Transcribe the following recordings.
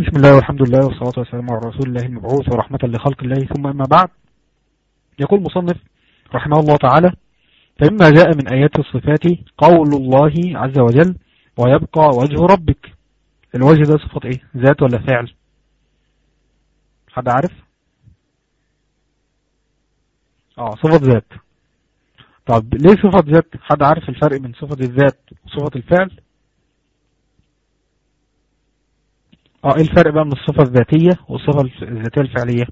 بسم الله والحمد لله والصلاة والسلام على رسول الله المبعوث ورحمة لخلق الله ثم أما بعد. يقول مصنف رحمه الله تعالى فمما جاء من آيات الصفات قول الله عز وجل ويبقى وجه ربك. الوجه ده صفة إيه؟ ذات ولا فعل؟ حد عارف؟ آه صفة ذات. طب ليه صفة ذات؟ حد عارف الفرق بين صفة الذات وصفة الفعل؟ آه إيه الفرق بقى من الصفة الذاتية والصفة الذاتية الفعلية؟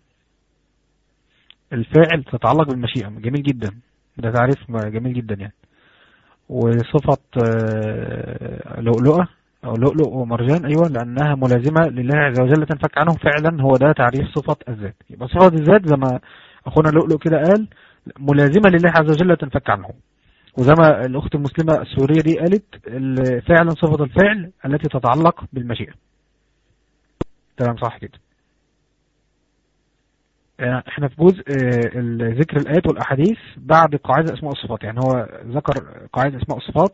الفاعل تتعلق بالمشيئة. جميل جدا. ده تعريف جميل جدا يعني. وصفة لؤلؤة أو لؤلؤ ومرجان أيوة لأنها ملازمة لله عز وجل تنفك عنه فعلا. هو ده تعريف صفة الذات. يبقى صفة الذات زي ما أخونا لؤلؤ كده قال ملازمة لله عز وجل تنفك عنه وزي ما الأخت المسلمة السورية دي قالت فعلا صفة الفعل التي تتعلق بالمشيئة. تمام صح كده إحنا في جزء ذكر الآيات والأحاديث بعد قاعدة أسماء الصفات. يعني هو ذكر قاعدة أسماء الصفات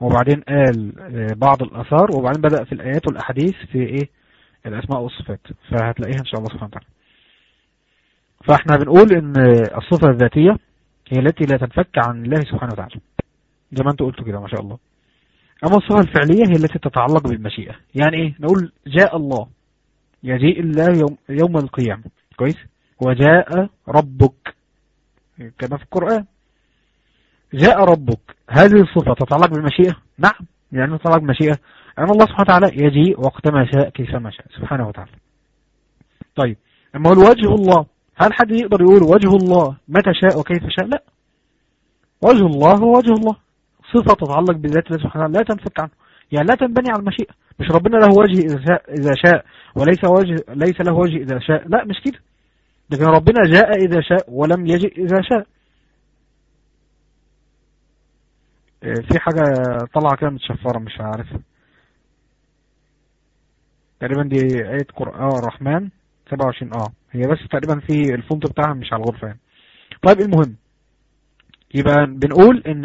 وبعدين قال بعض الأثار وبعدين بدأ في الآيات والأحاديث في إيه؟ الأسماء والصفات. فهتلاقيها إن شاء الله سبحانه وتعالى. فإحنا بنقول إن الصفة الذاتية هي التي لا تنفك عن الله سبحانه وتعالى. زي ما أنتوا قلتوا كده ما شاء الله. أما الصفة الفعلية هي التي تتعلق بالمشيئة. يعني إيه؟ نقول جاء الله. يجيء الله يوم, يوم القيامة. كويس؟ وجاء ربك. كما في القرآن. جاء ربك. هذه الصفة تتعلق بالمشيئة؟ نعم. يعني تتعلق بالمشيئة. أن الله سبحانه وتعالى يجيء وقت ما شاء كيف ما شاء. سبحانه وتعالى. طيب. أما هو وجه الله. هل حد يقدر يقول وجه الله متى شاء وكيف شاء؟ لا. وجه الله هو وجه الله. صفة تتعلق بذات الله سبحانه وتعالى. لا تنفك عنه. يعني لا تنبني على المشيئة. مش ربنا له وجه إذا شاء, إذا شاء وليس وجه ليس له وجه إذا شاء. لا مش كده. لكن ربنا جاء إذا شاء ولم يجئ إذا شاء. في حاجة طلع كده متشفرة مش عارف. تقريبا دي آية قرآن الرحمن 27 آه هي بس تقريبا في الفونت بتاعها مش على الغرفة يعني. طيب المهم يبقى بنقول إن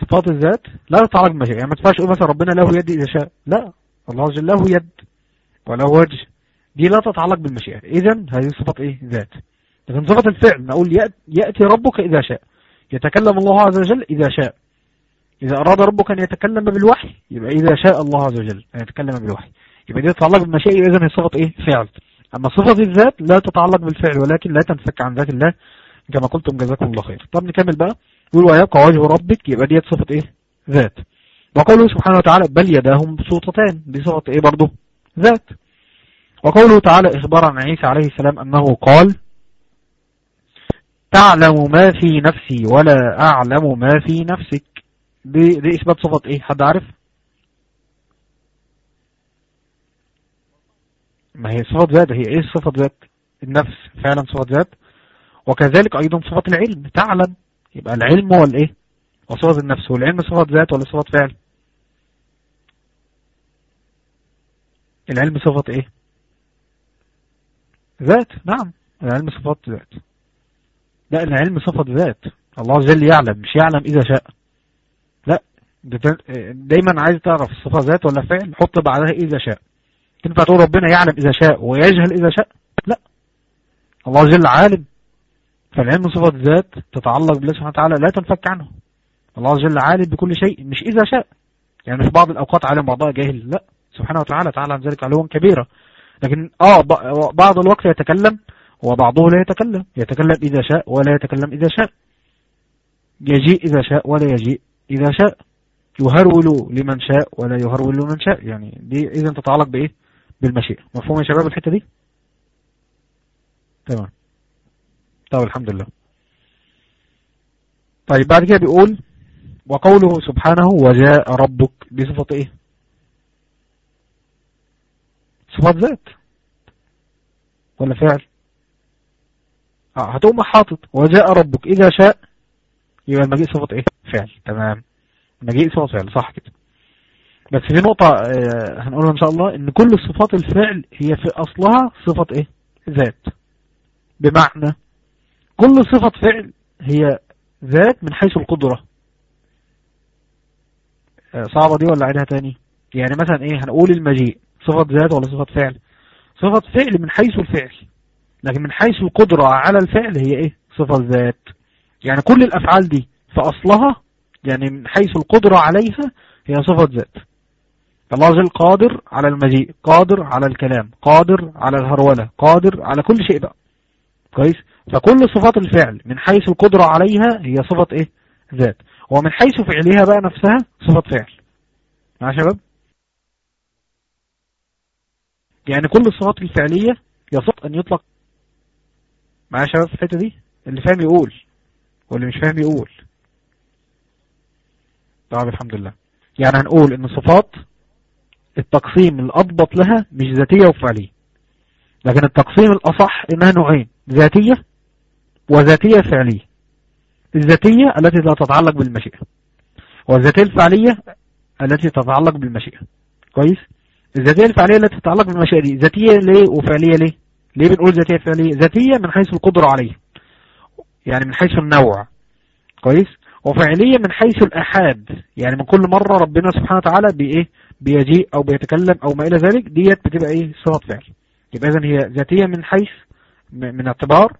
صفات الذات لا تتعلق بمشيئة يعني ما تنفعش تقول مثلا ربنا له يد إذا شاء. لا الله جل له يد وله وجه. دي لا تتعلق بالمشيئة. إذا هذه صفة إيه؟ ذات. لكن صفة الفعل نقول يأتي ربك إذا شاء. يتكلم الله عز وجل إذا شاء. إذا أراد ربك أن يتكلم بالوحي يبقى إذا شاء الله عز وجل أن يتكلم بالوحي. يبقى دي تتعلق بالمشيئة إذا هي صفة إيه؟ فعل. أما صفة الذات لا تتعلق بالفعل ولكن لا تنفك عن ذات الله كما قلتم جزاكم الله خير. طب نكمل بقى. يقول ويبقى وجه ربك يبقى دي صفة إيه؟ ذات. وقوله سبحانه وتعالى بل يداهم بسوطتان دي صفة إيه برضه؟ ذات. وقوله تعالى إخبارا عن عيسى عليه السلام أنه قال تعلم ما في نفسي ولا أعلم ما في نفسك. دي, دي إثبات صفة إيه؟ حد عارف؟ ما هي صفة ذات. هي إيه صفة ذات؟ النفس. فعلا صفة ذات. وكذلك أيضا صفة العلم. تعلم. يبقى العلم هو الإيه؟ وصفة النفس والعلم صفة ذات ولا صفة فعل؟ العلم صفة إيه؟ ذات نعم. العلم صفات ذات. لا العلم صفة ذات. الله جل يعلم مش يعلم إذا شاء. لا دايما عايز تعرف الصفة ذات ولا فعل حط بعدها إذا شاء. تنفع تقول ربنا يعلم إذا شاء ويجهل إذا شاء؟ لا. الله جل عالم. فالعلم صفة ذات تتعلق بالله سبحانه وتعالى لا تنفك عنه. الله جل عالم بكل شيء مش إذا شاء. يعني في بعض الأوقات عالم بعضها جاهل لا. سبحانه وتعالى تعالى عن ذلك علوا كبيرا لكن آه بعض الوقت يتكلم وبعضه لا يتكلم. يتكلم إذا شاء ولا يتكلم إذا شاء. يجيء إذا شاء ولا يجيء إذا شاء. يهرول لمن شاء ولا يهرول لمن شاء. يعني دي إذا تتعلق بإيه؟ بالمشيئة. مفهوم يا شباب الحتة دي؟ تمام. طيب الحمد لله. طيب بعد كده بيقول وقوله سبحانه وجاء ربك دي صفة إيه؟ صفات ذات. ولا فعل؟ آه هتقوم حاطط وجاء ربك إذا شاء يبقى المجيء صفة إيه؟ فعل. تمام. المجيء صفة فعل صح كده. بس في نقطة آه هنقولها إن شاء الله إن كل صفات الفعل هي في أصلها صفة إيه؟ ذات. بمعنى كل صفة فعل هي ذات من حيث القدرة. آه صعبة دي ولا عيدها تاني؟ يعني مثلا إيه هنقول المجيء. صفة ذات ولا صفة فعل؟ صفة فعل من حيث الفعل. لكن من حيث القدرة على الفعل هي إيه؟ صفة ذات. يعني كل الأفعال دي في أصلها يعني من حيث القدرة عليها هي صفة ذات. الله عز وجل قادر على المجيء قادر على الكلام قادر على الهرولة قادر على كل شيء بقى كويس؟ فكل صفات الفعل من حيث القدرة عليها هي صفة إيه؟ ذات. ومن حيث فعلها بقى نفسها صفة فعل. مع شباب؟ يعني كل الصفات الفعلية يصح أن يطلق. مع شباب في الحتة دي؟ اللي فاهم يقول واللي مش فاهم يقول. طبعا الحمد لله. يعني هنقول إن صفات التقسيم الأضبط لها مش ذاتية وفعلية. لكن التقسيم الأصح إنها نوعين ذاتية وذاتية فعلية. الذاتية التي لا تتعلق بالمشيئة. والذاتية الفعلية التي تتعلق بالمشيئة. كويس؟ الذاتية الفعلية التي تتعلق بالمشيئة دي ذاتية ليه وفعلية ليه؟ ليه بنقول ذاتية فعلية؟ ذاتية من حيث القدرة عليه يعني من حيث النوع. كويس؟ وفعلية من حيث الأحاد. يعني من كل مرة ربنا سبحانه وتعالى بإيه؟ بيجيء أو بيتكلم أو ما إلى ذلك ديت بتبقى إيه؟ صفة فعل. يبقى إذن هي ذاتية من حيث من اعتبار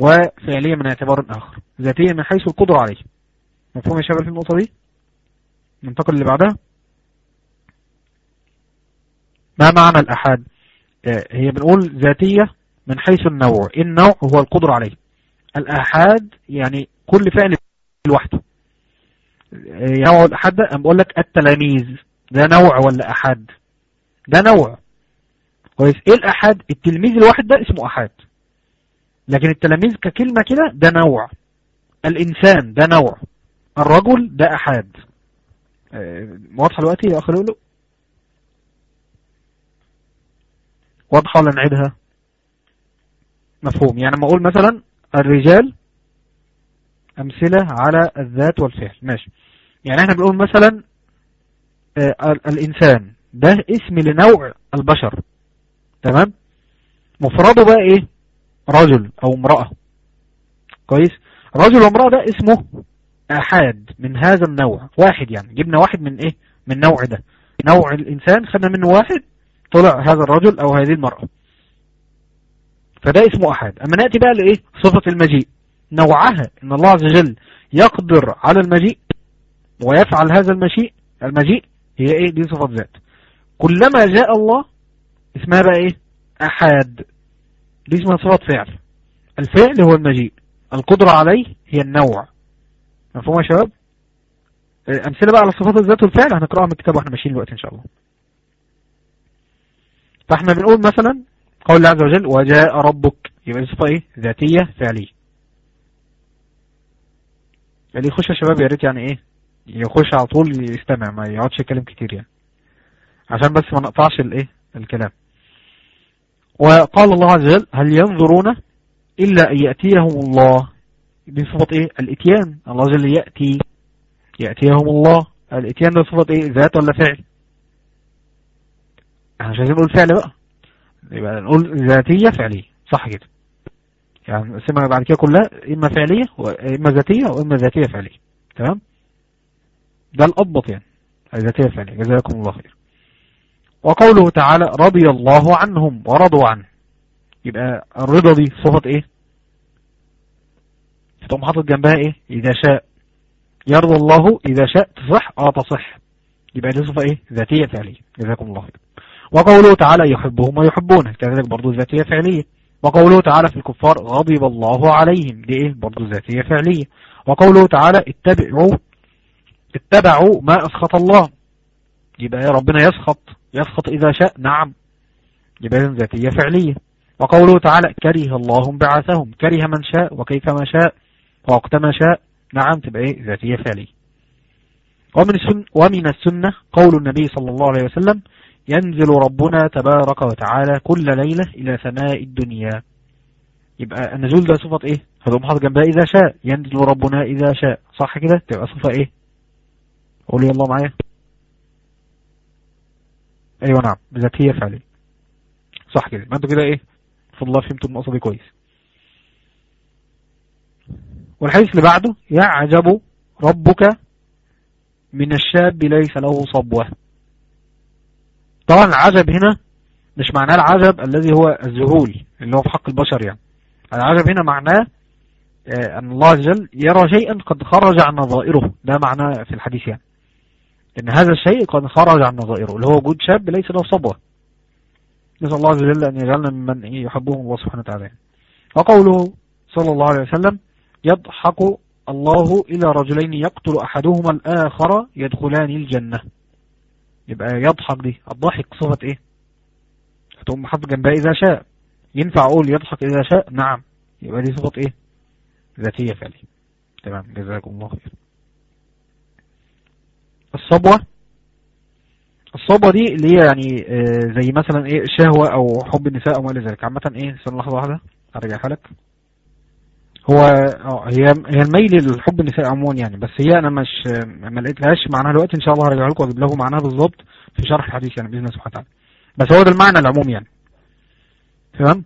وفعلية من اعتبار آخر ذاتية من حيث القدرة عليه. مفهوم يا شباب في النقطة دي؟ ننتقل اللي بعدها. ما معنى الأحاد؟ هي بنقول ذاتية من حيث النوع. النوع هو القدرة عليه. الأحاد يعني كل فعل لوحده. نوع الأحد ده بقول لك التلاميذ. ده نوع ولا أحد ده نوع. كويس. إيه الأحد التلميذ الواحد ده اسمه أحد لكن التلاميذ ككلمة كده ده نوع. الإنسان ده نوع. الرجل ده أحد. واضحة دلوقتي يا أخي لؤلؤ؟ واضحة ولا نعيدها مفهوم. يعني لما أقول مثلا الرجال أمثلة على الذات والفعل. ماشي. يعني إحنا بنقول مثلا آه الإنسان ده اسم لنوع البشر. تمام؟ مفرده بقى إيه؟ رجل أو امرأة. كويس؟ رجل وامرأة ده اسمه أحاد من هذا النوع. واحد يعني. جبنا واحد من إيه؟ من نوع ده. نوع الإنسان خدنا منه واحد طلع هذا الرجل أو هذه المرأة. فده اسمه أحاد. أما نأتي بقى لإيه؟ صفة المجيء. نوعها إن الله عز وجل يقدر على المجيء ويفعل هذا المجيء المجيء هي إيه؟ دي صفة ذات. كلما جاء الله اسمها بقى إيه؟ أحاد. دي اسمها صفة فعل؟ الفعل هو المجيء. القدرة عليه هي النوع. مفهوم يا شباب؟ أمثلة بقى على صفات الذات والفعل. هنقرأها من الكتاب وإحنا ماشيين دلوقتي إن شاء الله. فاحنا بنقول مثلا قول الله عز وجل وجاء ربك. يبقى دي صفة إيه؟ ذاتية فعلية. اللي يخش يا شباب يا ريت يعني إيه؟ يخش على طول يستمع ما يقعدش يتكلم كتير يعني. عشان بس ما نقطعش الإيه؟ الكلام. وقال الله عز وجل هل ينظرون إلا أن يأتيهم الله؟ دي صفة إيه؟ الإتيان. الله عز وجل يأتي. يأتيهم الله. الإتيان ده صفة إيه؟ ذات ولا فعل؟ إحنا مش عايزين نقول فعل بقى. يبقى نقول ذاتية فعلية. صح كده. يعني نقسمها بعد كده كلها إما فعلية وإما ذاتية وإما ذاتية فعلية. تمام؟ ده الأضبط يعني. الذاتية فعلية. جزاكم الله خير. وقوله تعالى رضي الله عنهم ورضوا عنه. يبقى الرضا دي صفة إيه؟ فتقوم حاطط جنبها إيه؟ إذا شاء. يرضى الله إذا شاء تصح آه تصح. يبقى دي صفة إيه؟ ذاتية فعلية. جزاكم الله خير. وقوله تعالى يحبهم ويحبونه. كذلك برضو ذاتية فعلية. وقوله تعالى في الكفار غضب الله عليهم. دي إيه؟ برضو ذاتية فعلية. وقوله تعالى اتبعوا اتبعوا ما أسخط الله. يبقى ربنا يسخط. يسخط إذا شاء. نعم. يبقى ذاتية فعلية. وقوله تعالى كره الله بعثهم. كره من شاء وكيف ما شاء ووقت ما شاء. نعم تبقى إيه ذاتية فعلية. ومن السنة, ومن السنة قول النبي صلى الله عليه وسلم ينزل ربنا تبارك وتعالى كل ليلة إلى سماء الدنيا. يبقى النزول ده صفة إيه؟ هذا محط جنبها إذا شاء. ينزل ربنا إذا شاء. صح كده؟ تبقى صفة إيه؟ قولي الله معايا. أيوه نعم ذاتية فعلية صح كده. ما أنتوا كده إيه؟ فضل الله فهمتوا النقطة دي كويس. والحديث اللي بعده يعجب ربك من الشاب ليس له صبوة. طبعا العجب هنا مش معناه العجب الذي هو الذهول اللي هو في حق البشر يعني. العجب هنا معناه آه، أن الله عز وجل يرى شيئا قد خرج عن نظائره. ده معناه في الحديث يعني. إن هذا الشيء قد خرج عن نظائره اللي هو وجود شاب ليس له صبوة. نسأل الله عز وجل أن يجعلنا ممن يحبهم الله سبحانه وتعالى. وقوله صلى الله عليه وسلم يضحك الله إلى رجلين يقتل أحدهما الآخر يدخلان الجنة. يبقى يضحك دي الضحك صفة إيه؟ هتقوم حط جنبها إذا شاء. ينفع أقول يضحك إذا شاء؟ نعم. يبقى دي صفة إيه؟ ذاتية فعلية تمام. جزاكم الله خير الصبوة. الصبوة دي اللي هي يعني آه زي مثلا إيه شهوة أو حب النساء أو ما إلى ذلك. عامة إيه استنى لحظة واحدة أرجعها لك. هو آه هي هي الميل للحب النساء عموما يعني بس هي أنا مش ما لقيتلهاش معناها دلوقتي إن شاء الله هرجع لكم وأجيب لكم معناها بالظبط في شرح الحديث يعني بإذن الله سبحانه وتعالى. بس هو ده المعنى العمومي يعني. تمام؟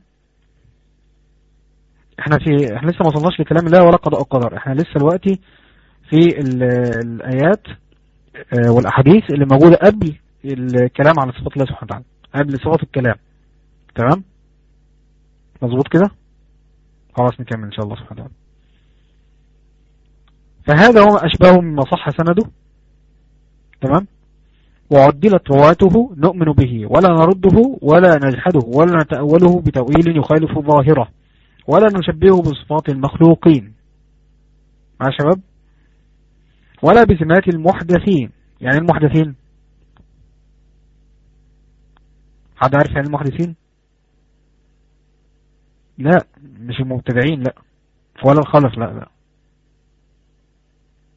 إحنا في إحنا لسه ما وصلناش لكلام الله ولا قضاء القدر إحنا لسه دلوقتي في الآيات والأحاديث اللي موجودة قبل الكلام على صفات الله سبحانه وتعالى قبل صفات الكلام. تمام؟ مظبوط كده؟ خلاص نكمل إن شاء الله سبحانه وتعالى. فهذا هو أشباه مما صح سنده. تمام؟ وعدلت رواته نؤمن به ولا نرده ولا نجحده ولا نتأوله بتأويل يخالف ظاهره ولا نشبهه بصفات المخلوقين. مع شباب ولا بسمات المحدثين. يعني المحدثين؟ حد عارف يعني المحدثين؟ لا مش المبتدعين لا. ولا الخلف لا لا.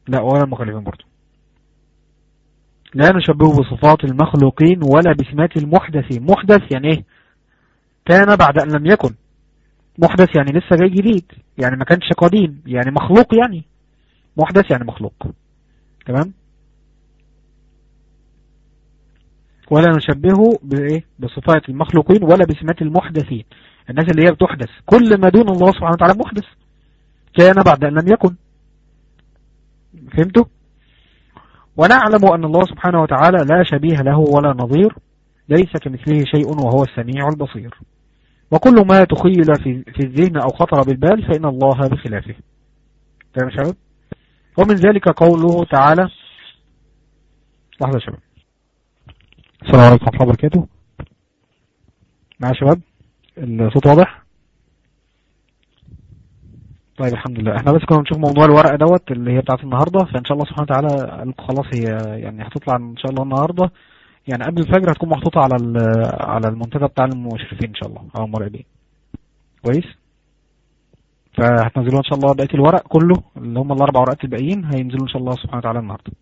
لا ولا المخالفين برضو. لا نشبهه بصفات المخلوقين ولا بسمات المحدثين. محدث يعني إيه؟ كان بعد أن لم يكن. محدث يعني لسه جاي جديد. يعني ما كانش قديم. يعني مخلوق يعني. محدث يعني مخلوق. تمام؟ ولا نشبهه بإيه؟ بصفات المخلوقين ولا بسمات المحدثين. الناس اللي هي بتحدث. كل ما دون الله سبحانه وتعالى محدث. كان بعد أن لم يكن. فهمتوا؟ ونعلم أن الله سبحانه وتعالى لا شبيه له ولا نظير. ليس كمثله شيء وهو السميع البصير. وكل ما تخيل في, في الذهن أو خطر بالبال فإن الله بخلافه. تمام شباب؟ ومن ذلك قوله تعالى لحظة شباب. السلام عليكم ورحمة الله وبركاته. مع شباب؟ الصوت واضح؟ طيب الحمد لله. إحنا بس كنا بنشوف موضوع الورقة دوت اللي هي بتاعت النهاردة فإن شاء الله سبحانه وتعالى خلاص هي يعني هتطلع إن شاء الله النهاردة. يعني قبل الفجر هتكون محطوطة على على المنتدى بتاع المشرفين إن شاء الله أو المراقبين كويس؟ فهتنزلوا إن شاء الله بقية الورق كله اللي هم الأربع ورقات الباقيين هينزلوا إن شاء الله سبحانه وتعالى النهاردة.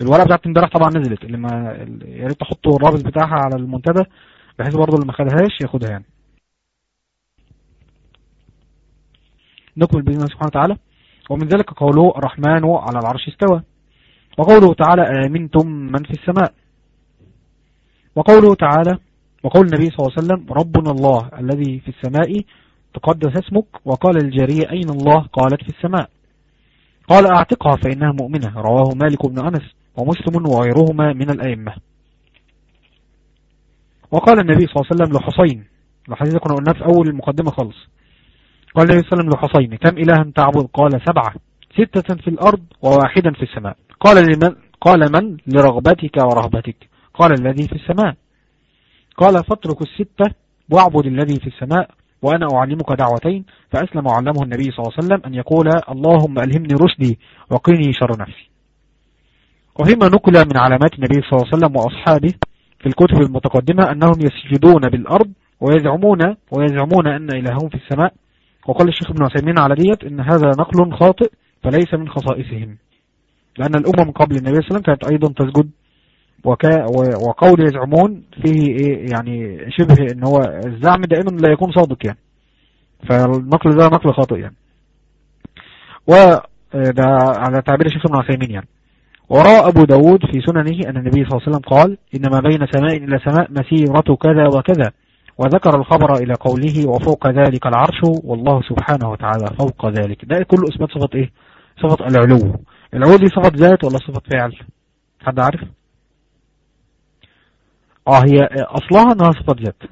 الورقة بتاعت امبارح طبعا نزلت اللي ما يا ريت تحطوا الرابط بتاعها على المنتدى بحيث برضه اللي ما خدهاش ياخدها يعني. نكمل بإذن الله سبحانه وتعالى. ومن ذلك قوله الرحمن على العرش استوى. وقوله تعالى آمنتم من في السماء. وقوله تعالى وقول النبي صلى الله عليه وسلم ربنا الله الذي في السماء تقدس اسمك وقال الجارية أين الله؟ قالت في السماء. قال أعتقها فإنها مؤمنة. رواه مالك بن أنس ومسلم وغيرهما من الأئمة. وقال النبي صلى الله عليه وسلم لحسين. الحديث كنا قلناه في أول المقدمة خالص. قال النبي صلى الله عليه وسلم لحسين كم إلها تعبد؟ قال سبعة. ستة في الأرض وواحدا في السماء. قال لمن؟ قال من؟ لرغبتك ورهبتك. قال الذي في السماء. قال فاترك الستة واعبد الذي في السماء. وأنا أعلمك دعوتين فأسلم وعلمه النبي صلى الله عليه وسلم أن يقول اللهم ألهمني رشدي وقيني شر نفسي. وفيما نقل من علامات النبي صلى الله عليه وسلم وأصحابه في الكتب المتقدمة أنهم يسجدون بالأرض ويزعمون ويزعمون أن إلههم في السماء. وقال الشيخ ابن عثيمين على ديت إن هذا نقل خاطئ فليس من خصائصهم. لأن الأمم قبل النبي صلى الله عليه وسلم كانت أيضا تسجد وقول يزعمون فيه إيه يعني شبه إن هو الزعم دائما لا يكون صادق يعني. فالنقل ده نقل خاطئ يعني. وده على تعبير الشيخ ابن عثيمين يعني. وراء أبو داود في سننه أن النبي صلى الله عليه وسلم قال إنما بين سماء إلى سماء مسيرة كذا وكذا. وذكر الخبر إلى قوله وفوق ذلك العرش والله سبحانه وتعالى فوق ذلك. ده كله اسمه صفة إيه؟ صفة العلو. العلو دي صفة ذات ولا صفة فعل؟ حد عارف؟ آه هي أصلها إنها صفة ذات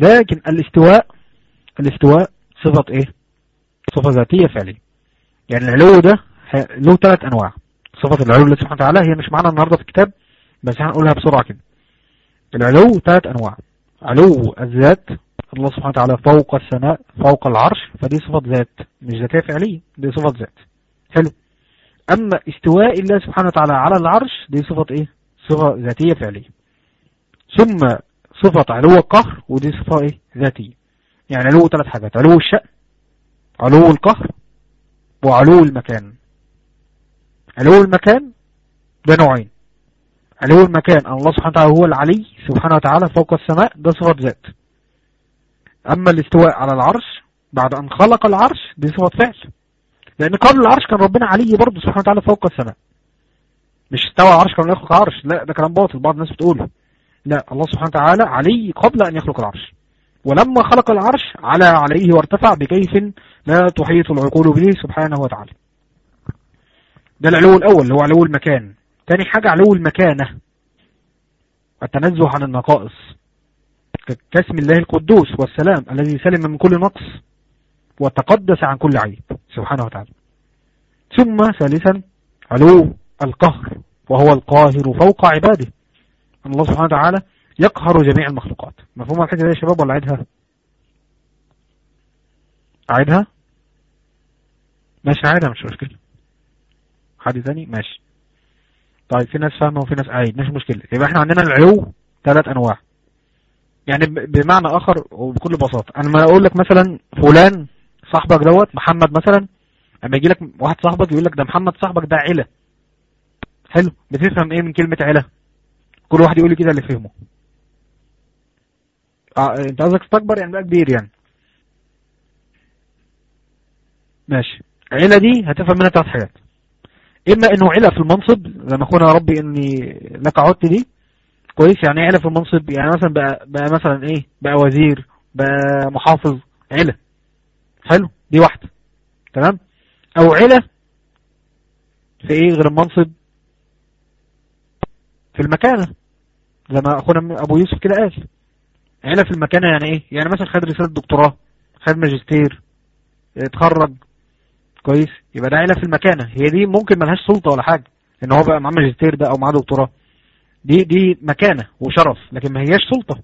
لكن الاستواء الاستواء صفة إيه؟ صفة ذاتية فعلية. يعني العلو ده له ثلاث أنواع. صفة العلو الله سبحانه وتعالى هي مش معنا النهاردة في الكتاب بس هنقولها بسرعة كده. العلو ثلاث أنواع. علو الذات الله سبحانه وتعالى فوق السماء فوق العرش فدي صفة ذات مش ذاتية فعلية دي صفة ذات. حلو. أما استواء الله سبحانه وتعالى على العرش دي صفة إيه؟ صفة ذاتية فعلية. ثم صفة علو القهر ودي صفة إيه؟ ذاتية. يعني علو ثلاث حاجات علو الشأن علو القهر وعلو المكان. علو المكان ده نوعين. علو المكان الله سبحانه وتعالى هو العلي سبحانه وتعالى فوق السماء ده صفة ذات. أما الاستواء على العرش بعد أن خلق العرش دي صفة فعل. لأن قبل العرش كان ربنا علي برضه سبحانه وتعالى فوق السماء. مش استوى العرش كان يخلق عرش لا ده كلام باطل بعض الناس بتقوله. لا الله سبحانه وتعالى علي قبل أن يخلق العرش. ولما خلق العرش على عليه وارتفع بكيف لا تحيط العقول به سبحانه وتعالى. ده العلو الأول اللي هو علو المكان. تاني حاجة علو المكانة. التنزه عن النقائص. كاسم الله القدوس والسلام الذي سلم من كل نقص وتقدس عن كل عيب سبحانه وتعالى. ثم ثالثا علو القهر وهو القاهر فوق عباده. الله سبحانه وتعالى يقهر جميع المخلوقات. مفهوم الحاجة دي يا شباب ولا عيدها؟ عيدها؟ ماشي عيدها مش مشكلة. حد ثاني ماشي. طيب في ناس فاهمة وفي ناس عيد مش مشكلة. يبقى إحنا عندنا العلو ثلاث أنواع. يعني بمعنى آخر وبكل بساطة. أنا ما أقول لك مثلا فلان صاحبك دوت محمد مثلا أما يجي لك واحد صاحبك يقول لك ده محمد صاحبك ده عيلة. حلو. بتفهم إيه من كلمة عيلة؟ كل واحد يقول لي كده اللي فهمه. آه انت قصدك استكبر يعني بقى كبير يعني. ماشي. عيلة دي هتفهم منها ثلاث حاجات. إما إنه عيلة في المنصب زي ما أخونا ربي إني لك عدت دي. كويس يعني عيلة في المنصب يعني مثلا بقى, بقى مثلا إيه؟ بقى وزير بقى محافظ عيلة حلو؟ دي واحدة. تمام؟ أو عيلة في إيه؟ غير المنصب. في المكانة. زي ما اخونا ابو يوسف كده قال. عيلة في المكانة يعني إيه؟ يعني مثلا خد رسالة دكتوراه خد ماجستير اتخرج. كويس. يبقى ده عيلة في المكانة. هي دي ممكن ملهاش سلطة ولا حاجة. إن هو بقى معاه ماجستير ده أو معاه دكتوراه. دي دي مكانة وشرف لكن ما هياش سلطة.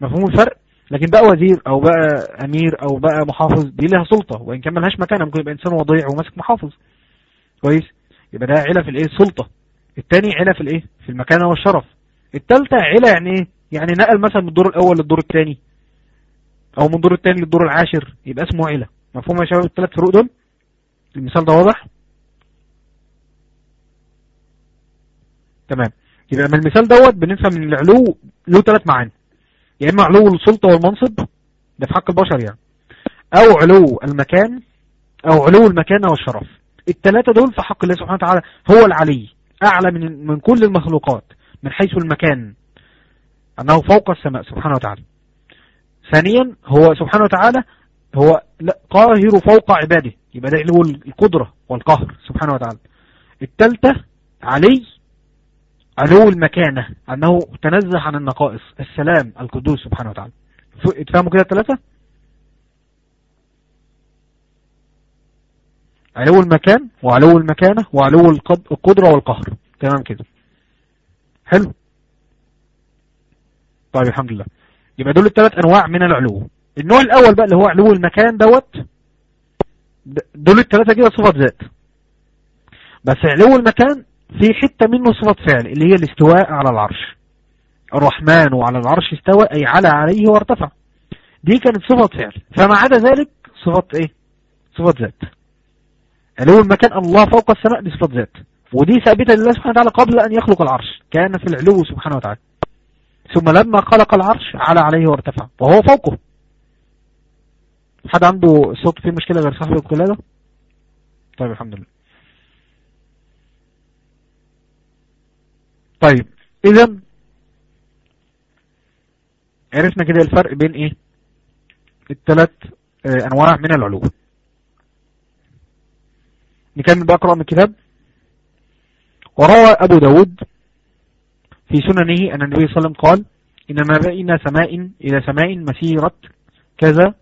مفهوم الفرق؟ لكن بقى وزير أو بقى أمير أو بقى محافظ دي لها سلطة. وإن كان ملهاش مكانة ممكن يبقى إنسان وضيع وماسك محافظ. كويس. يبقى ده عيلة في الإيه؟ السلطة التاني عيلة في الإيه؟ في المكانة والشرف. التالتة عيلة يعني إيه؟ يعني نقل مثلا من الدور الأول للدور الثاني أو من الدور الثاني للدور العاشر يبقى اسمه عيلة مفهوم يا شباب الثلاث فروق دول؟ المثال ده واضح؟ تمام. يبقى من المثال دوت بنفهم إن العلو له ثلاث معاني. يا إما علو السلطة والمنصب ده في حق البشر يعني أو علو المكان أو علو المكانة والشرف. الثلاثة دول في حق الله سبحانه وتعالى هو العلي أعلى من من كل المخلوقات. من حيث المكان أنه فوق السماء سبحانه وتعالى. ثانيا هو سبحانه وتعالى هو قاهر فوق عباده. يبقى ده علو القدرة والقهر سبحانه وتعالى. الثالثة علي علو المكانة أنه تنزه عن النقائص السلام القدوس سبحانه وتعالى. اتفهموا كده الثلاثة؟ علو المكان وعلو المكانة وعلو القدرة والقهر. تمام كده. حلو. طيب الحمد لله. يبقى دول الثلاث أنواع من العلو. النوع الأول بقى اللي هو علو المكان دوت دول الثلاثة كده صفة ذات. بس علو المكان في حتة منه صفة فعل اللي هي الاستواء على العرش. الرحمن وعلى العرش استوى أي على عليه وارتفع. دي كانت صفة فعل. فما عدا ذلك صفة إيه؟ صفة ذات. علو المكان الله فوق السماء دي صفة ذات. ودي ثابتة لله سبحانه وتعالى قبل أن يخلق العرش. كان في العلو سبحانه وتعالى. ثم لما خلق العرش على عليه وارتفع. وهو فوقه. حد عنده صوت فيه مشكلة غير صاحب القلادة؟ طيب الحمد لله. طيب اذا عرفنا كده الفرق بين إيه؟ الثلاث آه أنواع من العلو. نكمل بقى اقرأ من الكتاب. وروى أبو داود في سننه أن النبي صلى الله عليه وسلم قال إنما بين سماء إلى سماء مسيرة كذا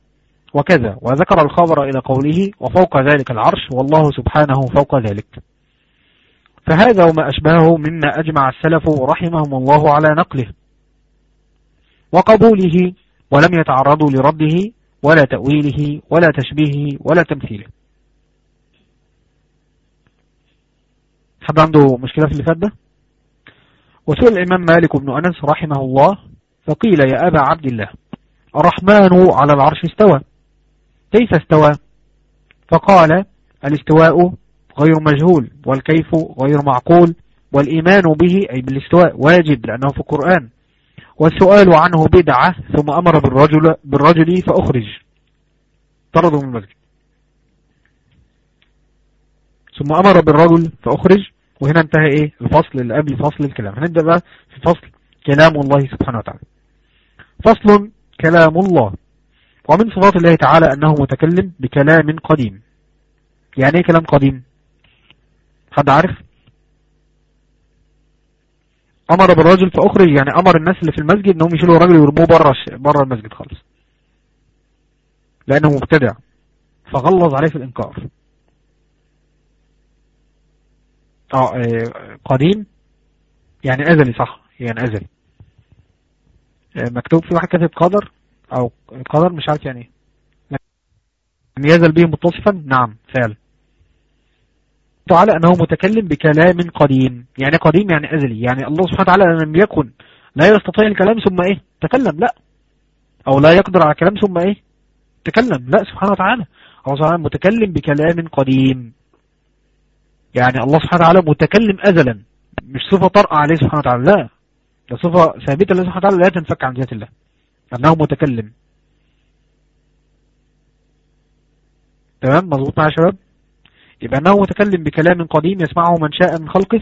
وكذا وذكر الخبر إلى قوله وفوق ذلك العرش والله سبحانه فوق ذلك. فهذا وما أشبهه مما أجمع السلف رحمهم الله على نقله وقبوله ولم يتعرضوا لرده ولا تأويله ولا تشبيهه ولا تمثيله. حد عنده مشكلة في اللي فات ده؟ وسئل الإمام مالك بن أنس رحمه الله فقيل يا أبا عبد الله الرحمن على العرش استوى كيف استوى؟ فقال الاستواء غير مجهول والكيف غير معقول والإيمان به أي بالاستواء واجب لأنه في القرآن. والسؤال عنه بدعة ثم أمر بالرجل, بالرجل فأخرج. طردوا من المسجد ثم أمر بالرجل فأخرج وهنا انتهى إيه؟ الفصل اللي قبل فصل الكلام. هنبدأ بقى في فصل كلام الله سبحانه وتعالى. فصل كلام الله. ومن صفات الله تعالى أنه متكلم بكلام قديم. يعني إيه كلام قديم؟ حد عارف؟ أمر بالرجل فأخرج يعني أمر الناس اللي في المسجد إنهم يشيلوا الراجل ويرموه بره بره المسجد خالص. لأنه مبتدع. فغلظ عليه في الإنكار. آه إيه، قديم. يعني أزلي صح. يعني أزلي. إيه، مكتوب في واحد كاتب قدر أو قدر مش عارف يعني. إيه يزل به متصفا؟ نعم فعلا. تعالى أنه متكلم بكلام قديم. يعني قديم يعني أزلي. يعني الله سبحانه وتعالى لم يكن لا يستطيع الكلام ثم إيه؟ تكلم. لا. أو لا يقدر على الكلام ثم إيه؟ تكلم. لا سبحانه وتعالى. الله سبحانه متكلم بكلام قديم. يعني الله سبحانه وتعالى متكلم أزلا. مش صفة طرأ عليه سبحانه وتعالى لا. ده صفة ثابتة لله سبحانه وتعالى لا تنفك عن ذات الله. أنه متكلم. تمام؟ مظبوط يا شباب؟ يبقى أنه متكلم بكلام قديم يسمعه من شاء من خلقه.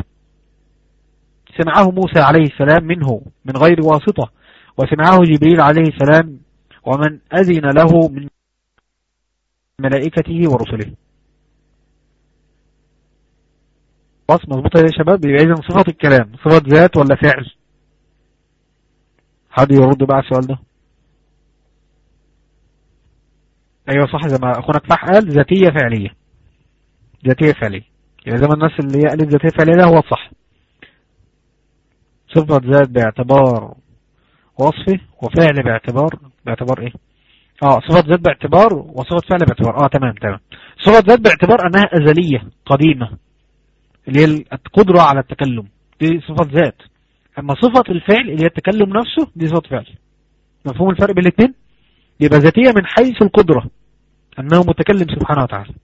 سمعه موسى عليه السلام منه من غير واسطة. وسمعه جبريل عليه السلام ومن أذن له من ملائكته ورسله. بس مظبوطة يا شباب؟ يبقى إذن صفة الكلام. صفة ذات ولا فعل؟ حد يرد بقى السؤال ده؟ أيوه صح زي ما أخونا كفاح قال ذاتية فعلية. ذاتية فعلية. يعني زي ما الناس اللي هي قالت ذاتية فعلية ده هو الصح. صفة ذات باعتبار وصفه وفعل باعتبار باعتبار إيه؟ آه صفة ذات باعتبار وصفة فعل باعتبار. آه تمام تمام. صفة ذات باعتبار أنها أزلية قديمة. اللي هي القدرة على التكلم. دي صفة ذات. أما صفة الفعل اللي هي التكلم نفسه دي صفة فعل. مفهوم الفرق بين الاثنين يبقى ذاتية من حيث القدرة أنه متكلم سبحانه وتعالى.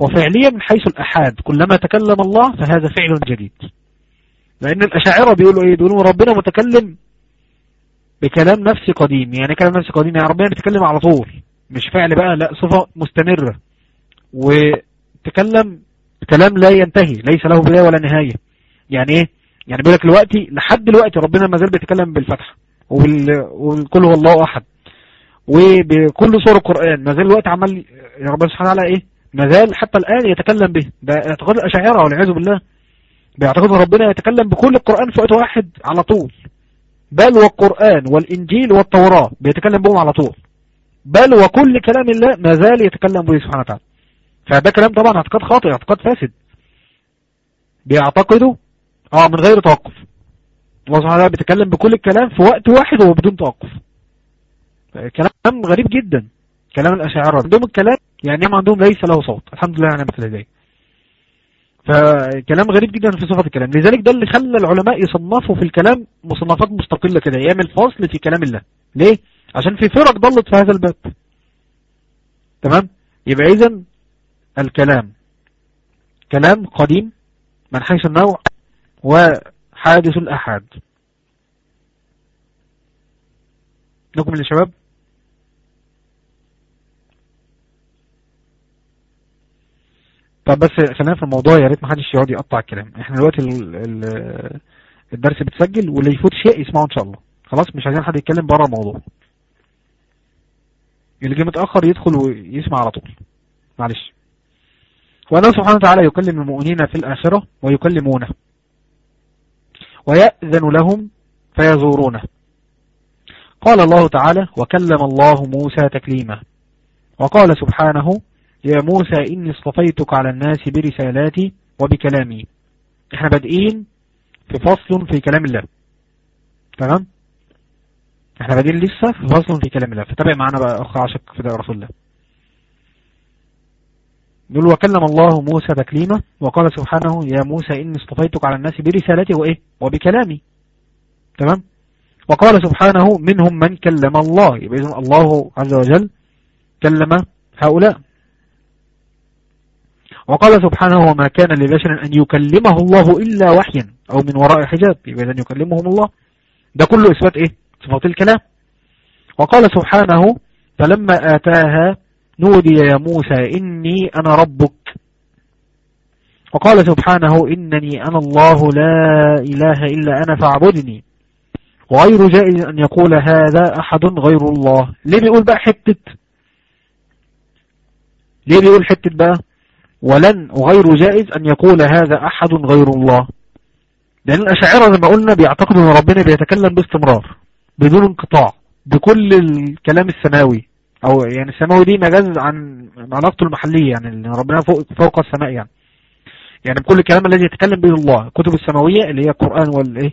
وفعليا من حيث الأحاد كلما تكلم الله فهذا فعل جديد. لأن الأشاعرة بيقولوا إيه؟ بيقولوا ربنا متكلم بكلام نفسي قديم. يعني كلام نفسي قديم يعني ربنا بيتكلم على طول. مش فعل بقى لا صفة مستمرة. وتكلم كلام لا ينتهي ليس له بداية ولا نهاية. يعني إيه؟ يعني بيقول لك دلوقتي لحد دلوقتي ربنا ما زال بيتكلم بالفتح. والكل هو الله أحد. وبكل سور القرآن ما زال الوقت عمال ربنا سبحانه وتعالى إيه؟ ما زال حتى الآن يتكلم به. ده اعتقاد الأشاعرة والعياذ بالله. بيعتقد ربنا يتكلم بكل القرآن في وقت واحد على طول. بل والقرآن والإنجيل والتوراة بيتكلم بهم على طول. بل وكل كلام الله ما زال يتكلم به سبحانه وتعالى. فده كلام طبعا اعتقاد خاطئ اعتقاد فاسد. بيعتقدوا آه من غير توقف. الله سبحانه وتعالى بيتكلم بكل الكلام في وقت واحد وبدون توقف. كلام غريب جدا. كلام الأشاعرة. عندهم الكلام يعني هم عندهم ليس له صوت. الحمد لله يعني مثل ذلك. فكلام غريب جدا في صفة الكلام. لذلك ده اللي خلى العلماء يصنفوا في الكلام مصنفات مستقلة كده. يعمل فصل في كلام الله. ليه؟ عشان في فرق ضلت في هذا الباب. تمام؟ يبقى اذا الكلام. كلام قديم من حيث النوع وحادث الأحاد. نكمل يا شباب. طب بس خلينا في الموضوع يا ريت ما حدش يقعد يقطع الكلام. إحنا دلوقتي الدرس بتسجل واللي يفوت شيء يسمعه إن شاء الله. خلاص مش عايزين حد يتكلم بره الموضوع. اللي جه متأخر يدخل ويسمع على طول. معلش. وأنه سبحانه وتعالى يكلم المؤمنين في الآخرة ويكلمونه. ويأذن لهم فيزورونه. قال الله تعالى وكلم الله موسى تكليما. وقال سبحانه يا موسى إني اصطفيتك على الناس برسالاتي وبكلامي. إحنا بادئين في فصل في كلام الله. تمام؟ إحنا بادئين لسه في فصل في كلام الله. فتابع معنا بقى أخ عاشق في رسول الله. يقول وكلم الله موسى تكليما وقال سبحانه يا موسى إني اصطفيتك على الناس برسالتي وإيه؟ وبكلامي. تمام؟ وقال سبحانه منهم من كلم الله. يبقى الله عز وجل كلم هؤلاء. وقال سبحانه وما كان لبشر أن يكلمه الله إلا وحيا أو من وراء حجاب. يبقى إذن يكلمهم الله. ده كله إثبات إيه؟ صفات الكلام. وقال سبحانه فلما آتاها نودي يا موسى إني أنا ربك. وقال سبحانه إنني أنا الله لا إله إلا أنا فاعبدني. وغير جائز أن يقول هذا أحد غير الله. ليه بيقول بقى حتة؟ ليه بيقول حتة بقى؟ ولن وغير جائز أن يقول هذا أحد غير الله. لأن الأشاعرة زي ما قلنا بيعتقدوا أن ربنا بيتكلم باستمرار بدون انقطاع بكل الكلام السماوي. أو يعني السماوي دي مجاز عن علاقته المحلية يعني اللي ربنا فوق, فوق السماء يعني. يعني بكل الكلام الذي يتكلم به الله الكتب السماوية اللي هي القرآن والإيه؟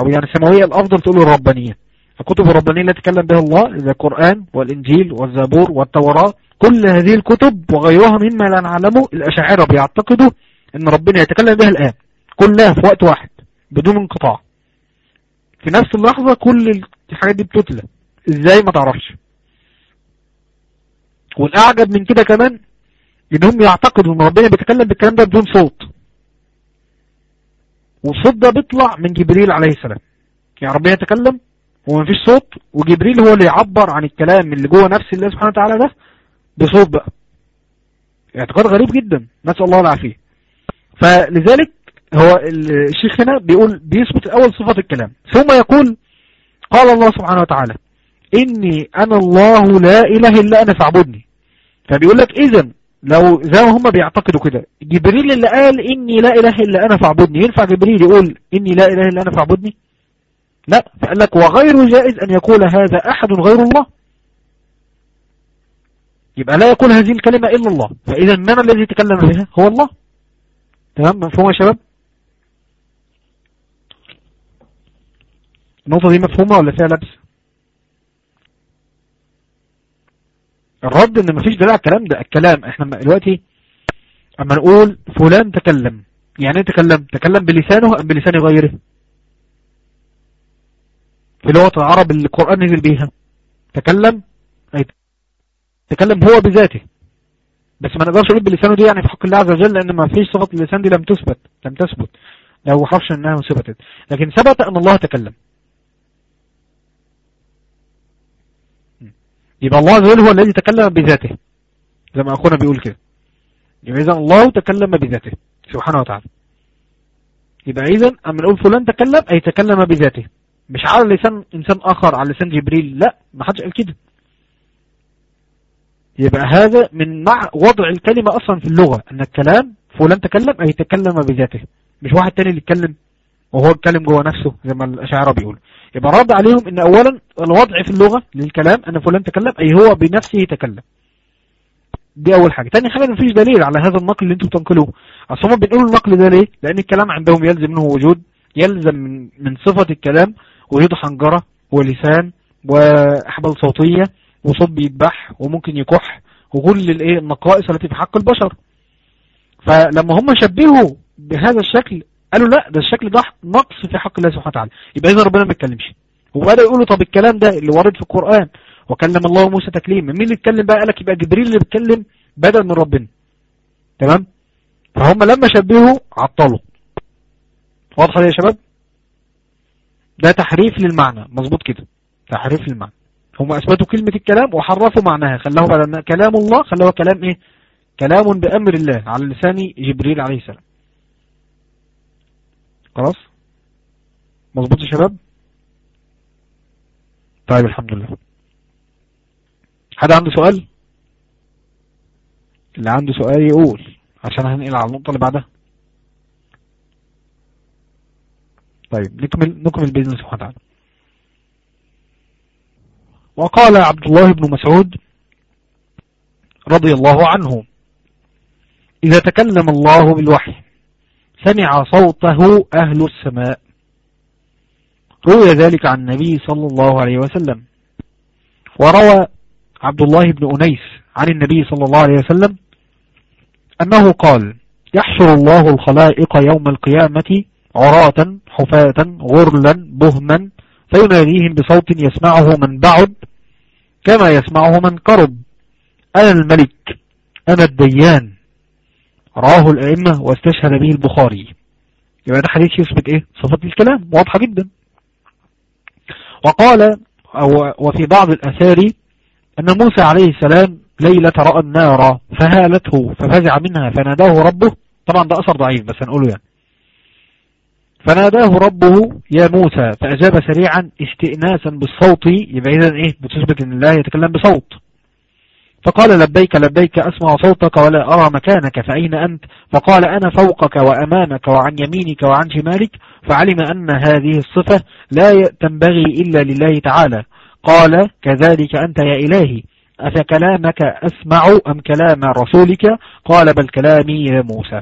أو يعني السماوية الأفضل تقول الربانية الكتب الربانية التي يتكلم بها الله زي القرآن والإنجيل والزبور والتوراة كل هذه الكتب وغيرها مما لا نعلمه الأشاعرة بيعتقدوا إن ربنا يتكلم بها الآن كلها في وقت واحد بدون انقطاع. في نفس اللحظة كل الحاجات دي بتتلى. إزاي ما تعرفش؟ والأعجب من كده كمان إنهم يعتقدوا إن ربنا بيتكلم بالكلام ده بدون صوت. والصوت ده بيطلع من جبريل عليه السلام. يعني ربنا يتكلم ومفيش صوت وجبريل هو اللي يعبر عن الكلام اللي جوه نفس الله سبحانه وتعالى ده بصوت بقى. اعتقاد غريب جدا نسأل الله العافية. فلذلك هو الشيخ هنا بيقول بيثبت الأول صفة الكلام. ثم يقول قال الله سبحانه وتعالى إني أنا الله لا إله إلا أنا فاعبدني. فبيقول لك إذا لو زي ما هم بيعتقدوا كده جبريل اللي قال إني لا إله إلا أنا فاعبدني ينفع جبريل يقول إني لا إله إلا أنا فاعبدني؟ لا فقال لك وغير جائز أن يقول هذا أحد غير الله. يبقى لا يقول هذه الكلمة إلا الله فإذا من الذي يتكلم بها؟ هو الله. تمام؟ مفهوم يا شباب؟ النقطة دي مفهومة ولا فيها لبس؟ الرد إن مفيش دليل على الكلام ده الكلام. إحنا دلوقتي أما نقول فلان تكلم. يعني إيه تكلم؟ تكلم بلسانه أم بلسان غيره؟ في لغة العرب اللي القرآن نزل بيها. تكلم؟ أي تكلم هو بذاته. بس ما نقدرش نقول بلسانه دي يعني في حق الله عز وجل لأن ما فيش صفة اللسان دي لم تثبت لم تثبت. لو حرفش إنها ثبتت. لكن ثبت أن الله تكلم. يبقى الله عز وجل هو الذي تكلم بذاته. زي ما أخونا بيقول كده. يبقى إذا الله تكلم بذاته. سبحانه وتعالى. يبقى إذا أما نقول فلان تكلم أي تكلم بذاته. مش على لسان إنسان آخر على لسان جبريل. لا ما حدش قال كده. يبقى هذا من مع وضع الكلمة أصلا في اللغة. أن الكلام فلان تكلم أي تكلم بذاته. مش واحد تاني اللي يتكلم. وهو يتكلم جوه نفسه زي ما الأشاعرة بيقول. يبقى رد عليهم إن اولا الوضع في اللغة للكلام أن فلان تكلم أي هو بنفسه تكلم دي أول حاجة. تاني حاجة مفيش دليل على هذا النقل اللي أنتم بتنقلوه. أصل هم بنقولوا النقل ده ليه؟ لأن الكلام عندهم يلزم منه وجود يلزم من, من صفة الكلام وجود حنجرة ولسان وإحبال صوتية وصوت بيتبح وممكن يكح وكل الإيه النقائص التي في حق البشر. فلما هم شبهوا بهذا الشكل قالوا لا ده الشكل ده نقص في حق الله سبحانه وتعالى. يبقى اذا ربنا ما بيتكلمش. وبدأ يقولوا طب الكلام ده اللي ورد في القرآن. وكلم الله موسى تكليما. مين اللي اتكلم بقى؟ قالك يبقى جبريل اللي بيتكلم بدل من ربنا. تمام؟ فهم لما شبهوا عطلوا. واضحة يا شباب؟ ده تحريف للمعنى. مظبوط كده. تحريف للمعنى. هم أثبتوا كلمة الكلام وحرفوا معناها. خلوه بدل كلام الله خلوه كلام إيه؟ كلام بأمر الله على لسان جبريل عليه السلام. خلاص؟ مظبوط يا شباب؟ طيب الحمد لله. حد عنده سؤال؟ اللي عنده سؤال يقول عشان هنقل على النقطة اللي بعدها. طيب نكمل نكمل بإذن سبحانه وتعالى وقال عبد الله بن مسعود رضي الله عنه إذا تكلم الله بالوحي سمع صوته أهل السماء. روي ذلك عن النبي صلى الله عليه وسلم. وروى عبد الله بن أنيس عن النبي صلى الله عليه وسلم أنه قال يحشر الله الخلائق يوم القيامة عراة حفاة غرلا بهما فيناديهم بصوت يسمعه من بعد كما يسمعه من قرب أنا الملك أنا الديان. راه الأئمة واستشهد به البخاري. يبقى ده حديث يثبت إيه؟ صفات الكلام. واضحة جدا. وقال أو وفي بعض الأثار أن موسى عليه السلام ليلة رأى النار فهالته ففزع منها فناداه ربه. طبعا ده أثر ضعيف بس هنقوله يعني. فناداه ربه يا موسى فأجاب سريعا استئناسا بالصوت. يبقى إذن إيه؟ بتثبت أن الله يتكلم بصوت. فقال لبيك لبيك أسمع صوتك ولا أرى مكانك فأين أنت؟ فقال أنا فوقك وأمامك وعن يمينك وعن شمالك فعلم أن هذه الصفة لا تنبغي إلا لله تعالى. قال كذلك أنت يا إلهي أفكلامك أسمع أم كلام رسولك؟ قال بل كلامي يا موسى.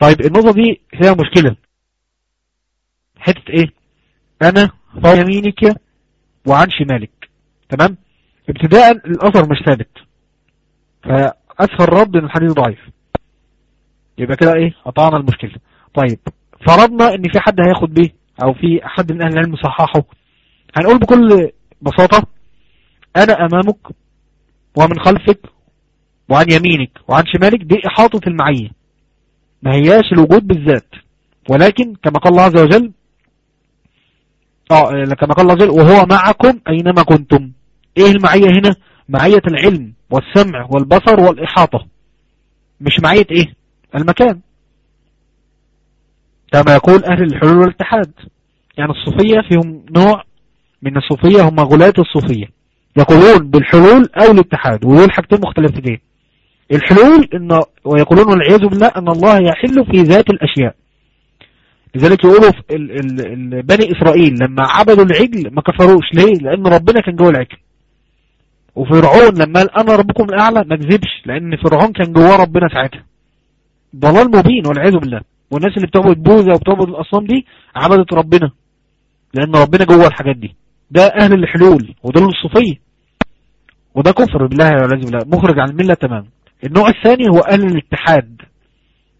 طيب النقطة دي فيها مشكلة. حتة إيه؟ أنا فوق يمينك وعن شمالك. تمام؟ ابتداء الأثر مش ثابت. فأسهل رد إن الحديث ضعيف. يبقى كده إيه؟ قطعنا المشكلة. طيب فرضنا إن في حد هياخد بيه أو في حد من أهل العلم صححه. هنقول بكل بساطة أنا أمامك ومن خلفك وعن يمينك وعن شمالك دي إحاطة المعية. ما هياش الوجود بالذات. ولكن كما قال الله عز وجل آه كما قال الله عز وجل وهو معكم أينما كنتم. إيه المعية هنا؟ معية العلم والسمع والبصر والإحاطة. مش معية إيه؟ المكان. كما يقول أهل الحلول والاتحاد. يعني الصوفية فيهم نوع من الصوفية هم غلاة الصوفية. يقولون بالحلول أو الاتحاد ودول حاجتين مختلفتين. الحلول إن ويقولون والعياذ بالله أن الله يحل في ذات الأشياء. لذلك يقولوا ال ال ال بني إسرائيل لما عبدوا العجل ما كفروش. ليه؟ لأن ربنا كان جوه العجل وفرعون لما قال أنا ربكم الأعلى ما كذبش لأن فرعون كان جوه ربنا ساعتها. ضلال مبين والعياذ بالله. والناس اللي بتعبد بوذا وبتعبد الأصنام دي عبدت ربنا لأن ربنا جوه الحاجات دي. ده أهل الحلول ودول الصوفية. وده كفر بالله والعياذ بالله. مخرج عن الملة تماما النوع الثاني هو أهل الاتحاد.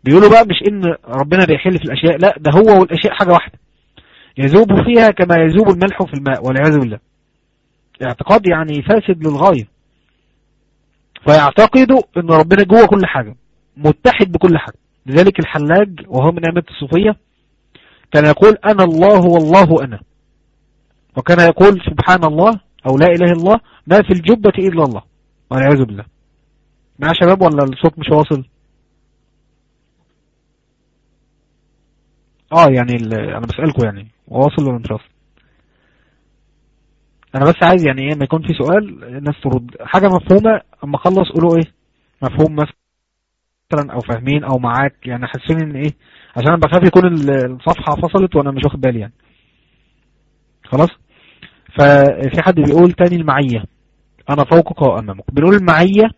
بيقولوا بقى مش إن ربنا بيحل في الأشياء لا ده هو والأشياء حاجة واحدة. يذوب فيها كما يذوب الملح في الماء والعياذ بالله. اعتقاد يعني فاسد للغاية. فيعتقدوا إن ربنا جوه كل حاجة متحد بكل حاجة. لذلك الحلاج وهو من أئمة الصوفية كان يقول أنا الله والله أنا. وكان يقول سبحان الله أو لا إله الله ما في الجبة إلا الله. والعياذ بالله. مع شباب ولا الصوت مش واصل؟ آه يعني أنا بسألكم يعني واصل ولا مش واصل؟ أنا بس عايز يعني إيه ما يكون في سؤال الناس ترد. حاجة مفهومة أما أخلص قولوا إيه مفهوم مثلا أو فاهمين أو معاك يعني حاسين إن إيه عشان أنا بخاف يكون الصفحة فصلت وأنا مش واخد بالي يعني. خلاص؟ ففي حد بيقول تاني المعية. أنا فوقك وأمامك. بنقول المعية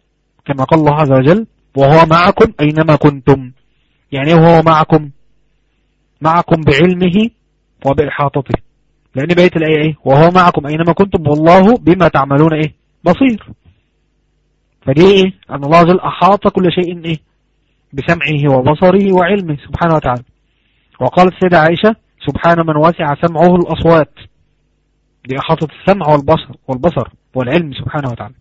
كما قال الله عز وجل وهو معكم أينما كنتم. يعني إيه وهو معكم؟ معكم بعلمه وبإحاطته. لأن بقية الآية إيه؟ وهو معكم أينما كنتم والله بما تعملون إيه؟ بصير. فدي إيه؟ أن الله جل أحاط كل شيء إيه؟ بسمعه وبصره وعلمه سبحانه وتعالى. وقالت سيدة عائشة سبحان من وسع سمعه الأصوات. دي أحاطة السمع والبصر والبصر والعلم سبحانه وتعالى.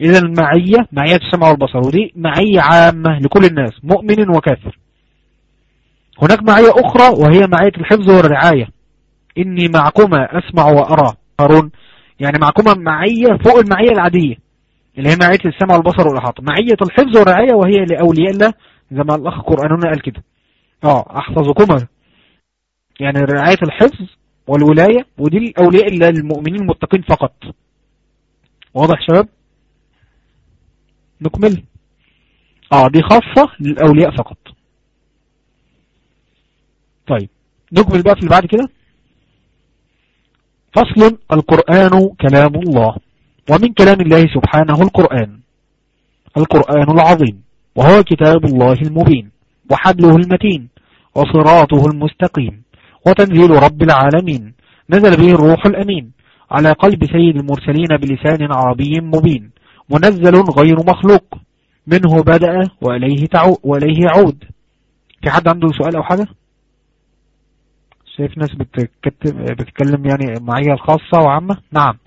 إذا المعية معية السمع والبصر ودي معية عامة لكل الناس مؤمن وكافر. هناك معية أخرى وهي معية الحفظ والرعاية. إني معكما أسمع وأرى. هارون يعني معكما معية فوق المعية العادية اللي هي معية السمع والبصر والإحاطة. معية الحفظ والرعاية وهي لأولياء الله زي ما الأخ قرآننا قال كده. آه أحفظكما. يعني رعاية الحفظ والولاية ودي الأولياء الله المؤمنين المتقين فقط. واضح شباب؟ نكمل. آه دي خاصة للأولياء فقط. طيب نكمل بقى في اللي بعد كده. فصل القرآن كلام الله. ومن كلام الله سبحانه القرآن. القرآن العظيم. وهو كتاب الله المبين. وحبله المتين. وصراطه المستقيم. وتنزيل رب العالمين. نزل به الروح الأمين. على قلب سيد المرسلين بلسان عربي مبين. منزل غير مخلوق. منه بدأ وإليه, تعو وإليه يعود. في حد عنده سؤال أو حاجة؟ شايف ناس بتتكلم يعني معية الخاصة وعامة؟ نعم.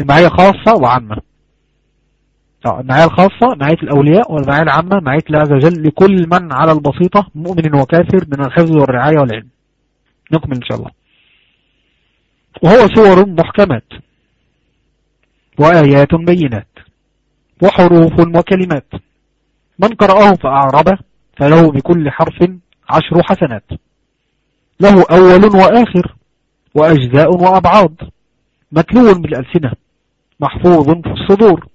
المعية خاصة وعامة. المعية الخاصة معية الأولياء والمعية العامة معية الله عز وجل لكل من على البسيطة مؤمن وكافر من الحفظ والرعاية والعلم. نكمل إن شاء الله. وهو سور محكمات وآيات بينات وحروف وكلمات. من قرأه فأعربه فله بكل حرف عشر حسنات. له أول وآخر وأجزاء وأبعاد متلو بالألسنة محفوظ في الصدور.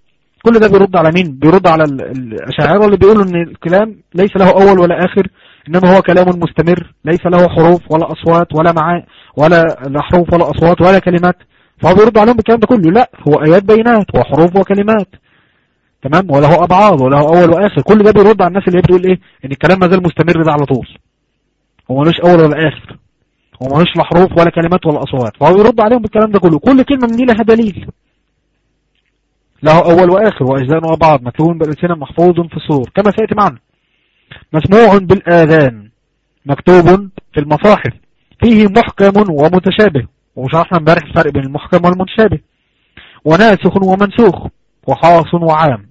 كل ده بيرد على مين؟ بيرد على الأشاعرة اللي بيقولوا إن الكلام ليس له أول ولا آخر إنما هو كلام مستمر ليس له حروف ولا أصوات ولا معاه ولا حروف ولا أصوات ولا كلمات. فهو بيرد عليهم بالكلام ده كله. لا هو آيات بينات وحروف وكلمات. تمام؟ وله أبعاد وله أول وآخر. كل ده بيرد على الناس اللي بتقول إيه؟ إن الكلام ما زال مستمر ده على طول. هو ملوش أول ولا آخر. هو ملوش لا حروف ولا كلمات ولا أصوات. فهو بيرد عليهم بالكلام ده كله. كل كلمة من دي لها دليل. له أول وآخر. وأجزاء وأبعاد مكتوب بالألسنة محفوظ في الصور كما سيأتي معنا. مسموع بالآذان. مكتوب في المصاحف فيه محكم ومتشابه. وشرحنا امبارح الفرق بين المحكم والمتشابه. وناسخ ومنسوخ. وخاص وعام.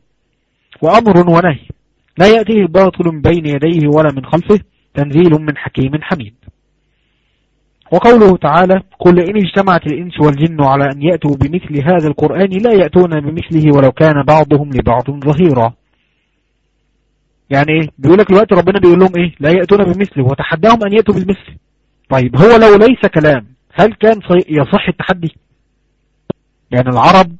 وأمر ونهي. لا يأتيه باطل بين يديه ولا من خلفه. تنزيل من حكيم حميد. وقوله تعالى قل إن اجتمعت الإنس والجن على أن يأتوا بمثل هذا القرآن لا يأتون بمثله ولو كان بعضهم لبعض ظهيرا. يعني إيه بيقول لك الوقت ربنا بيقول لهم إيه؟ لا يأتون بمثله وتحداهم أن يأتوا بالمثل طيب هو لو ليس كلام هل كان يصح التحدي؟ يعني العرب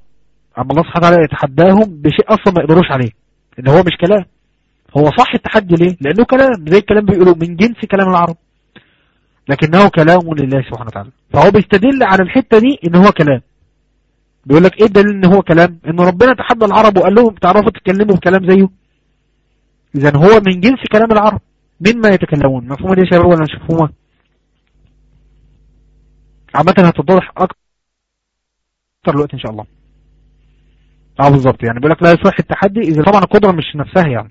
أما الله سبحانه وتعالى يتحداهم بشيء أصلا ما يقدروش عليه إن هو مش كلام. هو صح التحدي ليه؟ لأنه كلام زي الكلام بيقولوا من جنس كلام العرب. لكنه كلام لله سبحانه وتعالى. فهو بيستدل على الحتة دي إن هو كلام. بيقول لك إيه الدليل إن هو كلام؟ إن ربنا تحدى العرب وقال لهم تعرفوا تتكلموا بكلام زيه؟ إذا هو من جنس كلام العرب. مما يتكلمون. مفهومة دي يا شباب ولا مش مفهومة؟ عامة هتتضح أكتر الوقت إن شاء الله. آه بالظبط. يعني بيقول لك لا يصح التحدي إذا طبعا القدرة مش نفسها يعني.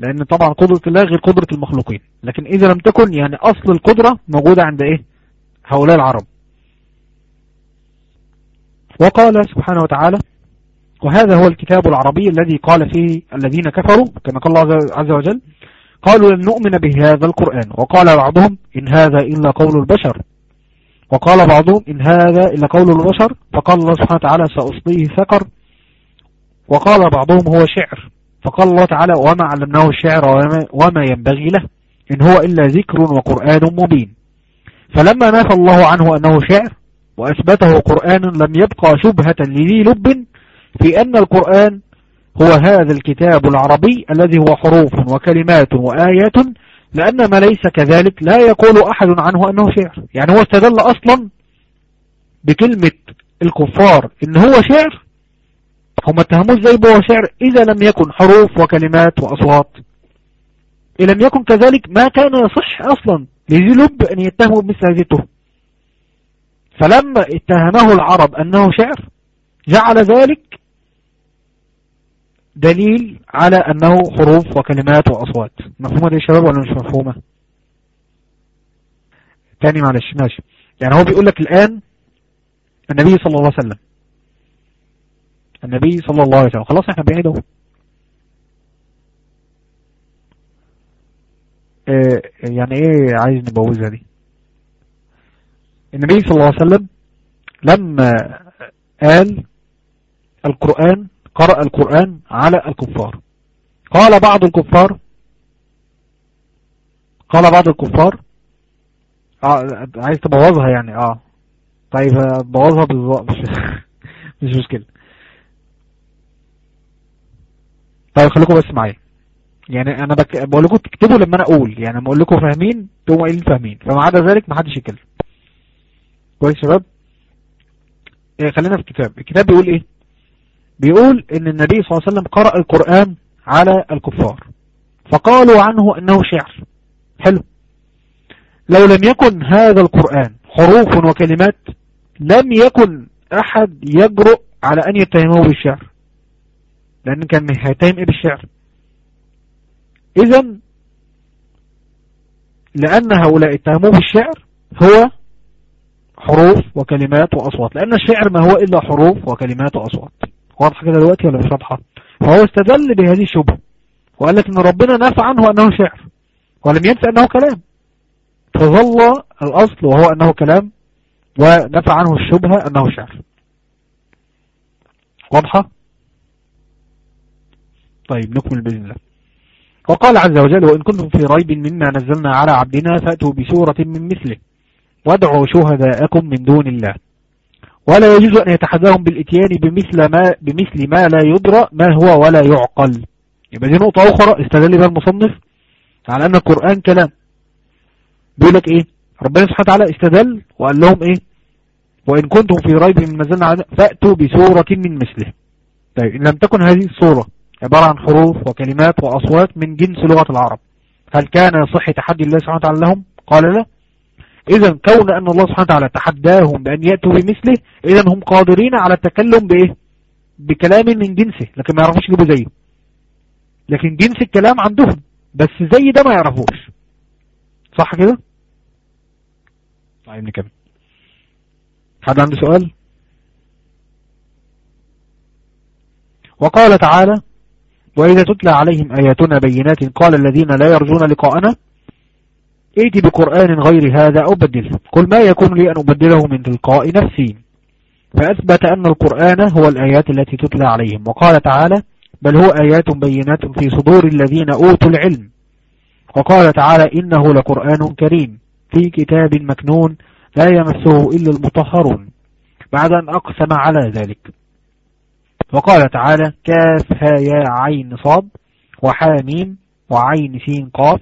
لأن طبعا قدرة الله غير قدرة المخلوقين. لكن إذا لم تكن يعني أصل القدرة موجودة عند إيه؟ هؤلاء العرب. وقال سبحانه وتعالى وهذا هو الكتاب العربي الذي قال فيه الذين كفروا كما قال الله عز وجل قالوا لن نؤمن بهذا القرآن. وقال بعضهم إن هذا إلا قول البشر. وقال بعضهم إن هذا إلا قول البشر. فقال الله سبحانه وتعالى سأصليه ثقر. وقال بعضهم هو شعر. فقال الله تعالى وما علمناه الشعر وما ينبغي له إن هو إلا ذكر وقرآن مبين. فلما نافى الله عنه أنه شعر وأثبته قرآن لم يبقى شبهة لذي لب في أن القرآن هو هذا الكتاب العربي الذي هو حروف وكلمات وآيات لأن ما ليس كذلك لا يقول أحد عنه أنه شعر. يعني هو استدل أصلا بكلمة الكفار إن هو شعر هم اتهموه إزاي بهو شعر إذا لم يكن حروف وكلمات وأصوات. إن لم يكن كذلك ما كان يصح أصلا لذي لب أن يتهموا بمثل هذه التهم. فلما اتهمه العرب أنه شعر جعل ذلك دليل على أنه حروف وكلمات وأصوات. مفهومة دي شباب ولا مش مفهومة؟ تاني معلش ماشي. يعني هو بيقول لك الآن النبي صلى الله عليه وسلم النبي صلى الله عليه وسلم. خلاص إحنا بعيد اهو آه يعني إيه عايز نبوزها دي؟ النبي صلى الله عليه وسلم لما قال القرآن قرأ القرآن على الكفار. قال بعض الكفار قال بعض الكفار آه عايز تبوظها يعني آه. طيب بوظها بالظبط مش مشكلة. طيب خليكم بس معايا. يعني أنا بك... بقول لكم تكتبوا لما أنا أقول. يعني لما أقول لكم فاهمين تقوموا قايلين فاهمين. فما عدا ذلك ما حدش يتكلم. كويس شباب؟ إيه خلينا في الكتاب. الكتاب بيقول إيه؟ بيقول إن النبي صلى الله عليه وسلم قرأ القرآن على الكفار. فقالوا عنه أنه شعر. حلو. لو لم يكن هذا القرآن حروف وكلمات لم يكن أحد يجرؤ على أن يتهمه بالشعر. لأن كان هيتهم إيه بالشعر اذا لأن هؤلاء اتهموه بالشعر هو حروف وكلمات وأصوات. لأن الشعر ما هو إلا حروف وكلمات وأصوات. واضحة كده دلوقتي ولا مش واضحة؟ فهو استدل بهذه الشبهة وقال لك إن ربنا نفى عنه أنه شعر ولم ينفى أنه كلام. فظل الأصل وهو أنه كلام ونفى عنه الشبهة أنه شعر. واضحة؟ طيب نكمل بإذن الله. وقال عز وجل وإن كنتم في ريب مما نزلنا على عبدنا فأتوا بسورة من مثله. وادعوا شهداءكم من دون الله. ولا يجوز أن يتحداهم بالإتيان بمثل ما, بمثل ما لا يدرى ما هو ولا يعقل. يبقى دي نقطة أخرى استدل بها المصنف على أن القرآن كلام. بيقول لك إيه؟ ربنا سبحانه وتعالى استدل وقال لهم إيه؟ وإن كنتم في ريب من نزلنا على فأتوا بسورة من مثله. طيب إن لم تكن هذه السورة عبارة عن حروف وكلمات وأصوات من جنس لغة العرب. هل كان يصح تحدي الله سبحانه وتعالى لهم؟ قال لا. إذا كون أن الله سبحانه وتعالى تحداهم بأن يأتوا بمثله إذا هم قادرين على التكلم بإيه؟ بكلام من جنسه لكن ما يعرفوش يجيبوا زيه. لكن جنس الكلام عندهم بس زي ده ما يعرفوش. صح كده؟ طيب نكمل. حد عنده سؤال؟ وقال تعالى وإذا تتلى عليهم آياتنا بينات قال الذين لا يرجون لقاءنا ائت بقرآن غير هذا أو قل ما يكون لي أن أبدله من تلقاء نفسي. فأثبت أن القرآن هو الآيات التي تتلى عليهم. وقال تعالى بل هو آيات بينات في صدور الذين أوتوا العلم. وقال تعالى إنه لقرآن كريم في كتاب مكنون لا يمسه إلا المطهرون. بعد أن أقسم على ذلك. وقال تعالى كاف ها يا عين صاد وحاميم وعين سين قاف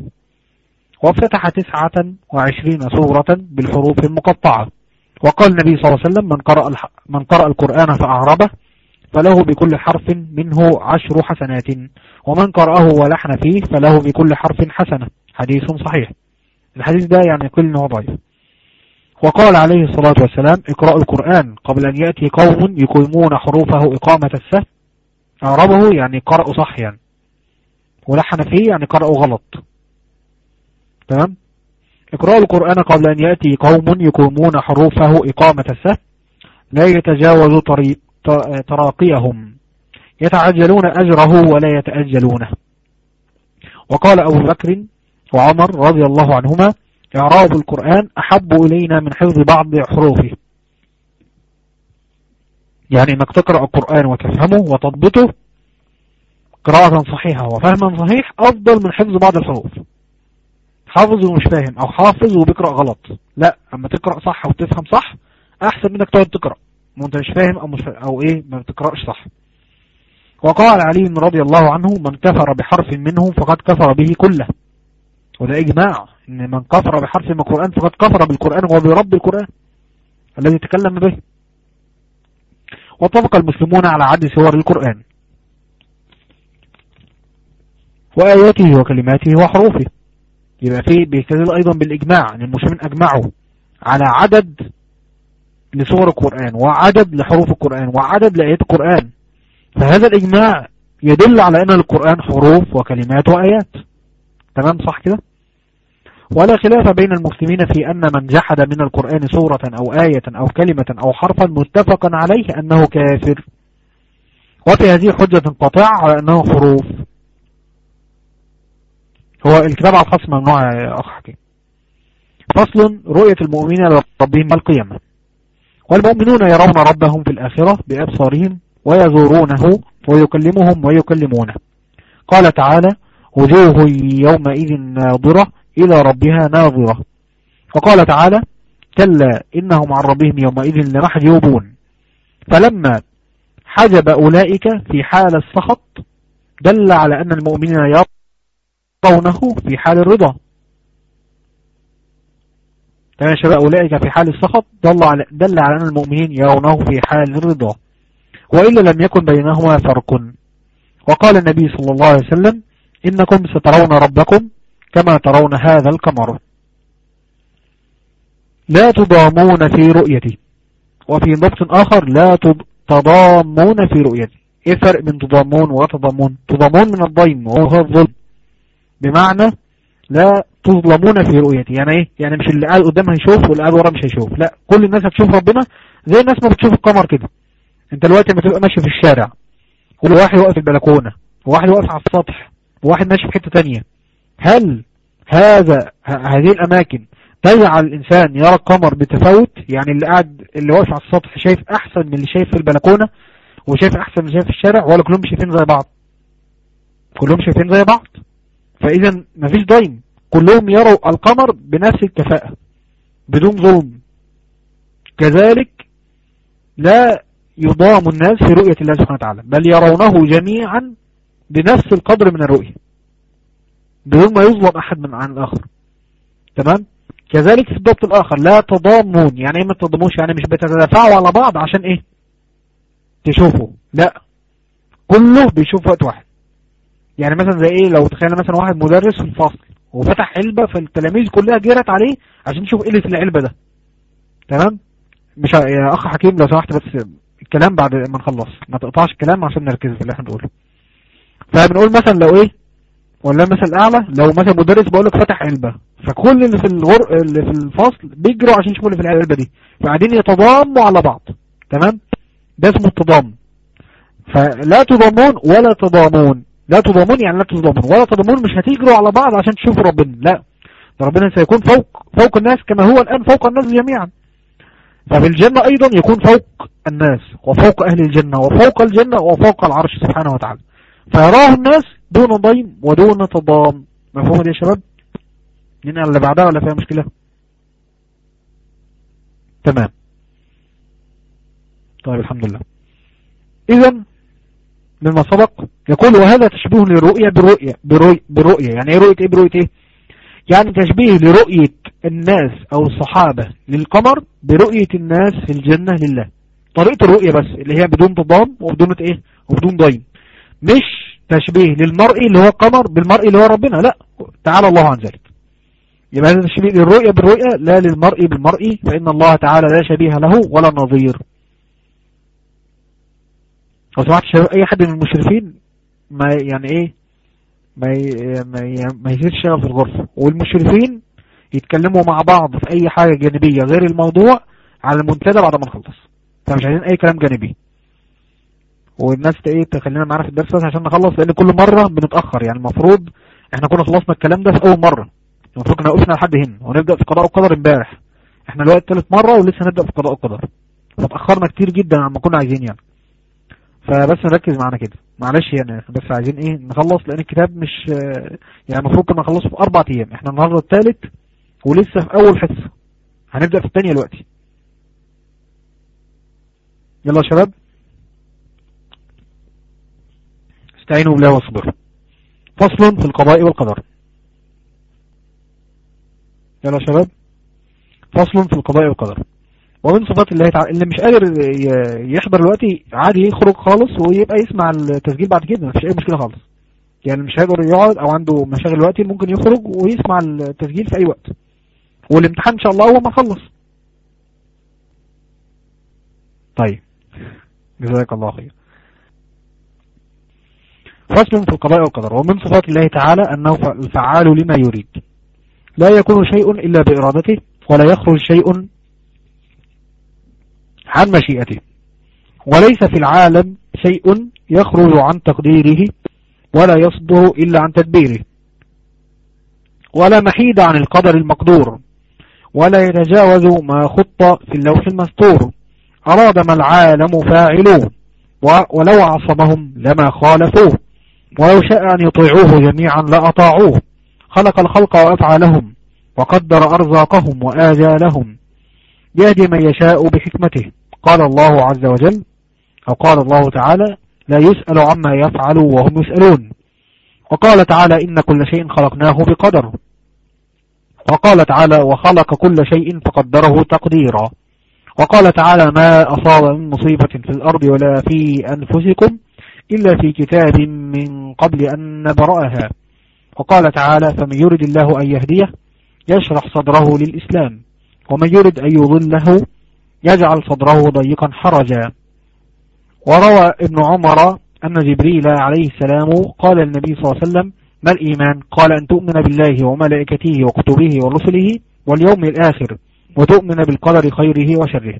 وافتتح تسعة وعشرين سورة بالحروف المقطعة. وقال النبي صلى الله عليه وسلم من قرأ, من قرأ القرآن فأعربه فله بكل حرف منه عشر حسنات ومن قرأه ولحن فيه فله بكل حرف حسنة. حديث صحيح. الحديث ده يعني يقول انه ضعيف. وقال عليه الصلاة والسلام اقرأوا القرآن قبل أن يأتي قوم يقيمون حروفه إقامة السهل أعربه يعني قرأوا صح يعني ولحن فيه يعني قرأوا غلط. تمام؟ اقرأوا القرآن قبل أن يأتي قوم يقيمون حروفه إقامة السهل لا يتجاوز طريق تراقيهم. يتعجلون أجره ولا يتأجلونه. وقال أبو بكر وعمر رضي الله عنهما إعراب القرآن أحب إلينا من حفظ بعض حروفه. يعني إنك تقرأ القرآن وتفهمه وتضبطه قراءة صحيحة وفهما صحيح أفضل من حفظ بعض الحروف. حافظ ومش فاهم أو حافظ وبيقرأ غلط. لا أما تقرأ صح وتفهم صح أحسن منك تقعد تقرأ. وانت مش فاهم أو, مش فاهم أو إيه ما بتقرأش صح. وقال علي رضي الله عنه من كفر بحرف منه فقد كفر به كله. وده إجماع إن من كفر بحرف من القرآن فقد كفر بالقرآن وبرب القرآن الذي تكلم به. واتفق المسلمون على عد سور القرآن. وآياته وكلماته وحروفه. يبقى فيه بيستدل أيضا بالإجماع أن المسلمين أجمعوا على عدد لسور القرآن وعدد لحروف القرآن وعدد لآيات القرآن. فهذا الإجماع يدل على أن القرآن حروف وكلمات وآيات. تمام؟ صح كده؟ ولا خلاف بين المسلمين في أن من جحد من القرآن سورة أو آية أو كلمة أو حرفا متفقا عليه أنه كافر. وفي هذه حجة قطع على أنه حروف. هو الكتاب على الخاص ممنوع يا أخ حكيم. فصل رؤية المؤمنين لربهم القيامة. والمؤمنون يرون ربهم في الآخرة بأبصارهم ويزورونه ويكلمهم ويكلمونه. قال تعالى وجوه يومئذ ناظرة إلى ربها ناظرة. وقال تعالى كلا إنهم عن ربهم يومئذ لمحجوبون. فلما حجب أولئك في حال السخط دل على أن المؤمنين يرونه في حال الرضا. تمام شباب أولئك في حال السخط دل على, دل على أن المؤمنين يرونه في حال الرضا. وإلا لم يكن بينهما فرق. وقال النبي صلى الله عليه وسلم إنكم سترون ربكم كما ترون هذا القمر. لا تضامون في رؤيتي. وفي ضبط آخر لا تضامون في رؤيتي. إيه الفرق بين تضامون وتضامون تضامون؟ من الضيم وهو الظلم. بمعنى لا تظلمون في رؤيتي. يعني إيه؟ يعني مش اللي قاعد قدام هيشوف واللي قاعد ورا مش هيشوف. لا كل الناس هتشوف ربنا زي الناس ما بتشوف القمر كده. أنت دلوقتي لما تبقى ماشي في الشارع كل واحد واقف في البلكونة وواحد واقف على السطح وواحد ماشي في حتة ثانية هل هذا هذه الأماكن تجعل الإنسان يرى القمر بتفاوت؟ يعني اللي قاعد اللي واقف على السطح شايف أحسن من اللي شايف في البلكونة وشايف أحسن من اللي شايف في الشارع ولا كلهم شايفين زي بعض؟ كلهم شايفين زي بعض؟ فإذا مفيش ضيم. كلهم يروا القمر بنفس الكفاءة بدون ظلم. كذلك لا يضام الناس في رؤية الله سبحانه وتعالى بل يرونه جميعا بنفس القدر من الرؤية. بدون ما يظلم أحد من عن الآخر. تمام؟ كذلك في الضبط الآخر لا تضامون. يعني إيه ما تضاموش يعني مش بتتدافعوا على بعض عشان إيه؟ تشوفوا. لا. كله بيشوف وقت واحد. يعني مثلا زي إيه؟ لو تخيل مثلا واحد مدرس في الفصل وفتح علبة فالتلاميذ كلها جرت عليه عشان تشوف في العلبة ده. تمام؟ مش يا أخ حكيم لو سمحت بس الكلام بعد ما نخلص. ما تقطعش الكلام عشان نركز في اللي إحنا بنقوله. فبنقول مثلا لو إيه؟ ولا مثلا الاعلى لو مثلا مدرس بقول لك فتح علبة. فكل اللي في الغر اللي في الفصل بيجروا عشان يشوفوا اللي في العلبة دي. فقاعدين يتضاموا على بعض. تمام؟ ده اسمه التضام فلا تضامون ولا تضامون. لا تضامون يعني لا تظلمون ولا تضامون مش هتجروا على بعض عشان تشوفوا ربنا. لا. ربنا سيكون فوق فوق الناس كما هو الآن فوق الناس جميعا. ففي الجنة أيضا يكون فوق الناس وفوق أهل الجنة وفوق الجنة وفوق العرش سبحانه وتعالى. فيراه الناس دون ضيم ودون تضام مفهوم دي يا شباب؟ هنا اللي بعدها ولا فيها مشكلة؟ تمام. طيب الحمد لله. إذا مما سبق يقول وهذا تشبيه للرؤية بالرؤية بالرؤية, بالرؤية يعني إيه رؤية إيه؟ برؤية إيه؟ يعني تشبيه لرؤية الناس أو الصحابة للقمر برؤية الناس في الجنة لله. طريقة الرؤية بس اللي هي بدون تضام وبدون إيه؟ وبدون ضيم. مش تشبيه للمرء اللي هو القمر بالمرء اللي هو ربنا. لا تعالى الله عن ذلك. يبقى هذا تشبيه للرؤية بالرؤية لا للمرء بالمرء فإن الله تعالى لا شبيه له ولا نظير. لو سمحت أي حد من المشرفين ما يعني إيه؟ ما ما ما يصيرش شغل في الغرفة. والمشرفين يتكلموا مع بعض في أي حاجة جانبية غير الموضوع على المنتدى بعد ما نخلص. فمش عايزين أي كلام جانبي. والناس إيه تخلينا معانا في الدرس عشان نخلص لأن كل مرة بنتأخر. يعني المفروض إحنا كنا خلصنا الكلام ده في أول مرة. المفروض كنا وقفنا لحد هنا ونبدأ في قضاء القدر امبارح. إحنا الوقت ثالث مرة ولسه نبدأ في قضاء القدر. فتأخرنا كتير جدا عما كنا عايزين يعني. فبس نركز معانا كده. معلش يعني بس عايزين إيه نخلص لأن الكتاب مش يعني المفروض كنا نخلصه في أربع أيام. إحنا النهارده الثالث ولسه في أول حصة. هنبدأ في الثانية دلوقتي. يلا يا شباب. استعينوا بالله واصبروا فصل في القضاء والقدر. يلا شباب. فصل في القضاء والقدر. ومن صفات الله تعالى اللي مش قادر يحضر دلوقتي عادي يخرج خالص ويبقى يسمع التسجيل بعد كده مفيش أي مشكلة خالص. يعني مش هيقدر يقعد أو عنده مشاغل دلوقتي ممكن يخرج ويسمع التسجيل في أي وقت. والامتحان إن شاء الله هو ما خلص. طيب. جزاك الله خير. فصل في القضاء والقدر. ومن صفات الله تعالى أنه الفعال لما يريد. لا يكون شيء إلا بإرادته ولا يخرج شيء عن مشيئته. وليس في العالم شيء يخرج عن تقديره ولا يصدر إلا عن تدبيره. ولا محيد عن القدر المقدور. ولا يتجاوز ما خط في اللوح المستور. أراد ما العالم فاعلوه ولو عصمهم لما خالفوه. ولو شاء أن يطيعوه جميعا لأطاعوه خلق الخلق وأفعالهم وقدر أرزاقهم وآجالهم يهدي من يشاء بحكمته. قال الله عز وجل أو قال الله تعالى لا يسأل عما يفعل وهم يسألون. وقال تعالى إن كل شيء خلقناه بقدر. وقال تعالى وخلق كل شيء فقدره تقديرا. وقال تعالى ما أصاب من مصيبة في الأرض ولا في أنفسكم إلا في كتاب من قبل أن نبرأها. وقال تعالى فمن يرد الله أن يهديه يشرح صدره للإسلام. ومن يرد أن يضله يجعل صدره ضيقا حرجا. وروى ابن عمر أن جبريل عليه السلام قال للنبي صلى الله عليه وسلم ما الإيمان؟ قال أن تؤمن بالله وملائكته وكتبه ورسله واليوم الآخر وتؤمن بالقدر خيره وشره.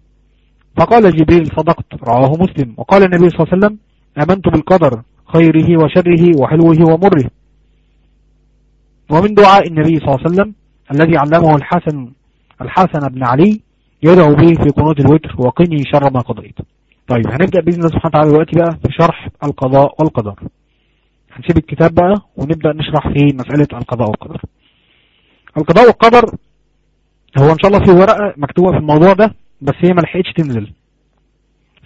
فقال جبريل صدقت. رواه مسلم. وقال النبي صلى الله عليه وسلم أمنت بالقدر خيره وشره وحلوه ومره. ومن دعاء النبي صلى الله عليه وسلم الذي علمه الحسن الحسن بن علي يدعو به في قنوت الوتر وقني شر ما قضيت. طيب هنبدأ بإذن الله سبحانه وتعالى دلوقتي بقى في شرح القضاء والقدر. هنسيب الكتاب بقى ونبدأ نشرح في مسألة القضاء والقدر. القضاء والقدر هو إن شاء الله في ورقة مكتوبة في الموضوع ده بس هي ما لحقتش تنزل.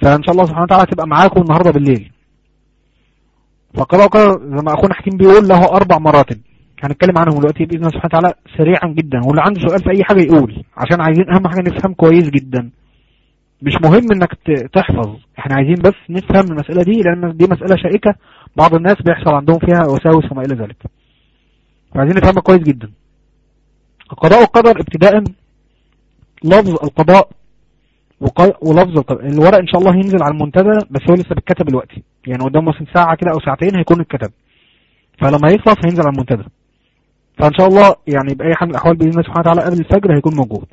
فإن شاء الله سبحانه وتعالى تبقى معاكم النهاردة بالليل. والقدر زي ما أخونا حكيم بيقول له أربع مراتب هنتكلم عنهم دلوقتي بإذن الله سبحانه وتعالى سريعا جدا واللي عنده سؤال في أي حاجة يقول عشان عايزين أهم حاجة نفهم كويس جدا. مش مهم إنك تحفظ إحنا عايزين بس نفهم المسألة دي لأن دي مسألة شائكة بعض الناس بيحصل عندهم فيها وساوس وما إلى ذلك. فعايزين نفهمها كويس جدا. القضاء والقدر ابتداء لفظ القضاء ولفظ الورق إن شاء الله هينزل على المنتدى بس هو لسه بيتكتب دلوقتي. يعني قدام مثلا ساعة كده أو ساعتين هيكون اتكتب. فلما يخلص هينزل على المنتدى. فإن شاء الله يعني بأي حال من الأحوال بإذن الله سبحانه وتعالى قبل الفجر هيكون موجود.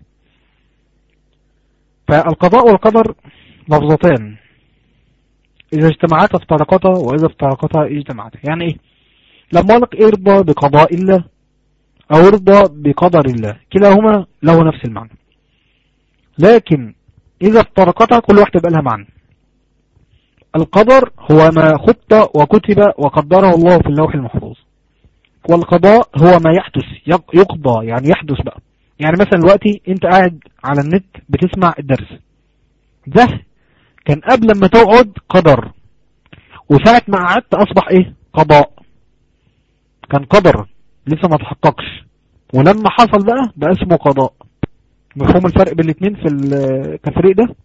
فالقضاء والقدر لفظتان. إذا اجتمعتا افترقتا وإذا افترقتا اجتمعتا. يعني إيه؟ لما لك ارضى بقضاء الله أو ارضى بقدر الله. كلاهما له نفس المعنى. لكن إذا افترقتا كل واحدة بقى لها معنى. القدر هو ما خط وكتب وقدره الله في اللوح المحفوظ. والقضاء هو ما يحدث يقضى يعني يحدث بقى. يعني مثلا دلوقتي أنت قاعد على النت بتسمع الدرس. ده كان قبل ما تقعد قدر. وساعة ما قعدت أصبح إيه؟ قضاء. كان قدر لسه ما تحققش. ولما حصل بقى بقى اسمه قضاء. مفهوم الفرق بين الاثنين في التفريق ده؟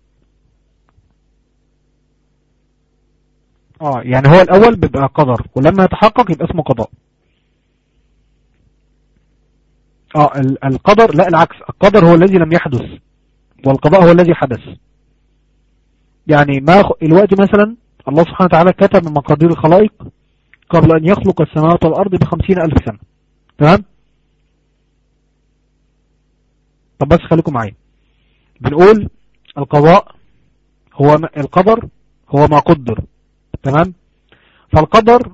آه يعني هو الأول بيبقى قدر ولما يتحقق يبقى اسمه قضاء. آه القدر لا العكس. القدر هو الذي لم يحدث والقضاء هو الذي حدث. يعني ما الوقت مثلا الله سبحانه وتعالى كتب مقادير الخلائق قبل أن يخلق السماوات والأرض بخمسين ألف سنة. تمام؟ طب بس خليكم معايا. بنقول القضاء هو القدر هو ما قدر. تمام؟ فالقدر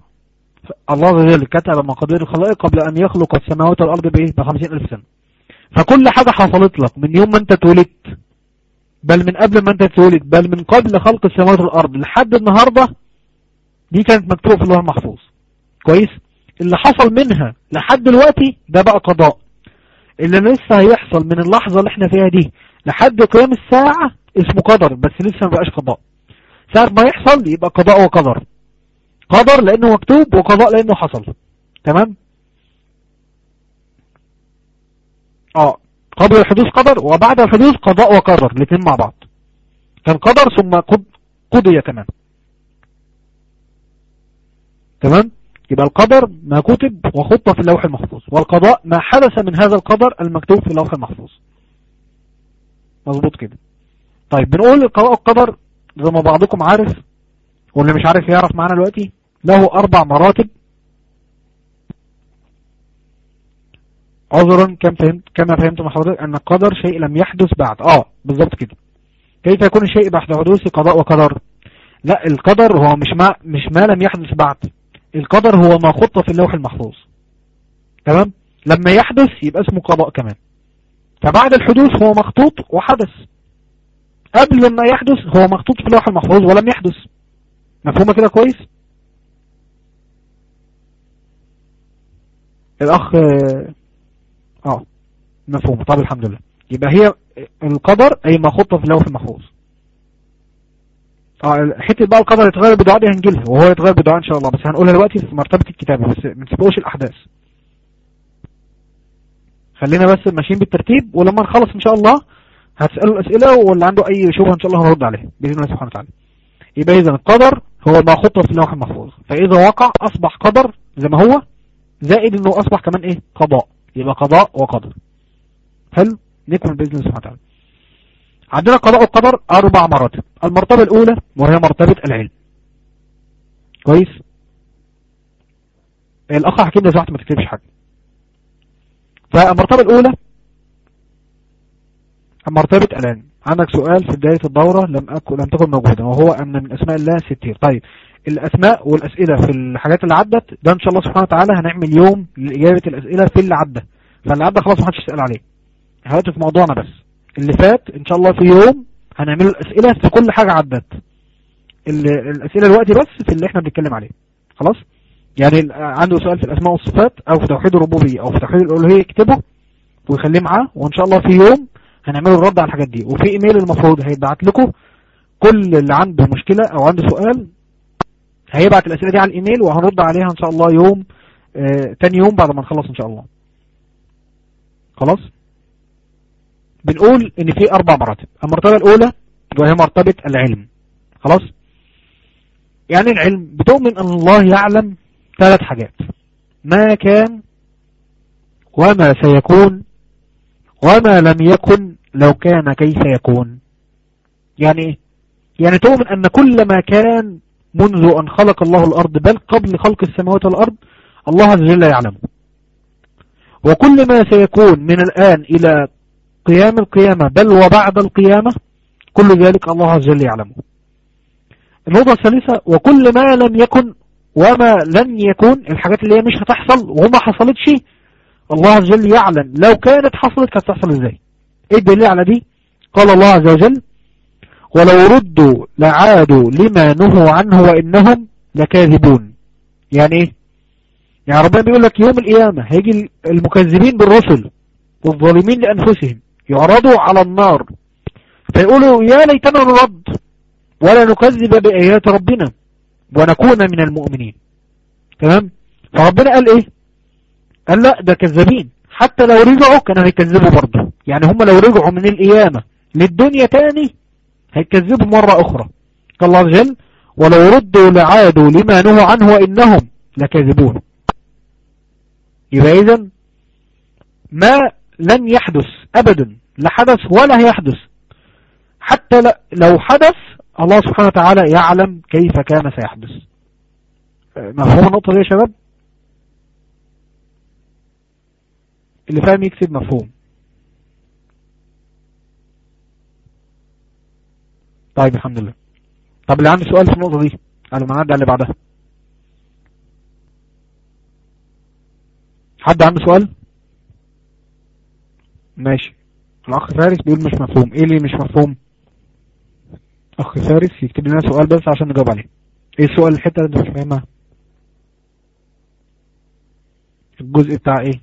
الله عز وجل كتب مقادير الخلائق قبل أن يخلق السماوات والأرض بإيه؟ بخمسين ألف سنة. فكل حاجة حصلت لك من يوم ما أنت اتولدت بل من قبل ما أنت تولد بل من قبل خلق السماوات والأرض لحد النهاردة دي كانت مكتوبة في الله المحفوظ. كويس؟ اللي حصل منها لحد دلوقتي ده بقى قضاء. اللي لسه هيحصل من اللحظة اللي إحنا فيها دي. لحد قيام الساعة اسمه قدر بس لسه ما بقاش قضاء. ساعة ما يحصل يبقى قضاء وقدر. قدر لأنه مكتوب وقضاء لأنه حصل. تمام؟ آه. قبل الحدوث قدر وبعد الحدوث قضاء وقدر الاثنين مع بعض. كان قدر ثم قضي كمان. تمام؟ يبقى القدر ما كتب وخط في اللوح المحفوظ والقضاء ما حدث من هذا القدر المكتوب في اللوح المحفوظ. مظبوط كده. طيب بنقول القضاء والقدر زي ما بعضكم عارف واللي مش عارف يعرف معانا دلوقتي له أربع مراتب. عذرا كم فهمت كما فهمت من حضرتك أن القدر شيء لم يحدث بعد. آه بالضبط كده. كيف يكون الشيء بعد حدوث قضاء وقدر؟ لا القدر هو مش ما مش ما لم يحدث بعد. القدر هو ما خط في اللوح المحفوظ. تمام؟ لما يحدث يبقى اسمه قضاء كمان. فبعد الحدوث هو مخطوط وحدث. قبل ما يحدث هو مخطوط في اللوح المحفوظ ولم يحدث. مفهومة كده كويس؟ الأخ آه مفهوم. طب الحمد لله. يبقى هي القدر أي ما خط في اللوح المحفوظ. حتة بقى القدر يتغير بدعاء دي هنجيلها وهو يتغير بدعاء إن شاء الله. بس هنقولها دلوقتي في مرتبة الكتابة بس ما نسيبوش الأحداث. خلينا بس ماشيين بالترتيب ولما نخلص إن شاء الله هتسألوا الأسئلة واللي عنده أي شبهة إن شاء الله هنرد عليها بإذن الله سبحانه وتعالى. يبقى اذا القدر هو ما خط في اللوح المحفوظ فإذا وقع أصبح قدر زي ما هو زائد إنه أصبح كمان إيه؟ قضاء. يبقى قضاء وقدر. حلو؟ نكمل بإذن الله سبحانه وتعالى. عندنا قضاء القدر أربع مراتب. المرتبة الأولى وهي مرتبة العلم. كويس؟ الأخ حكيم ده ما تكتبش حاجة. فالمرتبة الأولى مرتبة العلم. عندك سؤال في بداية الدورة لم أكن لم تكن موجودة وهو أن من أسماء الله ستير. طيب الأسماء والأسئلة في الحاجات اللي عدت ده إن شاء الله سبحانه وتعالى هنعمل يوم لإجابة الأسئلة في اللي عدى. فاللي عدى خلاص ما حدش يسأل عليه. هاتف موضوعنا بس. اللي فات إن شاء الله في يوم هنعمل الأسئلة في كل حاجة عدت. الأسئلة دلوقتي بس في اللي إحنا بنتكلم عليه. خلاص؟ يعني عنده سؤال في الأسماء والصفات أو في توحيد الربوبية أو في توحيد الألوهية يكتبه ويخليه معاه وإن شاء الله في يوم هنعمله الرد على الحاجات دي. وفي إيميل المفروض هيتبعت لكم. كل اللي عنده مشكلة أو عنده سؤال هيبعت الأسئلة دي على الإيميل وهنرد عليها إن شاء الله يوم آه تاني يوم بعد ما نخلص إن شاء الله. خلاص؟ بنقول إن في أربع مراتب. المرتبة الأولى وهي مرتبة العلم. خلاص؟ يعني العلم. بتؤمن أن الله يعلم ثلاث حاجات. ما كان وما سيكون وما لم يكن لو كان كيف يكون. يعني إيه؟ يعني تؤمن أن كل ما كان منذ أن خلق الله الأرض بل قبل خلق السماوات والأرض الله عز وجل يعلمه. وكل ما سيكون من الآن إلى قيام القيامة بل وبعد القيامة كل ذلك الله عز وجل يعلمه. النقطة الثالثة وكل ما لم يكن وما لن يكون الحاجات اللي هي مش هتحصل وما حصلتش الله عز وجل يعلم لو كانت حصلت كانت تحصل إزاي؟ إيه الدليل على دي؟ قال الله عز وجل ولو ردوا لعادوا لما نهوا عنه وإنهم لكاذبون. يعني إيه؟ يعني ربنا بيقول لك يوم القيامة هيجي المكذبين بالرسل والظالمين لأنفسهم. يعرضوا على النار. فيقولوا يا ليتنا نرد ولا نكذب بآيات ربنا ونكون من المؤمنين. تمام؟ فربنا قال إيه؟ قال لا ده كذابين. حتى لو رجعوا كانوا هيكذبوا برضه. يعني هم لو رجعوا من القيامة للدنيا تاني هيكذبوا مرة أخرى. قال الله وجل ولو ردوا لعادوا لما نهوا عنه وإنهم لكاذبون. يبقى إذن ما لن يحدث أبدا لا حدث ولا هيحدث حتى لو حدث الله سبحانه وتعالى يعلم كيف كان سيحدث. مفهوم النقطة دي يا شباب؟ اللي فاهم يكتب مفهوم. طيب الحمد لله. طب اللي عنده سؤال في النقطة دي قبل ما نعدي على اللي بعدها. حد عنده سؤال؟ ماشي. الأخ فارس بيقول مش مفهوم. إيه اللي مش مفهوم؟ أخ فارس يكتب لنا سؤال بس عشان نجاوب عليه. إيه السؤال الحتة اللي أنت مش فاهمها؟ الجزء بتاع إيه؟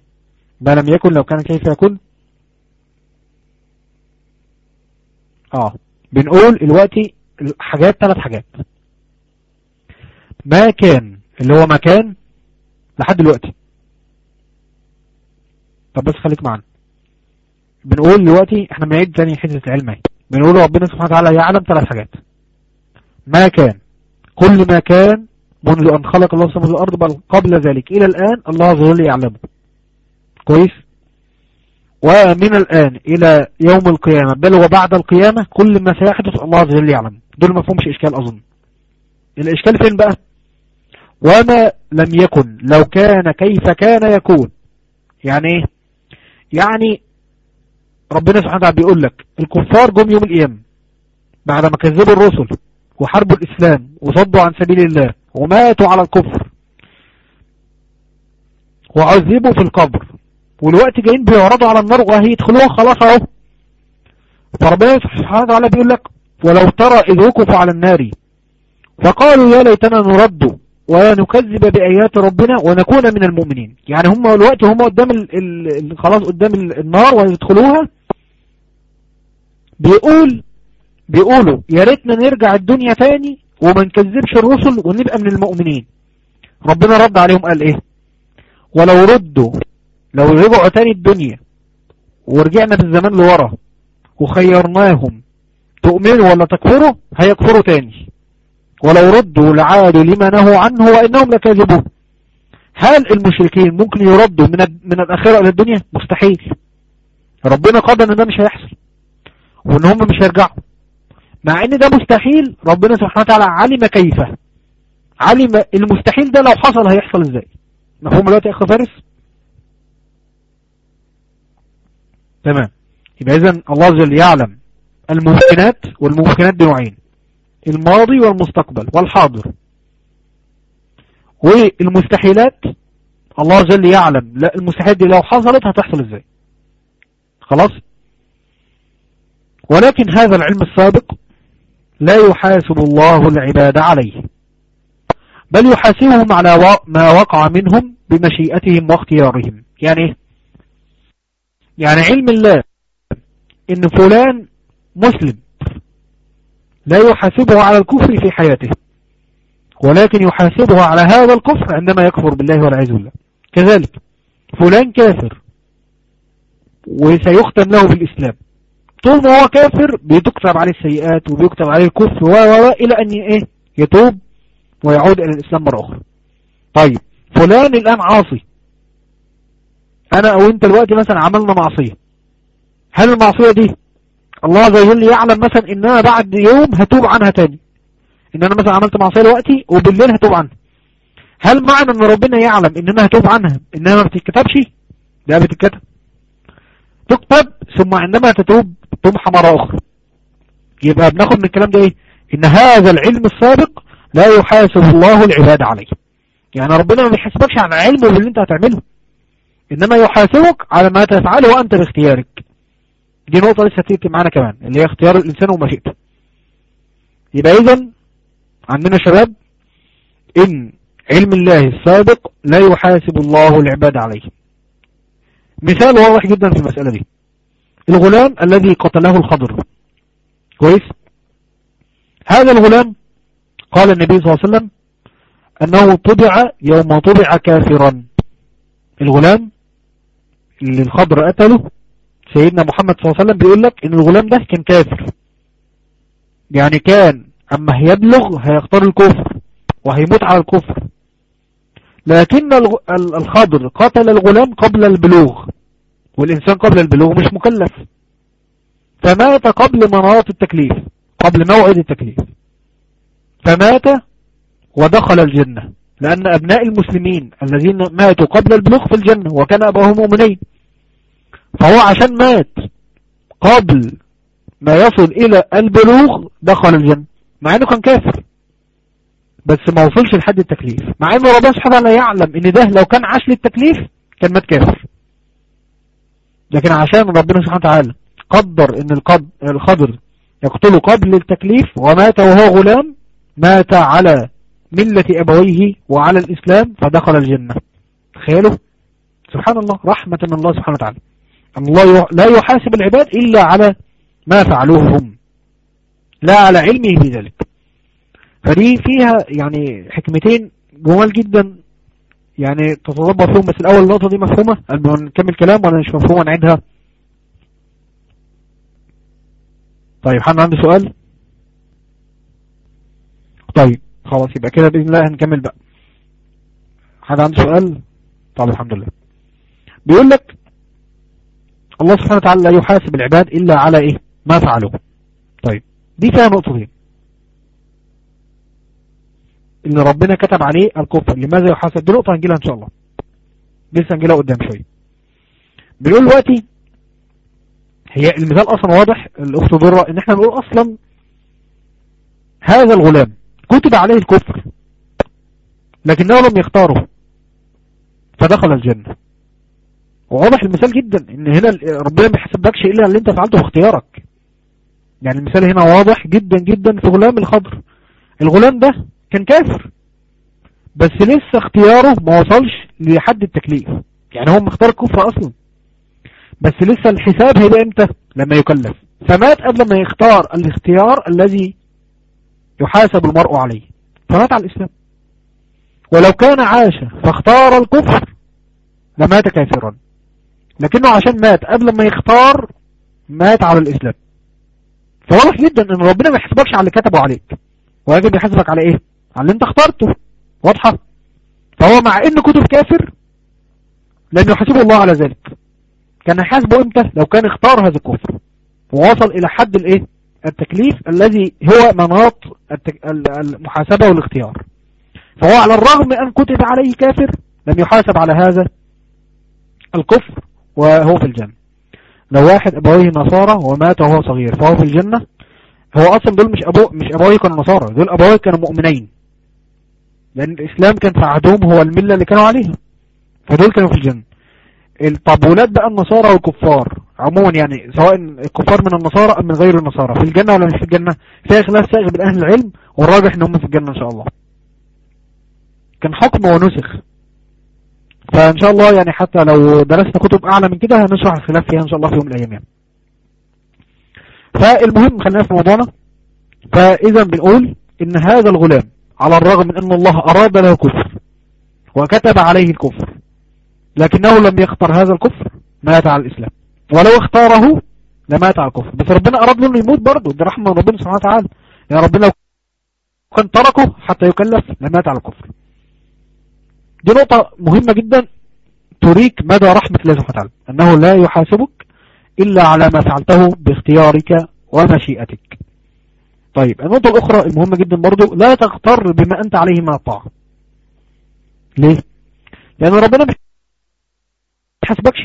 ما لم يكن لو كان كيف يكون آه. بنقول دلوقتي حاجات ثلاث حاجات. ما كان اللي هو مكان لحد دلوقتي. طب بس خليك معنا بنقول دلوقتي إحنا بنعيد تاني حتة العلم أهي. بنقول ربنا سبحانه وتعالى يعلم ثلاث حاجات. ما كان. كل ما كان منذ أن خلق الله سبحانه الأرض بل قبل ذلك. إلى الآن الله عز وجل يعلمه كويس؟ ومن الآن إلى يوم القيامة بل وبعد القيامة كل ما سيحدث الله عز وجل يعلم. دول ما فهمش إشكال أظن. الإشكال فين بقى؟ وما لم يكن لو كان كيف كان يكون. يعني إيه؟ يعني ربنا سبحانه وتعالى بيقول لك الكفار جم يوم القيامة بعد ما كذبوا الرسل وحاربوا الإسلام وصدوا عن سبيل الله وماتوا على الكفر وعذبوا في القبر والوقت جايين بيعرضوا على النار وهيدخلوها خلاص أهو. فربنا سبحانه وتعالى بيقول لك ولو ترى إذ وقفوا على النار فقالوا يا ليتنا نرد ونكذب بآيات ربنا ونكون من المؤمنين. يعني هم الوقت هم قدام خلاص قدام النار ويدخلوها بيقول بيقولوا يا ريتنا نرجع الدنيا تاني وما نكذبش الرسل ونبقى من المؤمنين. ربنا رد عليهم قال إيه؟ ولو ردوا لو رجعوا تاني الدنيا ورجعنا بالزمان لورا وخيرناهم تؤمنوا ولا تكفروا؟ هيكفروا تاني. ولو ردوا لعادوا لما نهوا عنه وإنهم لكاذبون. هل المشركين ممكن يردوا من من الآخرة إلى الدنيا؟ مستحيل. ربنا قضى إن ده مش هيحصل. وإن هم مش هيرجعوا. مع إن ده مستحيل. ربنا سبحانه وتعالى علم كيف. علم المستحيل ده لو حصل هيحصل إزاي. مفهوم دلوقتي يا اخ فارس؟ تمام. يبقى اذا الله عز وجل يعلم الممكنات والممكنات دي نوعين الماضي والمستقبل والحاضر. والمستحيلات الله عز وجل يعلم. لا المستحيلات دي لو حصلت هتحصل إزاي. خلاص؟ ولكن هذا العلم السابق لا يحاسب الله العباد عليه بل يحاسبهم على ما وقع منهم بمشيئتهم واختيارهم. يعني إيه؟ يعني علم الله إن فلان مسلم لا يحاسبه على الكفر في حياته ولكن يحاسبه على هذا الكفر عندما يكفر بالله والعياذ بالله. كذلك فلان كافر وسيختم له بالإسلام. طول ما هو كافر بتكتب عليه السيئات وبيكتب عليه الكفر و إلى أن إيه؟ يتوب ويعود إلى الإسلام مرة أخرى. طيب فلان الآن عاصي. أنا أو أنت الوقت مثلا عملنا معصية. هل المعصية دي الله عز وجل يعلم مثلا إن أنا بعد يوم هتوب عنها تاني؟ إن أنا مثلا عملت معصية دلوقتي وبالليل هتوب عنها. هل معنى أن ربنا يعلم إن أنا هتوب عنها إنها ما بتتكتبش؟ لا بتتكتب. تكتب ثم عندما تتوب تمحى مرة أخرى يبقى بناخد من الكلام ده إيه؟ إن هذا العلم السابق لا يحاسب الله العباد عليه. يعني ربنا ما بيحاسبكش على علمه باللي أنت هتعمله. إنما يحاسبك على ما تفعله وأنت باختيارك. دي نقطة لسه تيجي معانا كمان اللي هي اختيار الإنسان ومشيئته يبقى إذا عندنا شباب إن علم الله السابق لا يحاسب الله العباد عليه. مثال واضح جدا في المسألة دي. الغلام الذي قتله الخضر. كويس؟ هذا الغلام قال النبي صلى الله عليه وسلم أنه طبع يوم طبع كافرا. الغلام اللي الخضر قتله سيدنا محمد صلى الله عليه وسلم بيقول لك إن الغلام ده كان كافر. يعني كان أما هيبلغ هيختار الكفر وهيموت على الكفر. لكن الخضر قتل الغلام قبل البلوغ. والإنسان قبل البلوغ مش مكلف. فمات قبل مناط التكليف قبل موعد التكليف. فمات ودخل الجنة لأن أبناء المسلمين الذين ماتوا قبل البلوغ في الجنة وكان أبوهم مؤمنين. فهو عشان مات قبل ما يصل إلى البلوغ دخل الجنة مع أنه كان كافر. بس ما وصلش لحد التكليف مع أنه ربنا سبحانه وتعالى يعلم أن ده لو كان عاش للتكليف كان مات كافر. لكن عشان ربنا سبحانه وتعالى قدر أن الخضر يقتله قبل التكليف ومات وهو غلام مات على ملة أبويه وعلى الإسلام فدخل الجنة. تخيلوا؟ سبحان الله رحمة من الله سبحانه وتعالى. الله لا يحاسب العباد إلا على ما فعلوه هم لا على علمه بذلك فدي فيها يعني حكمتين جمال جدا يعني تتضبط فيهم بس الأول النقطة دي مفهومة؟ نكمل كلام ولا مش مفهومة نعيدها طيب حد عنده سؤال؟ طيب خلاص يبقى كده بإذن الله هنكمل بقى. حد عنده سؤال؟ طيب الحمد لله. بيقول لك الله سبحانه وتعالى لا يحاسب العباد إلا على إيه؟ ما فعلوه. طيب دي فيها نقطتين. إن ربنا كتب عليه الكفر. لماذا يحاسب؟ دي نقطة هنجيلها إن شاء الله. لسه هنجيلها قدام شوية. بنقول دلوقتي هي المثال أصلا واضح الأخت ضرة إن إحنا نقول أصلا هذا الغلام كتب عليه الكفر لكنه لم يختاره فدخل الجنة. وواضح المثال جدا إن هنا ربنا ما بيحسبكش إلا اللي أنت فعلته باختيارك يعني المثال هنا واضح جدا جدا في غلام الخضر. الغلام ده كان كافر. بس لسه اختياره ما وصلش لحد التكليف. يعني هو مختار الكفر أصلا. بس لسه الحساب هيبقى إمتى؟ لما يكلف. فمات قبل ما يختار الاختيار الذي يحاسب المرء عليه. فمات على الإسلام. ولو كان عاش فاختار الكفر لمات كافرا. لكنه عشان مات قبل ما يختار مات على الإسلام. فواضح جدا إن ربنا ما يحسبكش على اللي كتبه عليك. ويجب يحاسبك على إيه؟ على اللي انت اخترته. واضحة؟ فهو مع انه كتب كافر لن يحاسبه الله على ذلك. كان يحاسبه إمتى؟ لو كان اختار هذا الكفر. ووصل إلى حد الإيه؟ التكليف الذي هو مناط. المحاسبة والاختيار. فهو على الرغم أن كتب عليه كافر لم يحاسب على هذا الكفر وهو في الجنة. لو واحد أبويه نصارى ومات وهو صغير فهو في الجنة هو أصلا دول مش ابو مش ابويه كانوا نصارى دول ابويه كانوا مؤمنين. لأن الإسلام كان في عهدهم هو الملة اللي كانوا عليها. فدول كانوا في الجنة. الطابولات بقى النصارى والكفار. عموما يعني سواء الكفار من النصارى أم من غير النصارى. في الجنة ولا مش في الجنة؟ فيها خلاف سائغ بين أهل العلم والراجح إن هم في الجنة إن شاء الله. كان حكم ونسخ. فإن شاء الله يعني حتى لو درسنا كتب أعلى من كده هنشرح الخلاف فيها إن شاء الله في يوم من الأيام يعني. فالمهم خلينا في موضوعنا. فاذا بنقول إن هذا الغلام على الرغم من أن الله أراد له كفر وكتب عليه الكفر لكنه لم يختار هذا الكفر مات على الإسلام. ولو اختاره لمات على الكفر. بس ربنا أراد له انه يموت برضه دي رحمة من ربنا سبحانه وتعالى. يا ربنا لو كان تركه حتى يكلف لمات على الكفر. دي نقطة مهمة جدا تريك مدى رحمة الله سبحانه وتعالى. أنه لا يحاسبك إلا على ما فعلته باختيارك ومشيئتك. طيب النقطة الأخرى المهمة جدا برضو لا تغتر بما أنت عليه من الطاعة. ليه؟ لأن ربنا ما يحاسبكش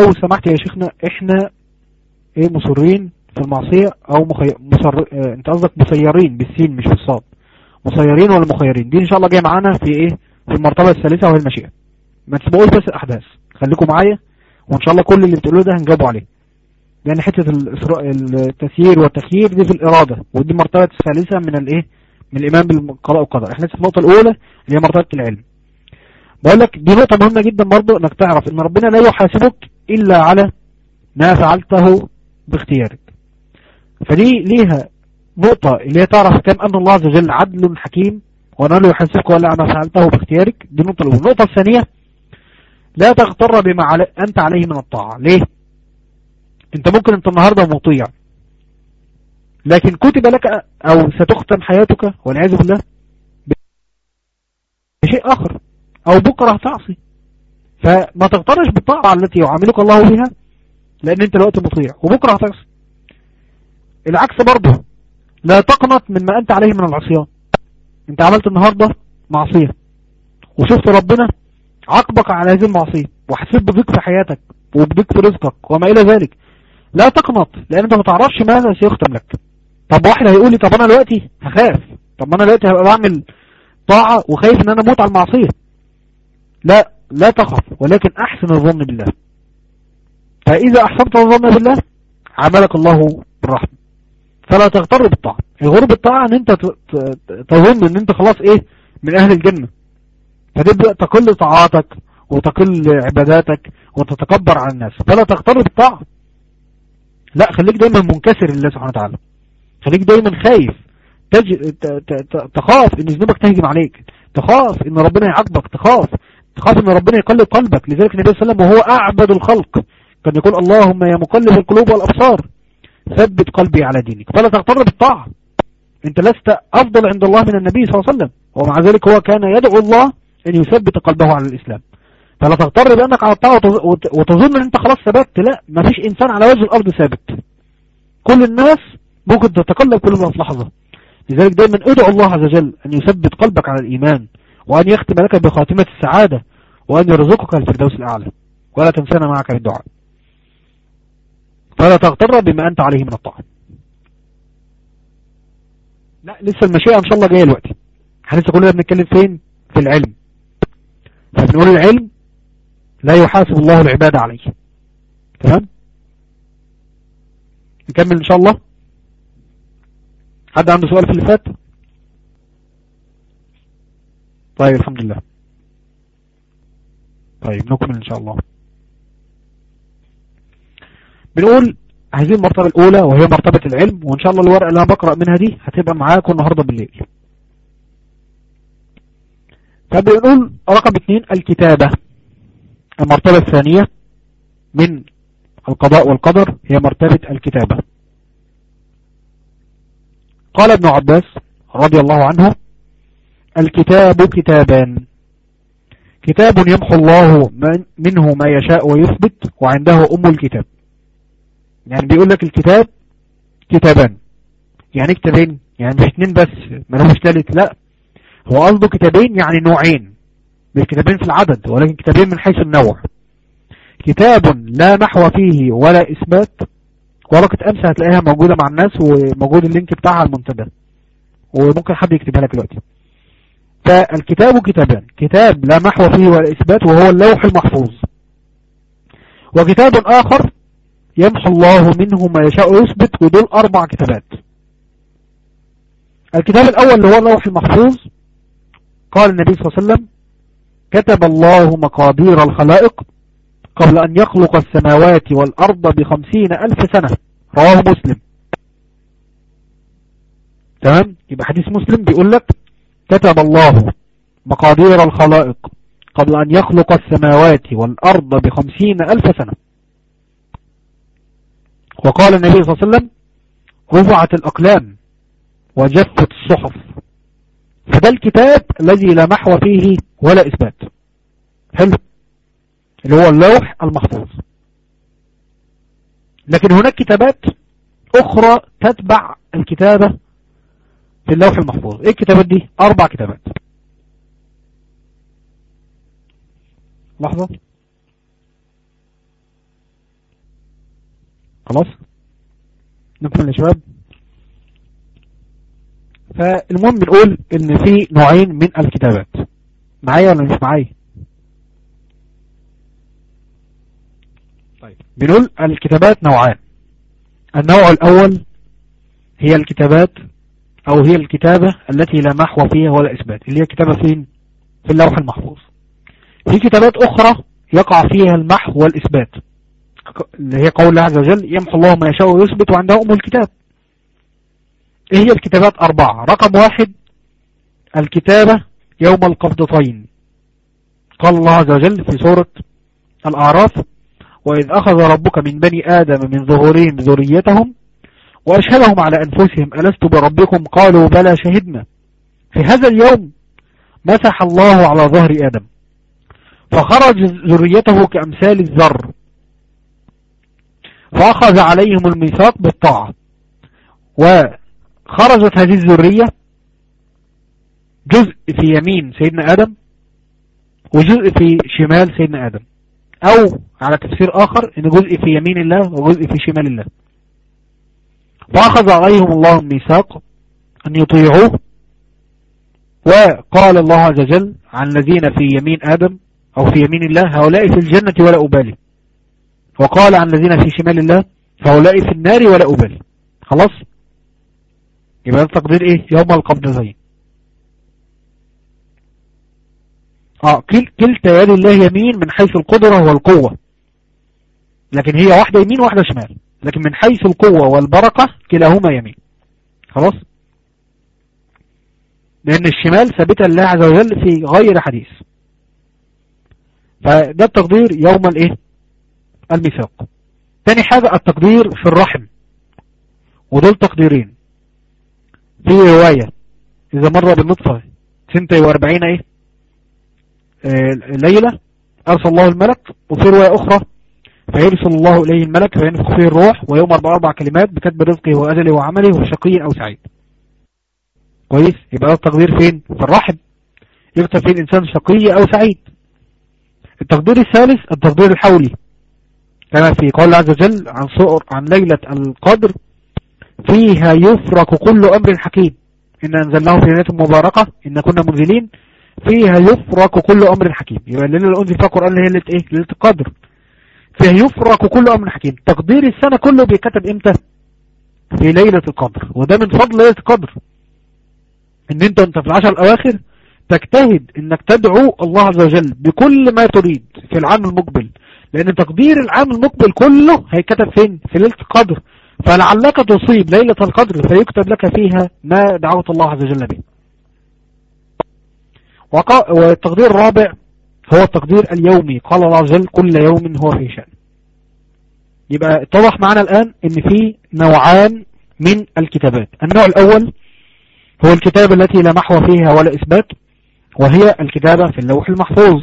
لو سمحت يا شيخنا إحنا إيه مصرين في المعصية أو مخي... مصر... آه أنت قصدك مسيرين بالسين مش بالصاد مسيرين ولا مخيرين؟ دي إن شاء الله جاية معانا في إيه؟ في المرتبة الثالثة وهي المشيئة. ما تسبقوش بس الاحداث خليكم معايا وإن شاء الله كل اللي بتقولوه ده هنجاوبوا عليه. لأن حتة. التسيير والتخيير دي في الإرادة ودي المرتبة الثالثة من الايه من الإيمان بالقضاء والقدر. إحنا في النقطة الأولى اللي هي مرتبة العلم. بقول لك دي نقطة مهمة جدا برضو إنك تعرف إن ربنا لا يحاسبك إلا على ما فعلته باختيارك. فدي ليها نقطة اللي هي تعرف كم أن الله عز وجل عدل حكيم وأنا لا يحاسبك ولا ما فعلته باختيارك. دي النقطة الأولى. النقطة الثانية لا تغتر بما أنت عليه من الطاعة. ليه؟ انت ممكن انت النهاردة مطيع. لكن كتب لك أو ستختم حياتك والعياذ بالله بشيء آخر. أو بكرة تعصي فما تغترش بالطاعة التي يعاملك الله بها لأن انت الوقت مطيع. وبكرة هتعصي. العكس برضه. لا تقنط مما أنت عليه من العصيان. انت عملت النهاردة معصية. وشفت ربنا عاقبك على هذه المعصية. وحسيت بضيق في حياتك. وبضيق في رزقك. وما إلى ذلك. لا تقنط لأن أنت ما تعرفش ماذا سيختم لك. طب واحد هيقول لي طب أنا دلوقتي هخاف طب أنا دلوقتي هبقى بعمل طاعة وخايف إن أنا أموت على المعصية. لا لا تخف ولكن أحسن الظن بالله. فإذا أحسنت الظن بالله عملك الله بالرحمة. فلا تغتر بالطاعة. الغرور بالطاعة إن أنت تظن إن أنت خلاص إيه من أهل الجنة. فتبدأ تقل طاعاتك وتقل عباداتك وتتكبر على الناس. فلا تغتر بالطاعة. لا خليك دايما منكسر لله سبحانه وتعالى. خليك دايما خايف. تج... ت... ت... تخاف إن ذنوبك تهجم عليك. تخاف إن ربنا يعاقبك. تخاف. تخاف إن ربنا يقلب قلبك. لذلك النبي صلى الله عليه وسلم وهو أعبد الخلق. كان يقول اللهم يا مقلب القلوب والأبصار. ثبت قلبي على دينك. فلا تغتر بالطاعة. أنت لست أفضل عند الله من النبي صلى الله عليه وسلم. ومع ذلك هو كان يدعو الله أن يثبت قلبه على الإسلام. فلا تغتر بانك على الطاعة وتظن إن أنت خلاص ثبت لا مفيش إنسان على وجه الأرض ثابت. كل الناس ممكن تتقلب كل ما لحظة. لذلك دايما ادعو الله عز وجل أن يثبت قلبك على الإيمان وأن يختم لك بخاتمة السعادة وأن يرزقك الفردوس الأعلى. ولا تنسانا معك بالدعاء فلا تغتر بما أنت عليه من الطاعة. لا لسه المشيئة إن شاء الله جاية الوقت لسه كلنا بنتكلم فين؟ في العلم. فبنقول العلم لا يحاسب الله العباد عليه. تمام؟ نكمل إن شاء الله. حد عنده سؤال في اللي فات؟ طيب الحمد لله. طيب نكمل إن شاء الله. بنقول عايزين المرتبة الأولى وهي مرتبة العلم وإن شاء الله الورقة اللي أنا بقرأ منها دي هتبقى معاكم النهاردة بالليل. فبنقول رقم اثنين الكتابة. المرتبة الثانية من القضاء والقدر هي مرتبة الكتابة. قال ابن عباس رضي الله عنه الكتاب كتابان. كتاب يمحو الله منه ما يشاء ويثبت وعنده أم الكتاب. يعني بيقول لك الكتاب كتابان. يعني كتابين. يعني مش اتنين بس ما لهمش ثالث لا. هو قصده كتابين يعني نوعين. مش كتابين في العدد ولكن كتابين من حيث النوع. كتاب لا نحو فيه ولا إثبات ورقة أمس هتلاقيها موجودة مع الناس وموجود اللينك بتاعها المنتدى. وممكن حد يكتبها لك دلوقتي. فالكتاب كتابان كتاب لا محو فيه ولا إثبات وهو اللوح المحفوظ. وكتاب آخر يمحو الله منه ما يشاء ويثبت ودول أربع كتابات. الكتاب الأول اللي هو اللوح المحفوظ قال النبي صلى الله عليه وسلم كتب الله مقادير الخلائق قبل أن يخلق السماوات والأرض بخمسين ألف سنة. رواه مسلم. تمام؟ يبقى حديث مسلم بيقول لك كتب الله مقادير الخلائق قبل أن يخلق السماوات والأرض بخمسين ألف سنة. وقال النبي صلى الله عليه وسلم رفعت الأقلام وجفت الصحف. فده الكتاب الذي لا محو فيه ولا إثبات. حلو؟ اللي هو اللوح المحفوظ. لكن هناك كتابات أخرى تتبع الكتابة في اللوح المحفوظ. إيه الكتابات دي؟ أربع كتابات. لحظة. خلاص؟ نكمل يا شباب. فالمهم بنقول إن في نوعين من الكتابات. معايا ولا مش معايا؟ طيب. بنقول الكتابات نوعان. النوع الأول هي الكتابات أو هي الكتابة التي لا محو فيها ولا إثبات اللي هي كتابة فين؟ في اللوح المحفوظ. في كتابات أخرى يقع فيها المحو والإثبات اللي هي قول الله عز وجل يمحو الله ما يشاء ويثبت وعنده أم الكتاب. هي الكتابات أربعة. رقم واحد الكتابة يوم القبضتين. قال الله عز وجل في سورة الأعراف وإذ أخذ ربك من بني آدم من ظهورهم ذريتهم وأشهدهم على أنفسهم ألست بربكم؟ قالوا بلى شهدنا. في هذا اليوم مسح الله على ظهر آدم فخرج ذريته كأمثال الذر فأخذ عليهم الميثاق بالطاعة وخرجت هذه الذرية جزء في يمين سيدنا آدم وجزء في شمال سيدنا آدم. أو على تفسير آخر إن جزء في يمين الله وجزء في شمال الله. فأخذ عليهم الله الميثاق أن يطيعوه وقال الله عز وجل عن الذين في يمين آدم أو في يمين الله هؤلاء في الجنة ولا أبالي. وقال عن الذين في شمال الله هؤلاء في النار ولا أبالي. خلاص؟ يبقى التقدير إيه؟ يوم القبضتين. آه كلتا يد الله يمين من حيث القدرة والقوة. لكن هي واحدة يمين واحدة شمال. لكن من حيث القوة والبركة كلاهما يمين. خلاص؟ لأن الشمال ثابتة لله عز وجل في غير حديث. فده التقدير يوم الإيه؟ الميثاق. تاني حاجة التقدير في الرحم. ودول تقديرين. في رواية. إذا مر بالنطفة. سنتي وأربعين إيه؟ آه ليلة. أرسل الله الملك. وفي رواية أخرى. فيرسل الله إليه الملك. فينفخ فيه الروح. ويؤمر بأربع كلمات بكتب رزقه وأجله وعمله وشقي أو سعيد. كويس. يبقى التقدير فين؟ في الرحم يكتب فيه الإنسان شقي أو سعيد. التقدير الثالث التقدير الحولي. كما في قول عز وجل عن صور عن ليلة القدر. فيها يفرق كل أمر حكيم. إن أنزلناه في ليلة مباركة إن كنا منزلين فيها يفرق كل أمر حكيم. يبقى الليلة اللي أنزل فيها القرآن هي ليلة إيه؟ ليلة القدر. فيه يفرق كل أمر حكيم. تقدير السنة كله بيكتب إمتى؟ في ليلة القدر. وده من فضل ليلة القدر. إن أنت انت في العشر الأواخر تجتهد إنك تدعو الله عز وجل بكل ما تريد في العام المقبل. لأن تقدير العام المقبل كله هيكتب فين؟ في ليلة القدر. فلعلك تصيب ليلة القدر فيكتب لك فيها ما دعوت الله عز وجل به. والتقدير الرابع هو التقدير اليومي. قال الله عز وجل كل يوم هو في شأن. يبقى اتضح معنا الآن إن في نوعان من الكتابات. النوع الأول هو الكتاب التي لا محو فيها ولا إثبات وهي الكتابة في اللوح المحفوظ.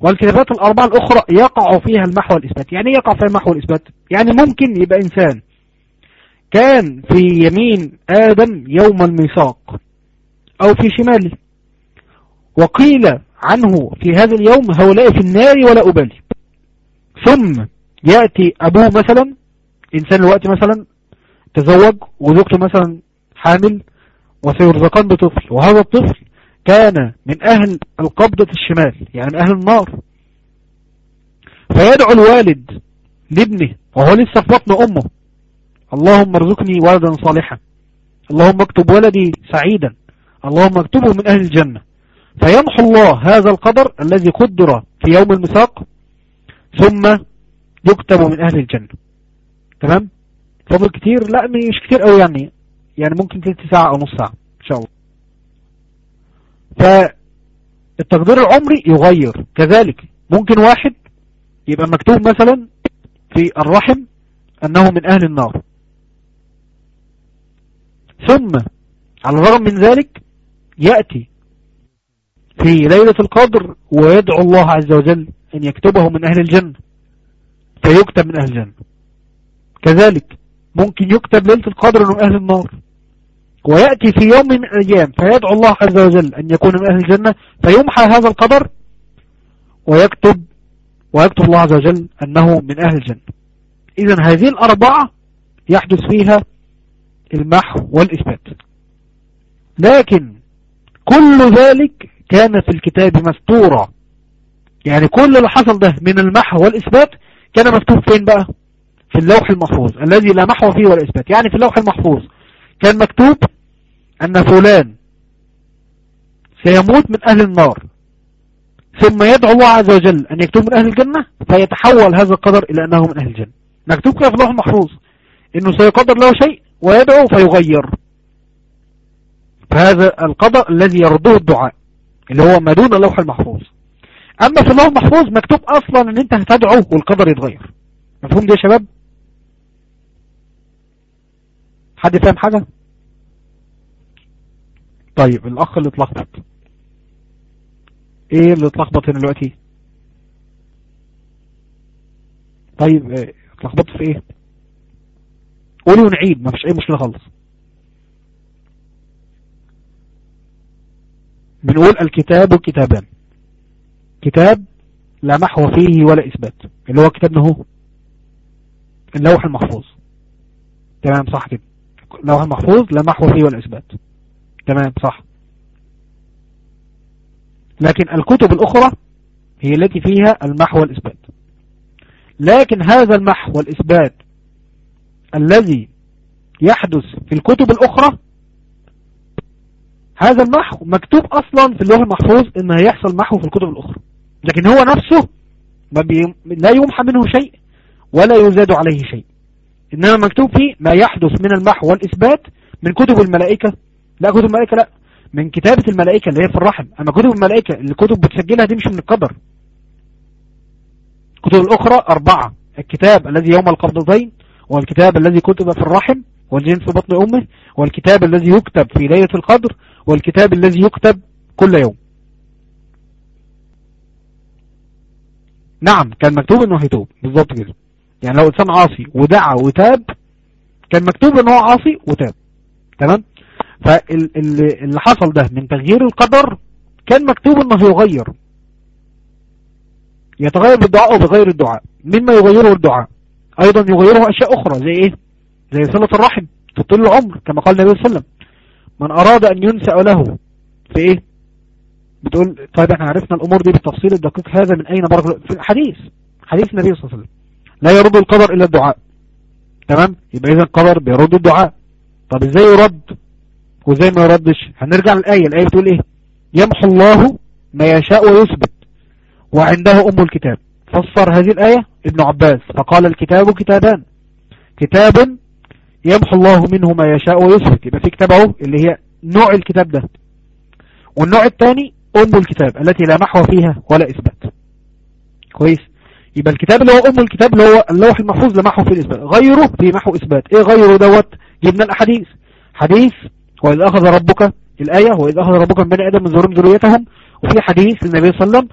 والكتابات الأربعة الأخرى يقع فيها المحو والإثبات. يعني يقع فيها المحو والإثبات؟ يعني ممكن يبقى إنسان كان في يمين آدم يوم الميثاق أو في شماله وقيل عنه في هذا اليوم هؤلاء في النار ولا أبالي. ثم يأتي أبوه مثلا إنسان الوقت مثلا تزوج وزوجته مثلا حامل وسيرزقان بطفل وهذا الطفل كان من أهل القبضة الشمال يعني من أهل النار. فيدعو الوالد لابنه وهو لسه في بطن أمه اللهم ارزقني ولدا صالحا اللهم اكتب ولدي سعيدا اللهم اكتبه من أهل الجنة. فيمحو الله هذا القدر الذي قدر في يوم المساق ثم يكتب من أهل الجنة. تمام؟ فضل كتير؟ لا مش كتير قوي يعني يعني ممكن تلت ساعة أو نص ساعة إن شاء الله. فالتقدير العمري يغير. كذلك ممكن واحد يبقى مكتوب مثلا في الرحم أنه من أهل النار. ثم على الرغم من ذلك يأتي في ليلة القدر ويدعو الله عز وجل أن يكتبه من أهل الجنة. فيكتب من أهل الجنة. كذلك ممكن يكتب ليلة القدر من أهل النار. ويأتي في يوم من الأيام فيدعو الله عز وجل أن يكون من أهل الجنة فيمحى هذا القدر ويكتب ويكتب الله عز وجل أنه من أهل الجنة. إذا هذه الأربعة يحدث فيها المحو والإثبات. لكن كل ذلك كان في الكتاب مستورا. يعني كل اللي حصل ده من المحو والإثبات كان مكتوب فين بقى؟ في اللوح المحفوظ الذي لا محو فيه ولا إثبات. يعني في اللوح المحفوظ. كان مكتوب أن فلان سيموت من أهل النار ثم يدعو الله عز وجل أن يكتب من أهل الجنة فيتحول هذا القدر إلى أنه من أهل الجنة. مكتوب كده في المحفوظ إنه سيقدر له شيء ويدعو فيغير. فهذا القدر الذي يرده الدعاء اللي هو ما دون اللوح المحفوظ. أما في اللوح المحفوظ مكتوب أصلا أن أنت هتدعو والقدر يتغير. مفهوم ده يا شباب؟ حد فاهم حاجة؟ طيب الأخ اللي اتلخبط. إيه اللي اتلخبط هنا دلوقتي؟ طيب آه، اتلخبطت في إيه؟ قولي ونعيد ما فيش أي مشكلة خالص. بنقول الكتاب كتابان. كتاب لا محو فيه ولا إثبات. اللي هو كتابنا هو؟ اللوح المحفوظ. تمام صح كده. اللوح المحفوظ لا محو فيه ولا إثبات. تمام صح. لكن الكتب الأخرى هي التي فيها المحو والإثبات. لكن هذا المحو والإثبات الذي يحدث في الكتب الأخرى هذا المحو مكتوب أصلا في اللوح المحفوظ إن هيحصل محو في الكتب الأخرى. لكن هو نفسه ما بي... لا يمحى منه شيء ولا يزاد عليه شيء. إنما مكتوب فيه ما يحدث من المحو والإثبات من كتب الملائكة. لا كتب الملائكة لا. من كتابة الملائكة اللي هي في الرحم. أما كتب الملائكة اللي الكتب بتسجلها دي مش من القدر الكتب الأخرى أربعة. الكتاب الذي يوم القبضتين والكتاب الذي كتب في الرحم والجن في بطن أمه والكتاب الذي يكتب في ليلة القدر والكتاب الذي يكتب كل يوم. نعم كان مكتوب إنه هيتوب. بالظبط كده. يعني لو انسان عاصي ودعا وتاب كان مكتوب إن هو عاصي وتاب. تمام؟ فاللي حصل ده من تغيير القدر كان مكتوب إنه يغير يتغير بالدعاء وبغير الدعاء. مما يغيره الدعاء. أيضا يغيره أشياء أخرى زي إيه؟ زي صلة الرحم في طول العمر كما قال النبي صلى الله عليه وسلم. من أراد أن ينسأ له في إيه؟ بتقول طيب إحنا عرفنا الأمور دي بالتفصيل الدقيق هذا من أين برضه في الحديث حديث النبي صلى الله عليه وسلم. لا يرد القدر إلا الدعاء. تمام؟ يبقى اذا القدر بيرد الدعاء. طب إزاي يرد؟ وإزاي ما يردش؟ هنرجع للآية. الآية بتقول إيه؟ يمحو الله ما يشاء ويثبت. وعنده أم الكتاب. فسر هذه الآية ابن عباس. فقال الكتاب كتابان. كتاب يمحو الله منه ما يشاء ويثبت. يبقى في كتاب أهو اللي هي نوع الكتاب ده. والنوع الثاني أم الكتاب التي لا محو فيها ولا إثبات. كويس؟ يبقى الكتاب اللي هو أم الكتاب اللي هو اللوح المحفوظ لا محو فيه الإثبات. غيره في محو إثبات. إيه غيره دوت؟ جبنا الأحاديث. حديث وإذ أخذ ربك الآية وإذ أخذ ربك من بني آدم من ذرهم ذريتهم. وفي حديث للنبي صلى الله عليه وسلم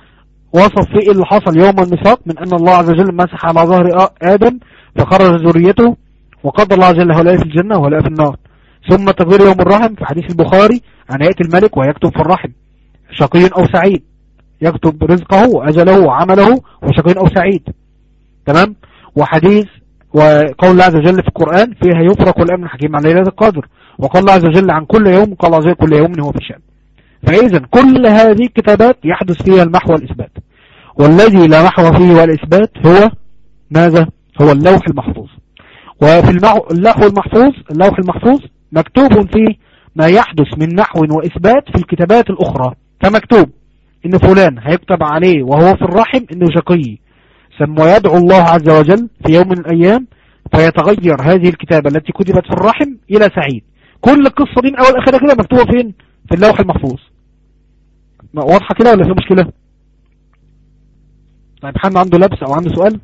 وصف فيه اللي حصل يوم الميثاق من أن الله عز وجل مسح على ظهر آدم فخرج ذريته وقدر الله عز وجل هؤلاء في الجنة وهؤلاء في النار. ثم تغيير يوم الرحم في حديث البخاري أن يأتي الملك ويكتب في الرحم شقي أو سعيد. يكتب رزقه وأجله وعمله وشقي أو سعيد. تمام؟ وحديث وقول الله عز وجل في القرآن فيها يفرق الأمن الحكيم عن ليلة القدر. وقال الله عز وجل عن كل يوم قال عز وجل كل يوم هو في شأن فإذا كل هذه الكتابات يحدث فيها المحو والإثبات. والذي لا محو فيه والإثبات هو ماذا؟ هو اللوح المحفوظ. وفي اللوح المحفوظ اللوح المحفوظ مكتوب فيه ما يحدث من نحو وإثبات في الكتابات الأخرى. فمكتوب إن فلان هيكتب عليه وهو في الرحم إنه شقي. ثم يدعو الله عز وجل في يوم من الأيام فيتغير هذه الكتابة التي كتبت في الرحم إلى سعيد. كل القصة دي من أول أخيرا كده مكتوبة فين؟ في اللوح المحفوظ. واضحة كده ولا في مشكلة؟ طيب حد عنده لبس أو عنده سؤال؟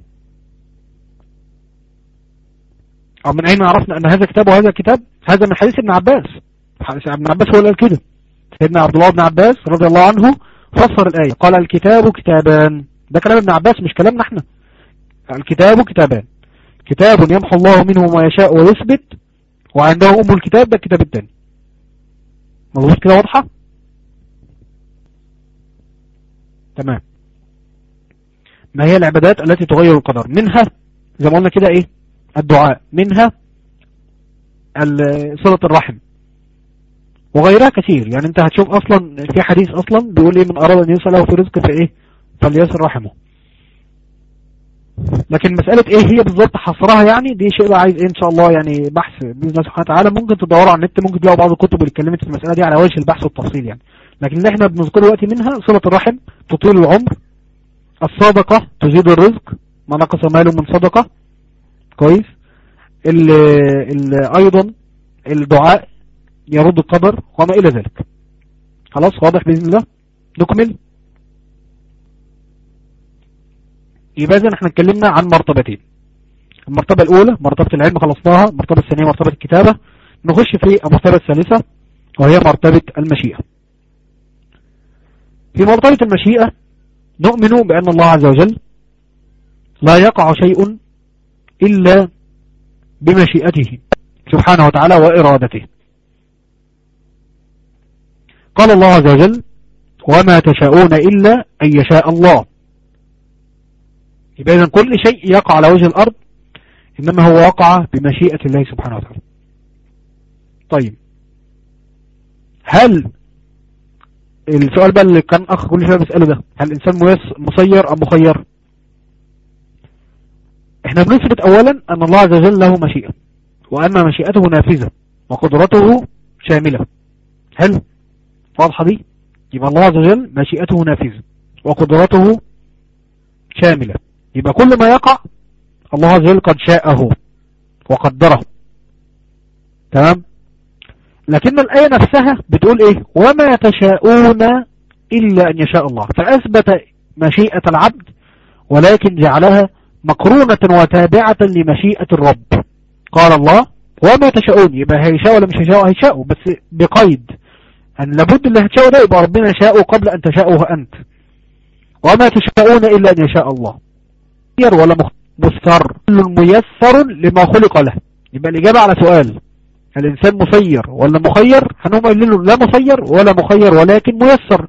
أو من أين عرفنا أن هذا كتاب وهذا كتاب هذا من حديث ابن عباس. ابن عباس هو اللي قال كده. سيدنا عبد الله بن عباس رضي الله عنه فسر الآية. قال الكتاب كتابان. ده كلام ابن عباس مش كلامنا إحنا. الكتاب كتابان. كتاب يمحو الله منه ما يشاء ويثبت وعنده أم الكتاب ده الكتاب الثاني مظبوط كده واضحة؟ تمام. ما هي العبادات التي تغير القدر؟ منها زي ما قلنا كده إيه؟ الدعاء. منها صلة الرحم. وغيرها كثير. يعني انت هتشوف أصلا في حديث أصلا بيقول إيه من أراد أن يسأله في رزق في إيه فليسر رحمه. لكن مسألة إيه هي بالظبط حصرها يعني؟ دي شيء بقى عايز إيه إن شاء الله يعني بحث بإذن الله سبحانه وتعالى. ممكن تدوروا على النت ممكن تلاقوا بعض الكتب اللي اتكلمت في المسألة دي على وجه البحث والتفصيل يعني. لكن اللي إحنا بنذكره دلوقتي منها صلة الرحم تطيل العمر الصدقة تزيد الرزق ما نقص ماله من صدقة. كويس. ال ال أيضا الدعاء يرد القدر وما إلى ذلك. خلاص واضح بإذن الله؟ نكمل يبقى اذا إحنا اتكلمنا عن مرتبتين. المرتبة الأولى مرتبة العلم خلصناها المرتبة الثانية مرتبة الكتابة. نخش في المرتبة الثالثة وهي مرتبة المشيئة. في مرتبة المشيئة نؤمن بأن الله عز وجل لا يقع شيء إلا بمشيئته سبحانه وتعالى وإرادته. قال الله عز وجل وما تشاءون إلا أن يشاء الله. يبقى إذن كل شيء يقع على وجه الأرض إنما هو وقع بمشيئة الله سبحانه وتعالى. طيب. هل السؤال بقى اللي كان أخ كل شوية بيسأله ده هل الإنسان مسير أم مخير؟ إحنا بنثبت أولا أن الله عز وجل له مشيئة وأن مشيئته نافذة وقدرته شاملة. هل واضحة دي؟ يبقى الله عز وجل مشيئته نافذة وقدرته شاملة. يبقى كل ما يقع الله عز وجل قد شاءه وقدره. تمام؟ لكن الآية نفسها بتقول إيه؟ وما تشاءون إلا أن يشاء الله. فأثبت مشيئة العبد ولكن جعلها مقرونة وتابعة لمشيئة الرب. قال الله وما تشاءون. يبقى هيشاء ولا مش هيشاء؟ هيشاء بس بقيد. أن لابد اللي هتشاء ده يبقى ربنا يشاء قبل أن تشاءه أنت. وما تشاءون إلا أن يشاء الله. مخير ولا مستر؟ كل ميسر لما خلق له. يبقى الإجابة على سؤال الإنسان مسير ولا مخير؟ هنهم قايلين له لا مسير ولا مخير ولكن ميسر.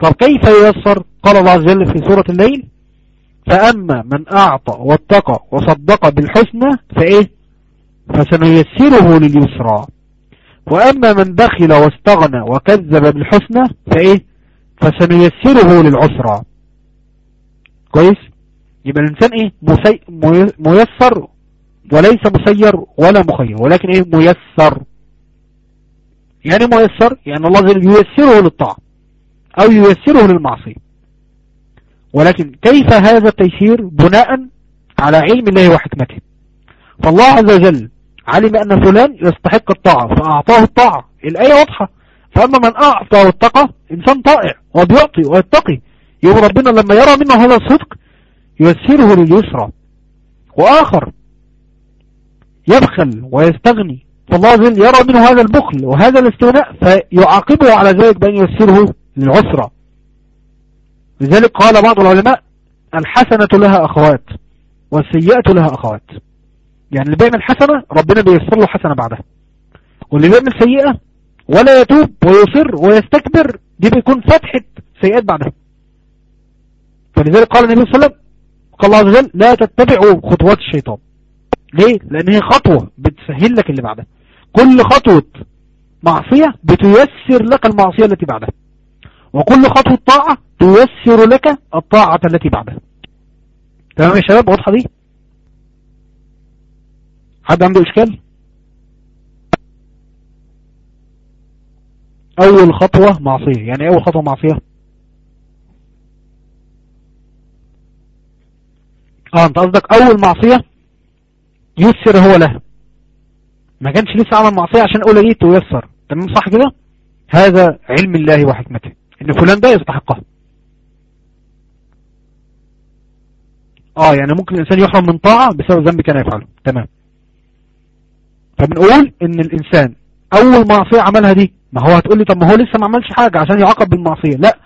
طب كيف ييسر؟ قال الله عز وجل في سورة الليل فأما من أعطى واتقى وصدق بالحسنى فإيه؟ فسنيسره لليسرى. وأما من بخل واستغنى وكذب بالحسنى فإيه؟ فسنيسره للعسرى. كويس؟ يبقى الإنسان إيه؟ مسي... ميسر وليس مسير ولا مخير ولكن إيه؟ ميسر. يعني ميسر؟ يعني الله عز ييسره للطاعة أو ييسره للمعصية. ولكن كيف هذا التيسير؟ بناء على علم الله وحكمته. فالله عز وجل علم أن فلان يستحق الطاعة فأعطاه الطاعة. الآية واضحة. فأما من أعطى واتقى إنسان طائع وبيعطي ويتقي. يوم ربنا لما يرى منه هذا الصدق يسره لليسرى. وآخر يبخل ويستغني. فالله يرى منه هذا البخل وهذا الاستغناء فيعاقبه على ذلك بأن يسره للعسرة لذلك قال بعض العلماء الحسنة لها أخوات والسيئة لها أخوات. يعني اللي بيعمل حسنة ربنا بيسر له حسنة بعدها. واللي بيعمل سيئة ولا يتوب ويصر ويستكبر دي بيكون فتحة سيئات بعدها. فلذلك قال النبي صلى الله عليه وسلم قال الله عز وجل لا تتبعوا خطوات الشيطان. ليه؟ لأن هي خطوة بتسهل لك اللي بعدها. كل خطوة معصية بتيسر لك المعصية التي بعدها. وكل خطوة طاعة تيسر لك الطاعة التي بعدها. تمام يا شباب؟ واضحة دي؟ حد عنده إشكال؟ أول خطوة معصية يعني أول خطوة معصية؟ آه أنت قصدك أول معصية يسر هو لها. ما كانش لسه عمل معصية عشان أقول إيه تيسر تمام صح كده؟ هذا علم الله وحكمته إن فلان ده يستحقها. آه يعني ممكن الإنسان يحرم من طاعة بسبب ذنب كان يفعله. تمام. فبنقول إن الإنسان أول معصية عملها دي ما هو هتقول لي طب ما هو لسه ما عملش حاجة عشان يعاقب بالمعصية لا.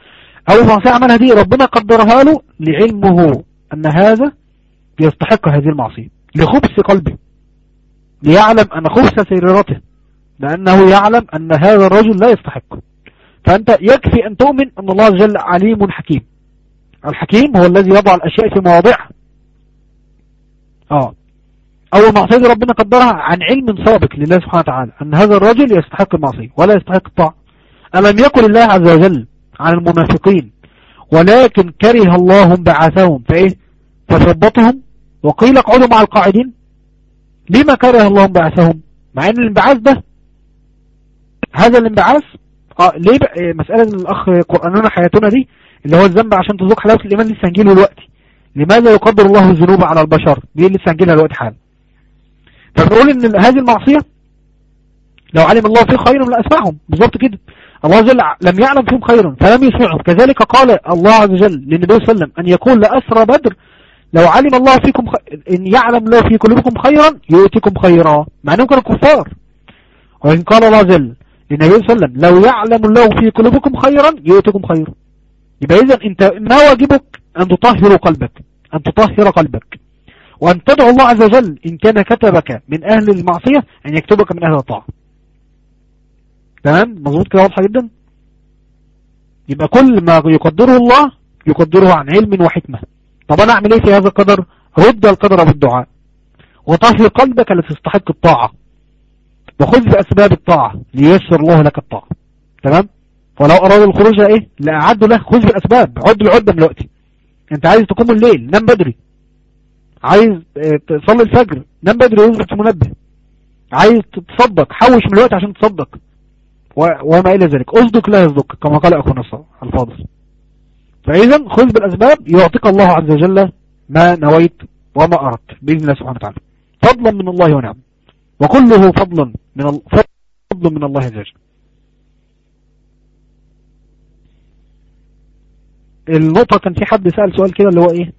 أول معصية عملها دي ربنا قدرها له لعلمه أن هذا يستحق هذه المعصية لخبث قلبه ليعلم أن خبث سريرته لأنه يعلم أن هذا الرجل لا يستحق. فأنت يكفي أن تؤمن أن الله جل عليم حكيم. الحكيم هو الذي يضع الأشياء في مواضعها آه. أول معصية ربنا قدرها عن علم سابق لله سبحانه وتعالى أن هذا الرجل يستحق المعصية ولا يستحق الطاعة. ألم يقل الله عز وجل عن المنافقين ولكن كره الله بعثهم فإيه؟ فثبتهم وقيل اقعدوا مع القاعدين. لما كره الله بعثهم؟ مع أن الانبعاث ده هذا الانبعاث آه ليه بقى؟ إيه، مسألة الأخ قرآننا حياتنا دي اللي هو الذنب عشان تذوق حلاوة الإيمان لسه هنجيله دلوقتي. لماذا يقدر الله الذنوب على البشر؟ دي لسه هنجيلها دلوقتي حالا؟ فبنقول إن هذه المعصية لو علم الله فيه خير لأسمعهم. بالظبط كده. الله عز وجل لم يعلم فيهم خيرا فلم يسمعهم. كذلك قال الله عز وجل للنبي صلى الله عليه وسلم أن يقول لأسرى بدر لو علم الله فيكم خ... إن يعلم الله في قلوبكم خيرا يؤتكم خيرا. مع أنهم كانوا كفار. وإن قال الله جل للنبي صلى الله عليه وسلم لو يعلم الله في قلوبكم خيرا يؤتكم خيرا. يبقى إذا أنت ما واجبك أن تطهر قلبك أن تطهر قلبك. وأن تدعو الله عز وجل إن كان كتبك من أهل المعصية أن يكتبك من أهل الطاعة. تمام؟ مظبوط كده واضحة جدا؟ يبقى كل ما يقدره الله يقدره عن علم وحكمة. طب أنا أعمل إيه في هذا القدر؟ رد القدر بالدعاء. وطهر قلبك لتستحق الطاعة. وخذ بأسباب الطاعة ليسر الله لك الطاعة. تمام؟ ولو أراد الخروج إيه؟ لأعد له. خذ بالأسباب عد العدة من الوقت أنت عايز تقوم الليل. نام بدري. عايز آه، تصلي الفجر نام بدري ويظبط المنبه عايز تتصدق حوش من الوقت عشان تصدق. وما إلى ذلك. أصدق لا يصدق كما قال أخونا الفاضل. فإذا خذ بالأسباب يعطيك الله عز وجل ما نويت وما أردت بإذن الله سبحانه وتعالى. فضلا من الله ونعم. وكله فضلا من فضل من الله عز وجل. النقطة كان في حد سأل سؤال كده اللي هو إيه؟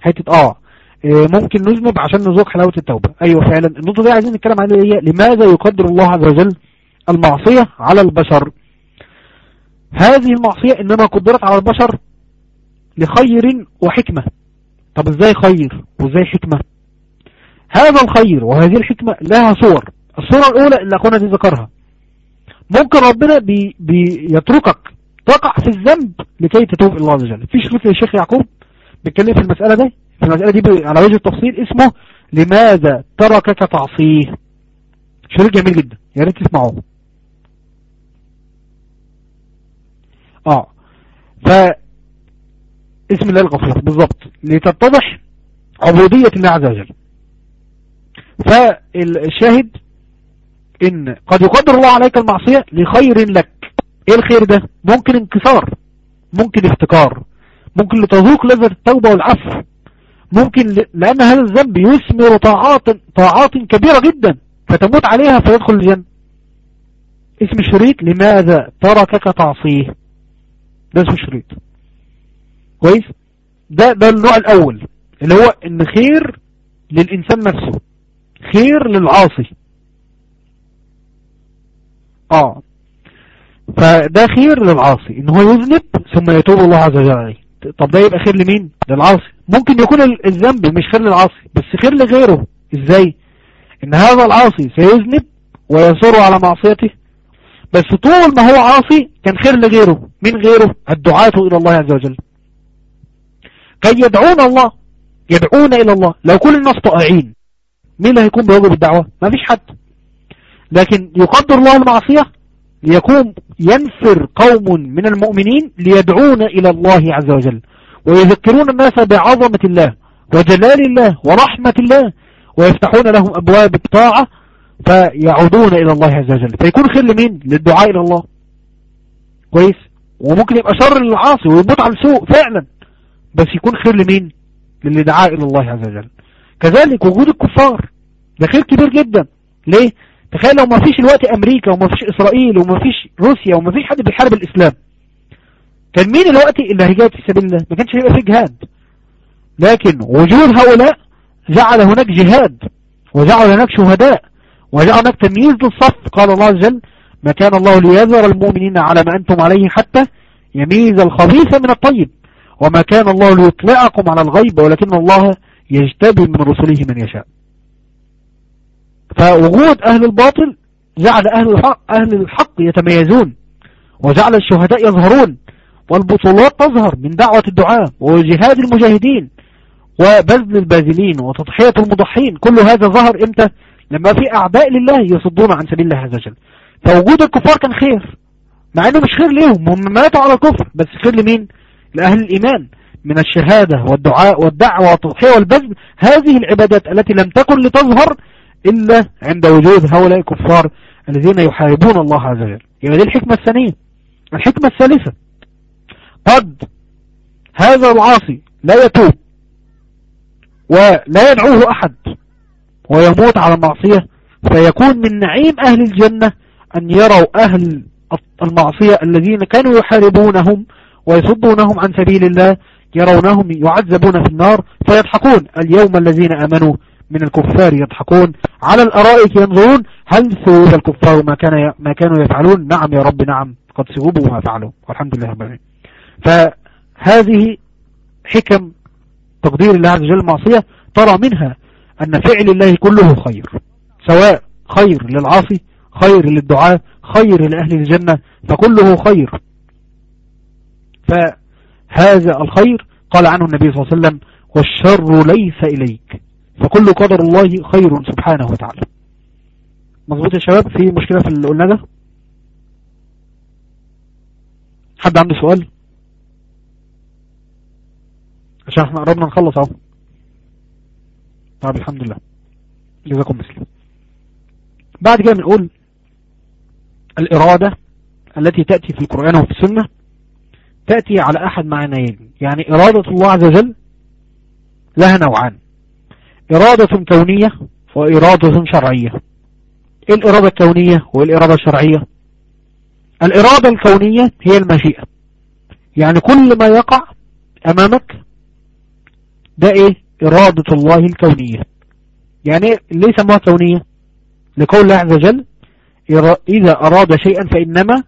حتة آه. ممكن نذنب عشان نذوق حلاوة التوبة. أيوه فعلا. النقطة دي عايزين نتكلم عنها هي لماذا يقدر الله عز وجل المعصية على البشر؟ هذه المعصية إنما قدرت على البشر لخير وحكمة. طب إزاي خير وإزاي حكمة؟ هذا الخير وهذه الحكمة لها صور. الصورة الأولى اللي أخونا دي ذكرها ممكن ربنا بي بيتركك تقع في الذنب لكي تتوب الله عز وجل. في شريط للشيخ يعقوب بيتكلم في المسألة دي؟ المسألة دي على وجه التفصيل اسمه لماذا تركك تعصيه. شريط جميل جدا يا ريت تسمعوه. آه ف اسم الله الغفور بالضبط. لتتضح عبودية الله عز وجل. فالشاهد إن قد يقدر الله عليك المعصية لخير لك. إيه الخير ده؟ ممكن انكسار ممكن افتكار ممكن لتذوق لذة التوبة والعفو. ممكن لأن هذا الذنب يثمر طاعات طاعات كبيرة جدا فتموت عليها فيدخل الجنة. اسم الشريط لماذا تركك تعصيه؟ ده اسم الشريط كويس؟ ده ده النوع الأول اللي هو إن خير للإنسان نفسه خير للعاصي. آه. فده خير للعاصي إن هو يذنب ثم يتوب الله عز وجل عليه. طب ده يبقى خير لمين؟ للعاصي. ممكن يكون الذنب مش خير للعاصي بس خير لغيره. إزاي؟ إن هذا العاصي سيذنب ويصر على معصيته. بس طول ما هو عاصي كان خير لغيره. من غيره؟ الدعاة إلى الله عز وجل. كي يدعون الله يدعون إلى الله. لو كل الناس طائعين مين اللي هيكون بواجب الدعوة؟ ما فيش حد. لكن يقدر الله المعصية ليكون ينفر قوم من المؤمنين ليدعون إلى الله عز وجل. ويذكرون الناس بعظمة الله وجلال الله ورحمة الله ويفتحون لهم أبواب الطاعة فيعودون إلى الله عز وجل. فيكون خير لمين؟ للدعاء إلى الله. كويس؟ وممكن يبقى شر للعاصي ويموت على السوء فعلا. بس يكون خير لمين؟ للي إلى الله عز وجل. كذلك وجود الكفار ده خير كبير جدا. ليه؟ تخيل لو ما فيش الوقت أمريكا وما فيش إسرائيل وما فيش روسيا وما فيش حد بيحارب الإسلام. كان مين الوقت اللي هيجاهد في سبيل الله؟ ما كانش هيبقى فيه جهاد. لكن وجود هؤلاء جعل هناك جهاد وجعل هناك شهداء وجعل هناك تمييز للصف. قال الله عز وجل ما كان الله ليذر المؤمنين على ما أنتم عليه حتى يميز الخبيث من الطيب وما كان الله ليطلعكم على الغيب ولكن الله يجتبي من رسله من يشاء. فوجود أهل الباطل جعل أهل الحق, أهل الحق يتميزون وجعل الشهداء يظهرون. والبطولات تظهر من دعوة الدعاء وجهاد المجاهدين وبذل الباذلين وتضحية المضحين. كل هذا ظهر إمتى؟ لما في أعداء لله يصدون عن سبيل الله عز وجل. فوجود الكفار كان خير مع إنه مش خير ليهم هم ماتوا على الكفر. بس خير لمين؟ لأهل الإيمان. من الشهادة والدعاء والدعوة والتضحية والبذل. هذه العبادات التي لم تكن لتظهر إلا عند وجود هؤلاء الكفار الذين يحاربون الله عز وجل. يبقى دي الحكمة الثانية. الحكمة الثالثة. قد هذا العاصي لا يتوب ولا يدعوه أحد ويموت على المعصية. فيكون من نعيم أهل الجنة أن يروا أهل المعصية الذين كانوا يحاربونهم ويصدونهم عن سبيل الله يرونهم يعذبون في النار فيضحكون. اليوم الذين أمنوا من الكفار يضحكون. على الأرائك ينظرون هل ثوب الكفار ما, كان ما كانوا يفعلون؟ نعم يا رب نعم. قد ثوبوا ما فعلوا. والحمد لله رب العالمين. فهذه حكم تقدير الله عز وجل المعصية ترى منها أن فعل الله كله خير سواء خير للعاصي خير للدعاء خير لأهل الجنة فكله خير. فهذا الخير قال عنه النبي صلى الله عليه وسلم والشر ليس إليك. فكل قدر الله خير سبحانه وتعالى. مظبوط يا شباب؟ في مشكلة في اللي قلنا ده حد عنده سؤال؟ عشان إحنا قربنا نخلص أهو. طيب الحمد لله. جزاكم مثل بعد كده بنقول الإرادة التي تأتي في القرآن وفي السنة تأتي على أحد معنيين. يعني إرادة الله عز وجل لها نوعان. إرادة كونية وإرادة شرعية. إيه الإرادة الكونية والإرادة الشرعية؟ الإرادة الكونية هي المشيئة. يعني كل ما يقع أمامك ده إيه؟ إرادة الله الكونية. يعني ليه سموها كونية؟ لقول الله عز وجل إذا أراد شيئا فإنما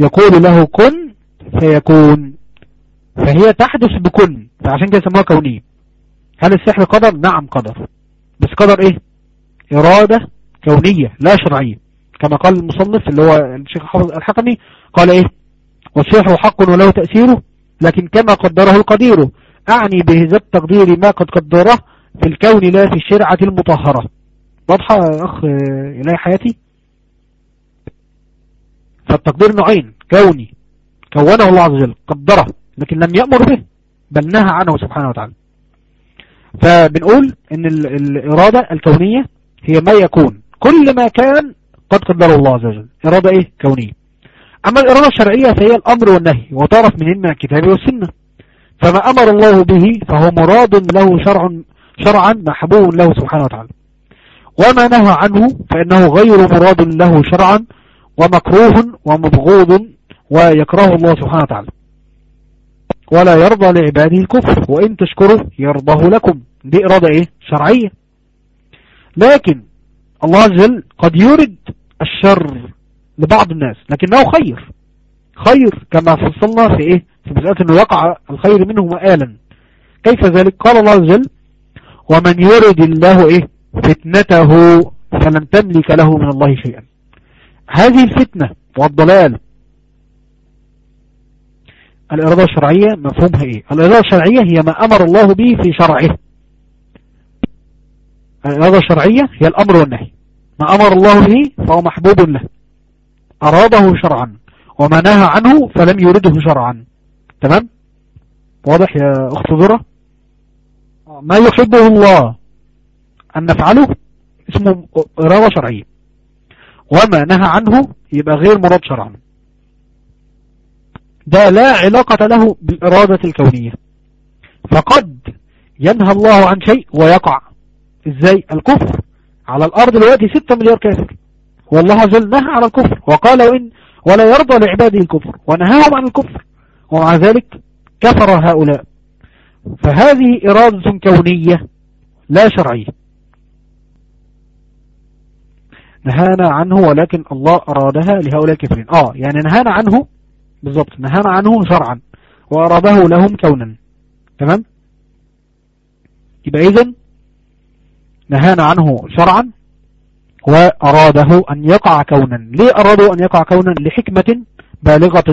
يقول له كن فيكون. فهي تحدث بكن فعشان كده سموها كونية. هل السحر قدر؟ نعم قدر. بس قدر إيه؟ إرادة كونية لا شرعية. كما قال المصنف اللي هو الشيخ حافظ الحكمي قال إيه؟ والسحر حق وله تأثيره لكن كما قدره القدير. أعني بهذا التقدير ما قد قدره في الكون لا في الشرعة المطهرة. واضحة يا أخ إلهي حياتي؟ فالتقدير نوعين كوني. كونه الله عز وجل قدره لكن لم يأمر به بل نهى عنه سبحانه وتعالى. فبنقول إن الإرادة الكونية هي ما يكون كل ما كان قد قدره الله عز وجل. إرادة إيه؟ كونية. أما الإرادة الشرعية فهي الأمر والنهي وتعرف منين من الكتاب والسنة. فما أمر الله به فهو مراد له شرع شرعا محبوب له سبحانه وتعالى. وما نهى عنه فإنه غير مراد له شرعا ومكروه ومبغوض ويكره الله سبحانه وتعالى. ولا يرضى لعباده الكفر وإن تشكروا يرضاه لكم. دي إرادة إيه؟ شرعية. لكن الله عز وجل قد يرد الشر لبعض الناس لكنه خير. خير كما فصلنا في إيه؟ في مسألة أنه يقع الخير منه مآلا. كيف ذلك؟ قال الله عز وجل ومن يرد الله إيه؟ فتنته فلن تملك له من الله شيئا. هذه الفتنة والضلال. الإرادة الشرعية مفهومها إيه؟ الإرادة الشرعية هي ما أمر الله به في شرعه. الإرادة الشرعية هي الأمر والنهي. ما أمر الله به فهو محبوب له. أراده شرعا. وما نهى عنه فلم يرده شرعا. تمام؟ واضح يا أخت ذرة؟ ما يحبه الله أن نفعله؟ اسمه إرادة شرعية. وما نهى عنه يبقى غير مراد شرعا. ده لا علاقة له بالإرادة الكونية. فقد ينهى الله عن شيء ويقع. إزاي؟ الكفر على الأرض دلوقتي 6 مليار كافر. والله عز وجل نهى على الكفر. وقال وإن ولا يرضى لعباده الكفر. ونهاهم عن الكفر. ومع ذلك كفر هؤلاء. فهذه إرادة كونية لا شرعية. نهانا عنه ولكن الله أرادها لهؤلاء الكافرين. آه يعني نهانا عنه بالضبط نهانا عنه شرعا وأراده لهم كونا. تمام؟ يبقى إذن نهانا عنه شرعا وأراده أن يقع كونا. ليه أرادوا أن يقع كونا؟ لحكمة بالغة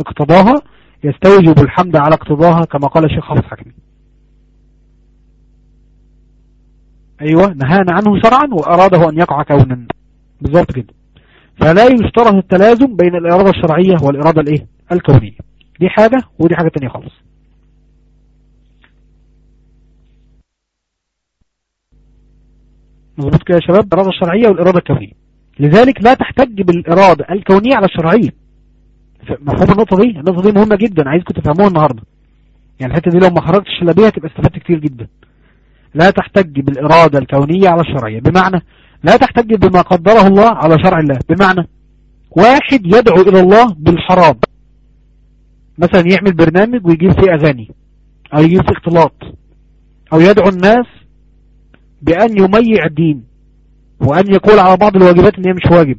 اقتضاها يستوجب الحمد على اقتضاها كما قال الشيخ حافظ حكمي أيوة نهانا عنه شرعا وأراده أن يقع كونا. بالضبط كده. فلا يشترط التلازم بين الإرادة الشرعية والإرادة الإيه؟ الكونية. دي حاجة ودي حاجة تانية خالص. مظبوط كده يا شباب؟ الإرادة الشرعية والإرادة الكونية. لذلك لا تحتج بالإرادة الكونية على الشرعية. مفهوم النقطة دي؟ النقطة دي مهمة جدا عايزكم تفهموها النهاردة. يعني الحتة دي لو ما خرجتش إلا بيها تبقى استفدت كتير جدا. لا تحتج بالإرادة الكونية على الشرعية بمعنى لا تحتج بما قدره الله على شرع الله. بمعنى واحد يدعو إلى الله بالحرام. مثلا يعمل برنامج ويجيب فيه أغاني أو يجيب فيه اختلاط أو يدعو الناس بأن يميع الدين وأن يقول على بعض الواجبات أن هي مش واجب.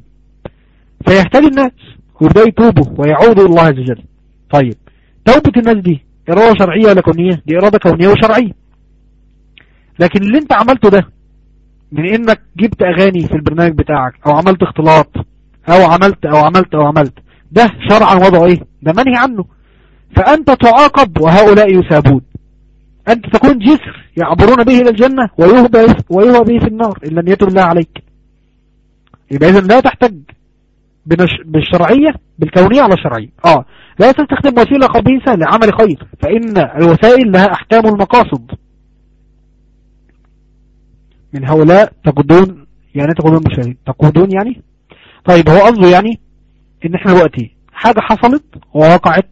فيحتاج الناس ويبدأ يتوبوا ويعودوا الله عز وجل. طيب توبة الناس دي إرادة شرعية ولا كونية؟ دي إرادة كونية وشرعية. لكن اللي أنت عملته ده من إنك جبت أغاني في البرنامج بتاعك أو عملت اختلاط أو عملت أو عملت أو عملت ده شرعا وضعه إيه؟ ده منهي عنه. فأنت تعاقب وهؤلاء يسابون أنت تكون جسر يعبرون به إلى الجنة ويهبى به في النار إن لم يتب الله عليك. يبقى اذا لا تحتج. بالشرعية بالكونية على الشرعية. آه. لا تستخدم وسيلة خبيثة لعمل خير فإن الوسائل لها أحكام المقاصد. من هؤلاء تقودون يعني تقودون مشاهدين تقودون يعني؟ طيب هو قصده يعني إن إحنا دلوقتي حاجة حصلت ووقعت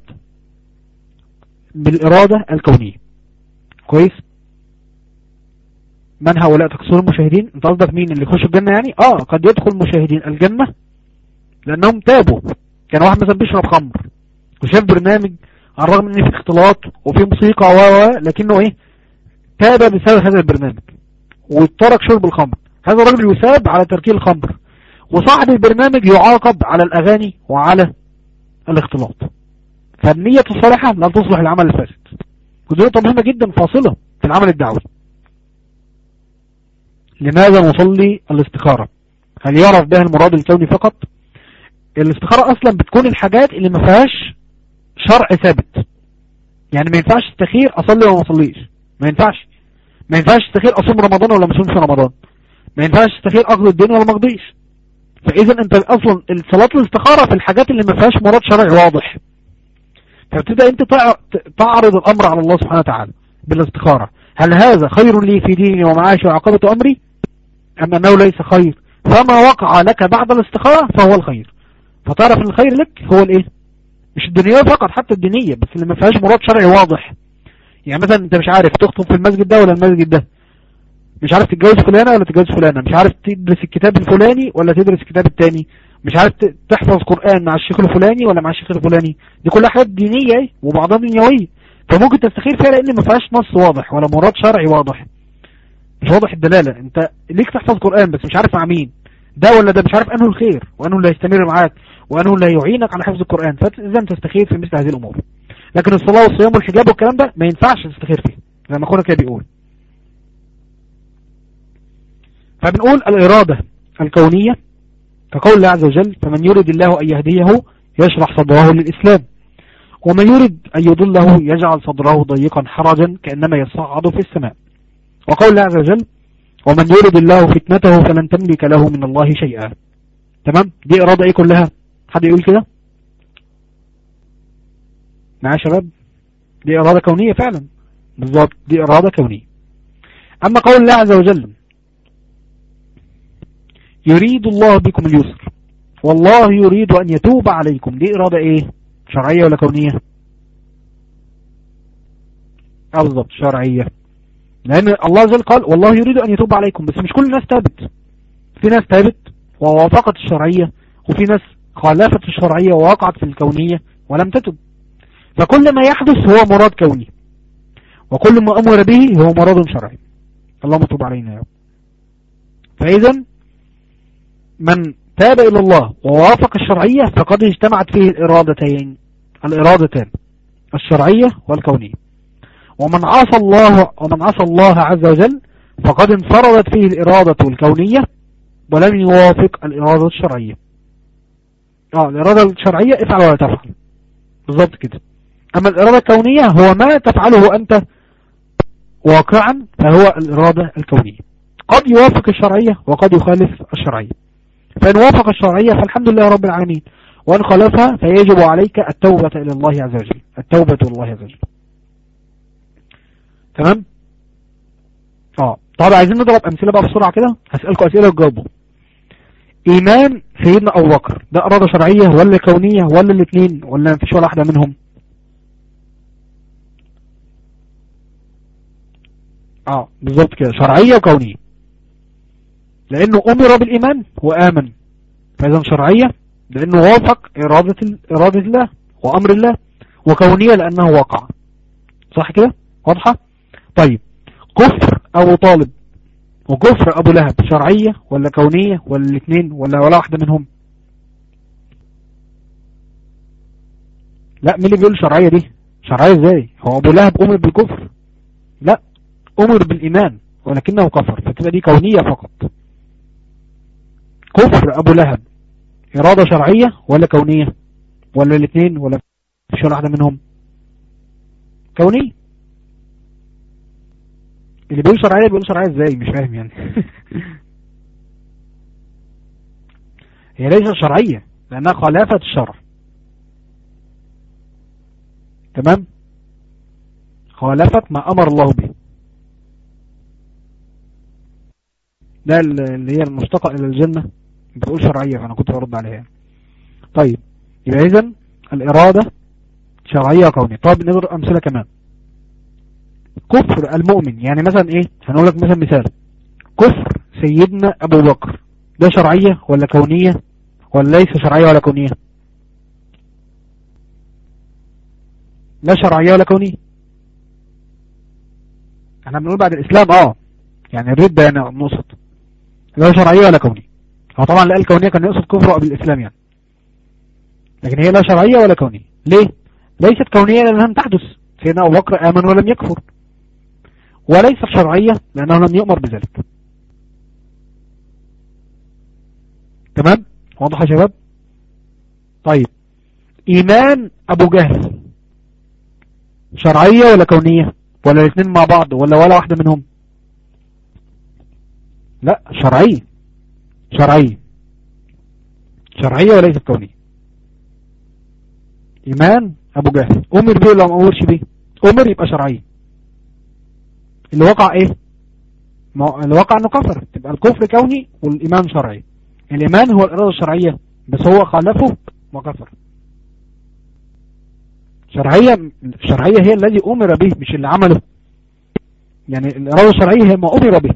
بالإرادة الكونية. كويس؟ من هؤلاء تقصون المشاهدين؟ أنت قصدك مين اللي يخشوا الجنة يعني؟ آه قد يدخل مشاهدين الجنة. لأنهم تابوا. كان واحد مثلا بيشرب خمر وشاف برنامج على الرغم إن في اختلاط وفي موسيقى و لكنه إيه؟ تاب بسبب هذا البرنامج وترك شرب الخمر. هذا الرجل يساب على تركيه الخمر وصاحب البرنامج يعاقب على الأغاني وعلى الاختلاط. فالنية الصالحة لا تصلح العمل الفاسد. ودي نقطة مهمة جدا فاصلة في العمل الدعوي. لماذا نصلي الاستخارة؟ هل يعرف بها المراد الكوني فقط؟ الاستخارة أصلا بتكون الحاجات اللي ما فيهاش شرع ثابت. يعني ما ينفعش استخير أصلي ولا ما أصليش. ما ينفعش. ما ينفعش تستخير أصوم رمضان ولا ما أصومش رمضان. ما ينفعش تستخير اقضي الدين ولا ما أقضيش. فاذا أنت أصلا صلاة الاستخارة في الحاجات اللي ما فيهاش مراد شرعي واضح. فبتبدا أنت تعرض الأمر على الله سبحانه وتعالى بالاستخارة. هل هذا خير لي في ديني ومعاشي وعقبه أمري؟ أم أنه ليس خير؟ فما وقع لك بعد الاستخارة فهو الخير. فتعرف إن الخير لك هو الإيه؟ مش الدنيا فقط حتى الدينية بس اللي ما فيهاش مراد شرعي واضح. يعني مثلا أنت مش عارف تخطب في المسجد ده ولا المسجد ده. مش عارف تتجوز فلانة ولا تتجوز فلانة. مش عارف تدرس الكتاب الفلاني ولا تدرس الكتاب التاني. مش عارف تحفظ قرآن مع الشيخ الفلاني ولا مع الشيخ الفلاني. دي كلها حاجات دينية وبعضها دنيوية. فممكن تستخير فيها لأن ما فيهاش نص واضح ولا مراد شرعي واضح. مش واضح الدلالة. أنت ليك تحفظ قرآن بس مش عارف مع مين. ده ولا ده؟ مش عارف أنه الخير وأنه اللي هيستمر معاك. وأنه اللي هيعينك على حفظ القرآن فاذا تستخير في مثل هذه الأمور. لكن الصلاة والصيام والحجاب والكلام ده ما ينفعش تستخير فيه زي ما كده بيقول. فبنقول الإرادة الكونية كقول الله عز وجل فمن يريد الله أن يهديه يشرح صدره للإسلام ومن يريد أن يضله يجعل صدره ضيقا حرجا كأنما يصعد في السماء. وقول الله عز وجل ومن يريد الله فتنته فلن تملك له من الله شيئا. تمام؟ دي إرادة إيه كلها؟ حد يقول كده؟ معايا شباب؟ دي إرادة كونية فعلا. بالضبط دي إرادة كونية. أما قول الله عز وجل يريد الله بكم اليسر. والله يريد أن يتوب عليكم. دي إرادة إيه؟ شرعية ولا كونية؟ أه بالضبط شرعية. لأن الله عز وجل قال والله يريد أن يتوب عليكم. بس مش كل الناس تابت. في ناس تابت ووافقت الشرعية وفي ناس خالفت الشرعية ووقعت في الكونية ولم تتب فكل ما يحدث هو مراد كوني. وكل ما أمر به هو مراد شرعي. اللهم تب علينا يا رب. فإذا من تاب إلى الله ووافق الشرعية فقد اجتمعت فيه الإرادتين الإرادتان الشرعية والكونية. ومن عصى الله ومن عصى الله عز وجل فقد انفردت فيه الإرادة الكونية ولم يوافق الإرادة الشرعية. آه الإرادة الشرعية افعل ولا تفعل. بالضبط كده. أما الإرادة الكونية هو ما تفعله أنت واقعا فهو الإرادة الكونية. قد يوافق الشرعية وقد يخالف الشرعية. فإن وافق الشرعية فالحمد لله رب العالمين. وإن خالفها فيجب عليك التوبة إلى الله عز وجل. التوبة إلى الله عز وجل. تمام؟ آه. طب عايزين نضرب أمثلة بقى بسرعة كده؟ هسألكم أسئلة وتجاوبوا. إيمان سيدنا أبو بكر. ده إرادة شرعية ولا كونية ولا الاثنين ولا مفيش ولا واحدة منهم؟ آه بالظبط كده. شرعية وكونية. لأنه أمر بالإيمان وآمن. فإذا شرعية لأنه وافق إرادة, إرادة الله وأمر الله وكونية لأنه وقع. صح كده؟ واضحة؟ طيب. كفر أبو طالب. وكفر أبو لهب شرعية ولا كونية ولا الاثنين ولا ولا واحدة منهم؟ لا مين اللي بيقول شرعية دي؟ شرعية إزاي؟ هو أبو لهب أمر بالكفر؟ لا أمر بالإيمان ولكنه كفر فتبقى دي كونية فقط. كفر أبو لهب إرادة شرعية ولا كونية؟ ولا الاثنين ولا مش واحدة منهم؟ كونية. اللي بيقول شرعية بيقول شرعية إزاي مش فاهم يعني. هي ليست شرعية لأنها خلافة الشرع. تمام؟ خالفت ما أمر الله به. ده اللي هي المشتقة إلى الجنة. بتقول شرعية فأنا كنت برد عليها طيب يبقى إذا الإرادة شرعية كونية طب نضرب أمثلة كمان. كفر المؤمن. يعني مثلا إيه؟ هنقول لك مثلا مثال. كفر سيدنا أبو بكر. ده شرعية ولا كونية؟ ولا ليس شرعية ولا كونية؟ لا شرعية ولا كونية. إحنا بنقول بعد الإسلام آه. يعني الردة يعني نقصد. لا شرعية ولا كونية. هو طبعا لا الكونية كان يقصد كفر قبل الإسلام يعني. لكن هي لا شرعية ولا كونية. ليه؟ ليست كونية لأنها لم تحدث. سيدنا أبو بكر آمن ولم يكفر. وليست شرعية لأنه لم يؤمر بذلك. تمام؟ واضح يا شباب؟ طيب. إيمان أبو جهل شرعية ولا كونية؟ ولا الاثنين مع بعض ولا ولا واحدة منهم؟ لا شرعية. شرعية. شرعية وليست كونية. إيمان أبو جهل. أمر به ولا ما أمرش به أمر يبقى شرعية. اللي وقع إيه اللي وقع أنه كفر. تبقى الكفر كوني والإيمان شرعي. الإيمان هو الإرادة الشرعية بس هو خالفه وكفر شرعية الشرعية هي الذي أمر به مش اللي عمله. يعني الإرادة الشرعية هي ما أمر به.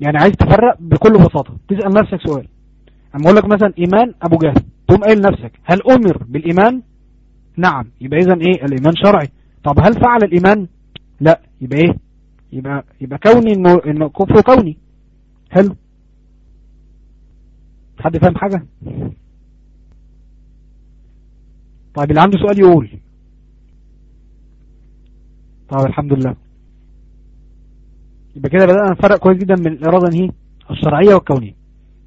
يعني عايز تفرق بكل بساطة. تسأل نفسك سؤال. أما أقول لك مثلا إيمان أبو جهل. تقوم قايل لنفسك هل أمر بالإيمان؟ نعم. يبقى اذا إيه؟ الإيمان شرعي. طب هل فعل الإيمان؟ لا. يبقى إيه؟ يبقى يبقى كوني إنه إنه كفر كوني حلو. حد فاهم حاجة؟ طيب اللي عنده سؤال يقول. طيب الحمد لله. يبقى كده بدأنا نفرق كويس جدا من الإرادة هي الشرعية والكونية.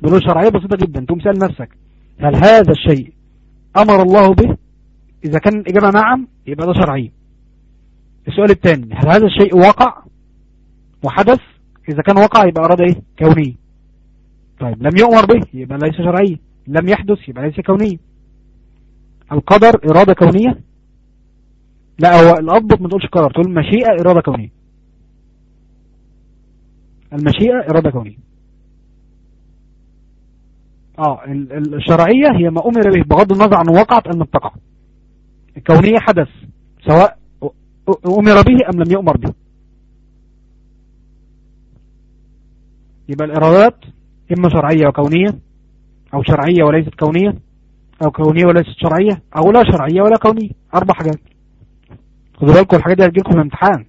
بيقولوا الشرعية بسيطة جدا. تقوم سأل نفسك هل هذا الشيء أمر الله به؟ إذا كان الإجابة نعم يبقى ده شرعي. السؤال الثاني هل هذا الشيء وقع وحدث؟ إذا كان وقع يبقى أراد إيه؟ كوني. طيب لم يؤمر به يبقى ليس شرعي. لم يحدث يبقى ليس كوني. القدر إرادة كونية؟ لا هو الأضبط ما تقولش قدر تقول مشيئة إرادة كونية. المشيئة إرادة كونية. آه الشرعية هي ما أمر به بغض النظر عن وقعت أم تقع الكونية حدث سواء أمر به أم لم يؤمر به؟ يبقى الإرادات إما شرعية وكونية أو شرعية وليست كونية أو كونية وليست شرعية أو لا شرعية ولا كونية. أربع حاجات. خدوا بالكم الحاجات دي هتجيلكم في الامتحان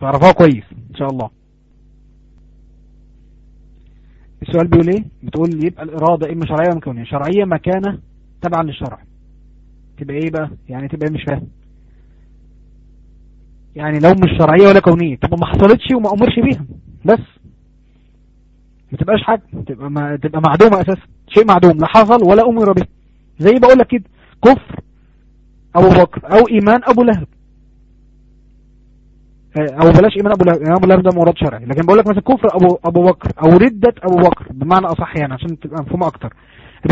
تعرفوها كويس إن شاء الله. السؤال بيقول إيه؟ بتقول يبقى الإرادة إما شرعية ولا كونية. شرعية مكانة تبعا للشرع. تبقى إيه بقى؟ يعني تبقى مش فاهم. يعني لو مش شرعية ولا كونية تبقى ما حصلتش وما أمرش بيها. بس. ما تبقاش حاجة. تبقى, ما تبقى معدومة أساسا. شيء معدوم. لا حصل ولا أمر به. زي بقول لك كده. كفر. أبو بكر. أو إيمان أبو لهب. أو بلاش إيمان أبو لهب. إيمان أبو لهب ده مراد شرعي. لكن بقول لك مثلا كفر أبو, أبو بكر. أو ردة أبو بكر. بمعنى أصح يعني عشان تبقى مفهومة أكتر.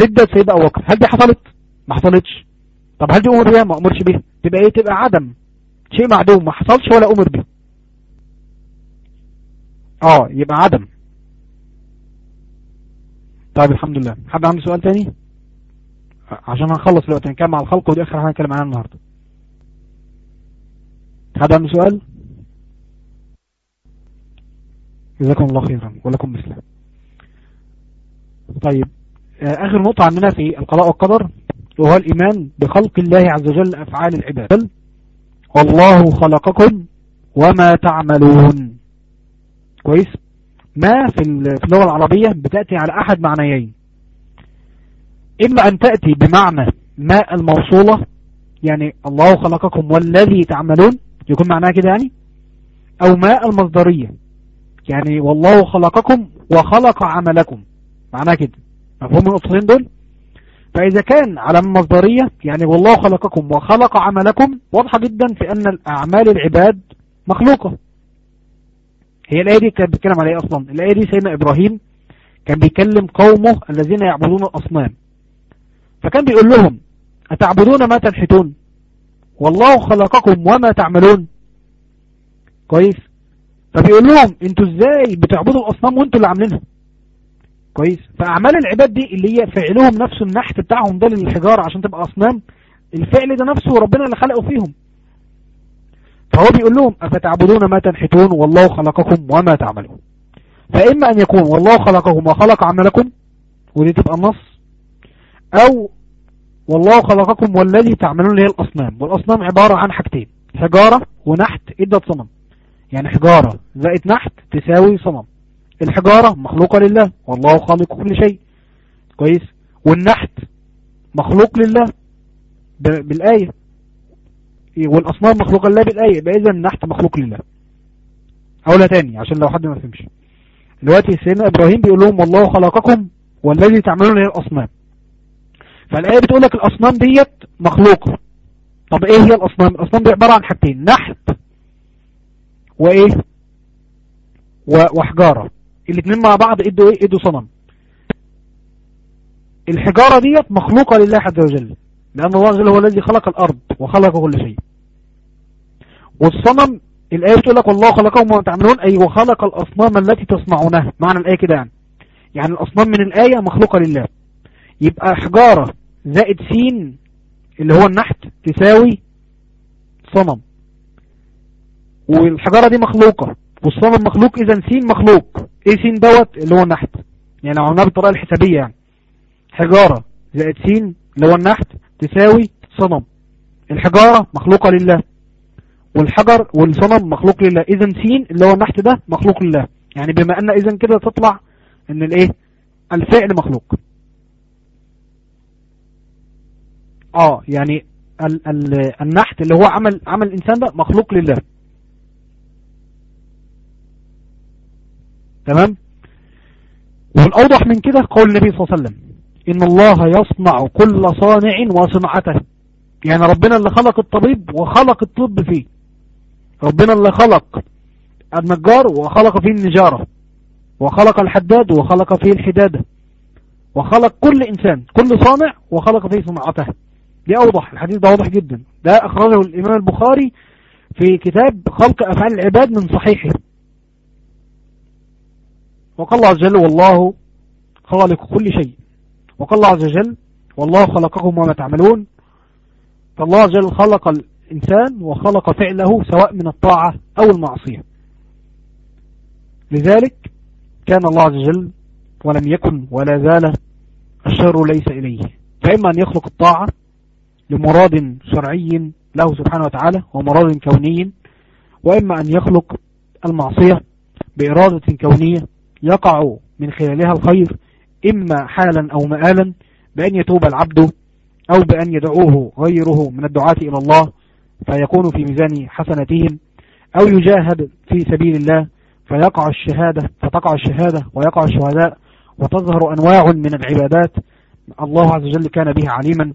ردة سيد أبو بكر. هل دي حصلت؟ ما حصلتش. طب هل دي أمر بها؟ ما أمرش بيها؟ تبقى إيه؟ تبقى عدم. شيء معدوم ما حصلش ولا أمر به آه يبقى عدم. طيب الحمد لله. حد عنده سؤال تاني؟ عشان هنخلص الوقت نكمل مع الخلق ودي آخر حاجة هنتكلم عنها النهارده. حد عنده سؤال؟ جزاكم الله خيرا ولكم مثله. طيب آخر نقطة عندنا في القضاء والقدر. وهو الإيمان بخلق الله عز وجل افعال العباد. والله خلقكم وما تعملون. كويس؟ ما في اللغة العربية بتأتي على أحد معنيين. إما أن تأتي بمعنى ما الموصولة يعني الله خلقكم والذي تعملون يكون معناها كده يعني أو ما المصدرية يعني والله خلقكم وخلق عملكم معناها كده. مفهوم النقطتين دول؟ فإذا كان على المصدرية يعني والله خلقكم وخلق عملكم واضحة جدا في أن الأعمال العباد مخلوقة. هي الآية دي كانت بتتكلم على إيه أصلا؟ الآية دي سيدنا إبراهيم كان بيكلم قومه الذين يعبدون الأصنام. فكان بيقول لهم أتعبدون ما تنحتون؟ والله خلقكم وما تعملون. كويس؟ فبيقول لهم أنتوا إزاي بتعبدوا الأصنام وأنتوا اللي عاملينها؟ كويس؟ فأعمال العباد دي اللي هي فعلهم نفسه النحت بتاعهم ده للحجارة عشان تبقى أصنام الفعل ده نفسه ربنا اللي خلقه فيهم. فهو بيقول لهم أفتعبدون ما تنحتون؟ والله خلقكم وما تعملون. فإما أن يكون والله خلقكم وخلق عملكم ودي تبقى النص أو والله خلقكم والذي تعملون هي الأصنام. والأصنام عبارة عن حاجتين حجارة ونحت إدة صنم. يعني حجارة زائد نحت تساوي صنم. الحجارة مخلوقة لله والله خالق كل شيء. كويس؟ والنحت مخلوق لله بالآية. والأصنام مخلوقة لله بالآية يبقى إذا النحت مخلوق لله. أولا تاني عشان لو حد ما فهمش. دلوقتي سيدنا إبراهيم بيقول لهم والله خلقكم والذي تعملون هي الأصنام. فالآية بتقول لك الأصنام ديت مخلوقة. طب إيه هي الأصنام؟ الأصنام دي عبارة عن حاجتين نحت وإيه؟ وحجارة. الاثنين مع بعض ادوا إيه؟ ادوا صنم. الحجارة ديت مخلوقة لله عز وجل لأن الله جل هو الذي خلق الأرض وخلق كل شيء. والصنم الآية بتقول لك والله خلقهم وما تعملون أي وخلق الأصنام التي تصنعونها. معنى الآية كده يعني. يعني الأصنام من الآية مخلوقة لله. يبقى حجارة زائد سين اللي هو النحت تساوي صنم. والحجارة دي مخلوقة. والصنم مخلوق اذا سين مخلوق. إيه سين دوت؟ اللي هو النحت. يعني لو عملناها بالطريقة الحسابية يعني. حجارة. زائد سين اللي هو النحت تساوي صنم. الحجارة مخلوقة لله. والحجر والصنم مخلوق لله. اذا سين اللي هو النحت ده مخلوق لله. يعني بما أن اذا كده تطلع إن الإيه؟ الفعل مخلوق. آه يعني ال ال النحت اللي هو عمل عمل الإنسان ده مخلوق لله. تمام؟ والأوضح من كده قول النبي صلى الله عليه وسلم إن الله يصنع كل صانع وصنعته. يعني ربنا اللي خلق الطبيب وخلق الطب فيه. ربنا اللي خلق النجار وخلق فيه النجارة. وخلق الحداد وخلق فيه الحدادة وخلق كل إنسان كل صانع وخلق فيه صنعته. دي أوضح الحديث ده واضح جدا. ده أخرجه الإمام البخاري في كتاب خلق أفعال العباد من صحيحه. وقال الله عز وجل والله خالق كل شيء. وقال الله عز وجل والله خلقكم وما تعملون. فالله عز وجل خلق الإنسان وخلق فعله سواء من الطاعة أو المعصية. لذلك كان الله عز وجل ولم يكن ولا زال الشر ليس إليه. فإما أن يخلق الطاعة لمراد شرعي له سبحانه وتعالى ومراد كوني وإما أن يخلق المعصية بإرادة كونية يقع من خلالها الخير إما حالا أو مآلا بأن يتوب العبد أو بأن يدعوه غيره من الدعاة إلى الله فيكون في ميزان حسناتهم أو يجاهد في سبيل الله فيقع الشهادة فتقع الشهادة ويقع الشهداء وتظهر أنواع من العبادات الله عز وجل كان بها عليما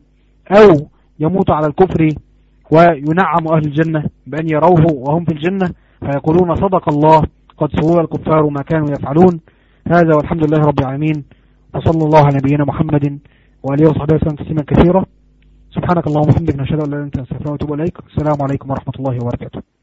أو يموت على الكفر وينعم أهل الجنة بأن يروه وهم في الجنة فيقولون صدق الله قد سوى الكفار ما كانوا يفعلون. هذا والحمد لله رب العالمين. وصلى الله على نبينا محمد وآله وصحبه وسلم تسليما كثيرا. سبحانك اللهم وبحمدك نشهد أن لا إله إلا أنت نستغفرك ونتوب إليك. السلام عليكم ورحمة الله وبركاته.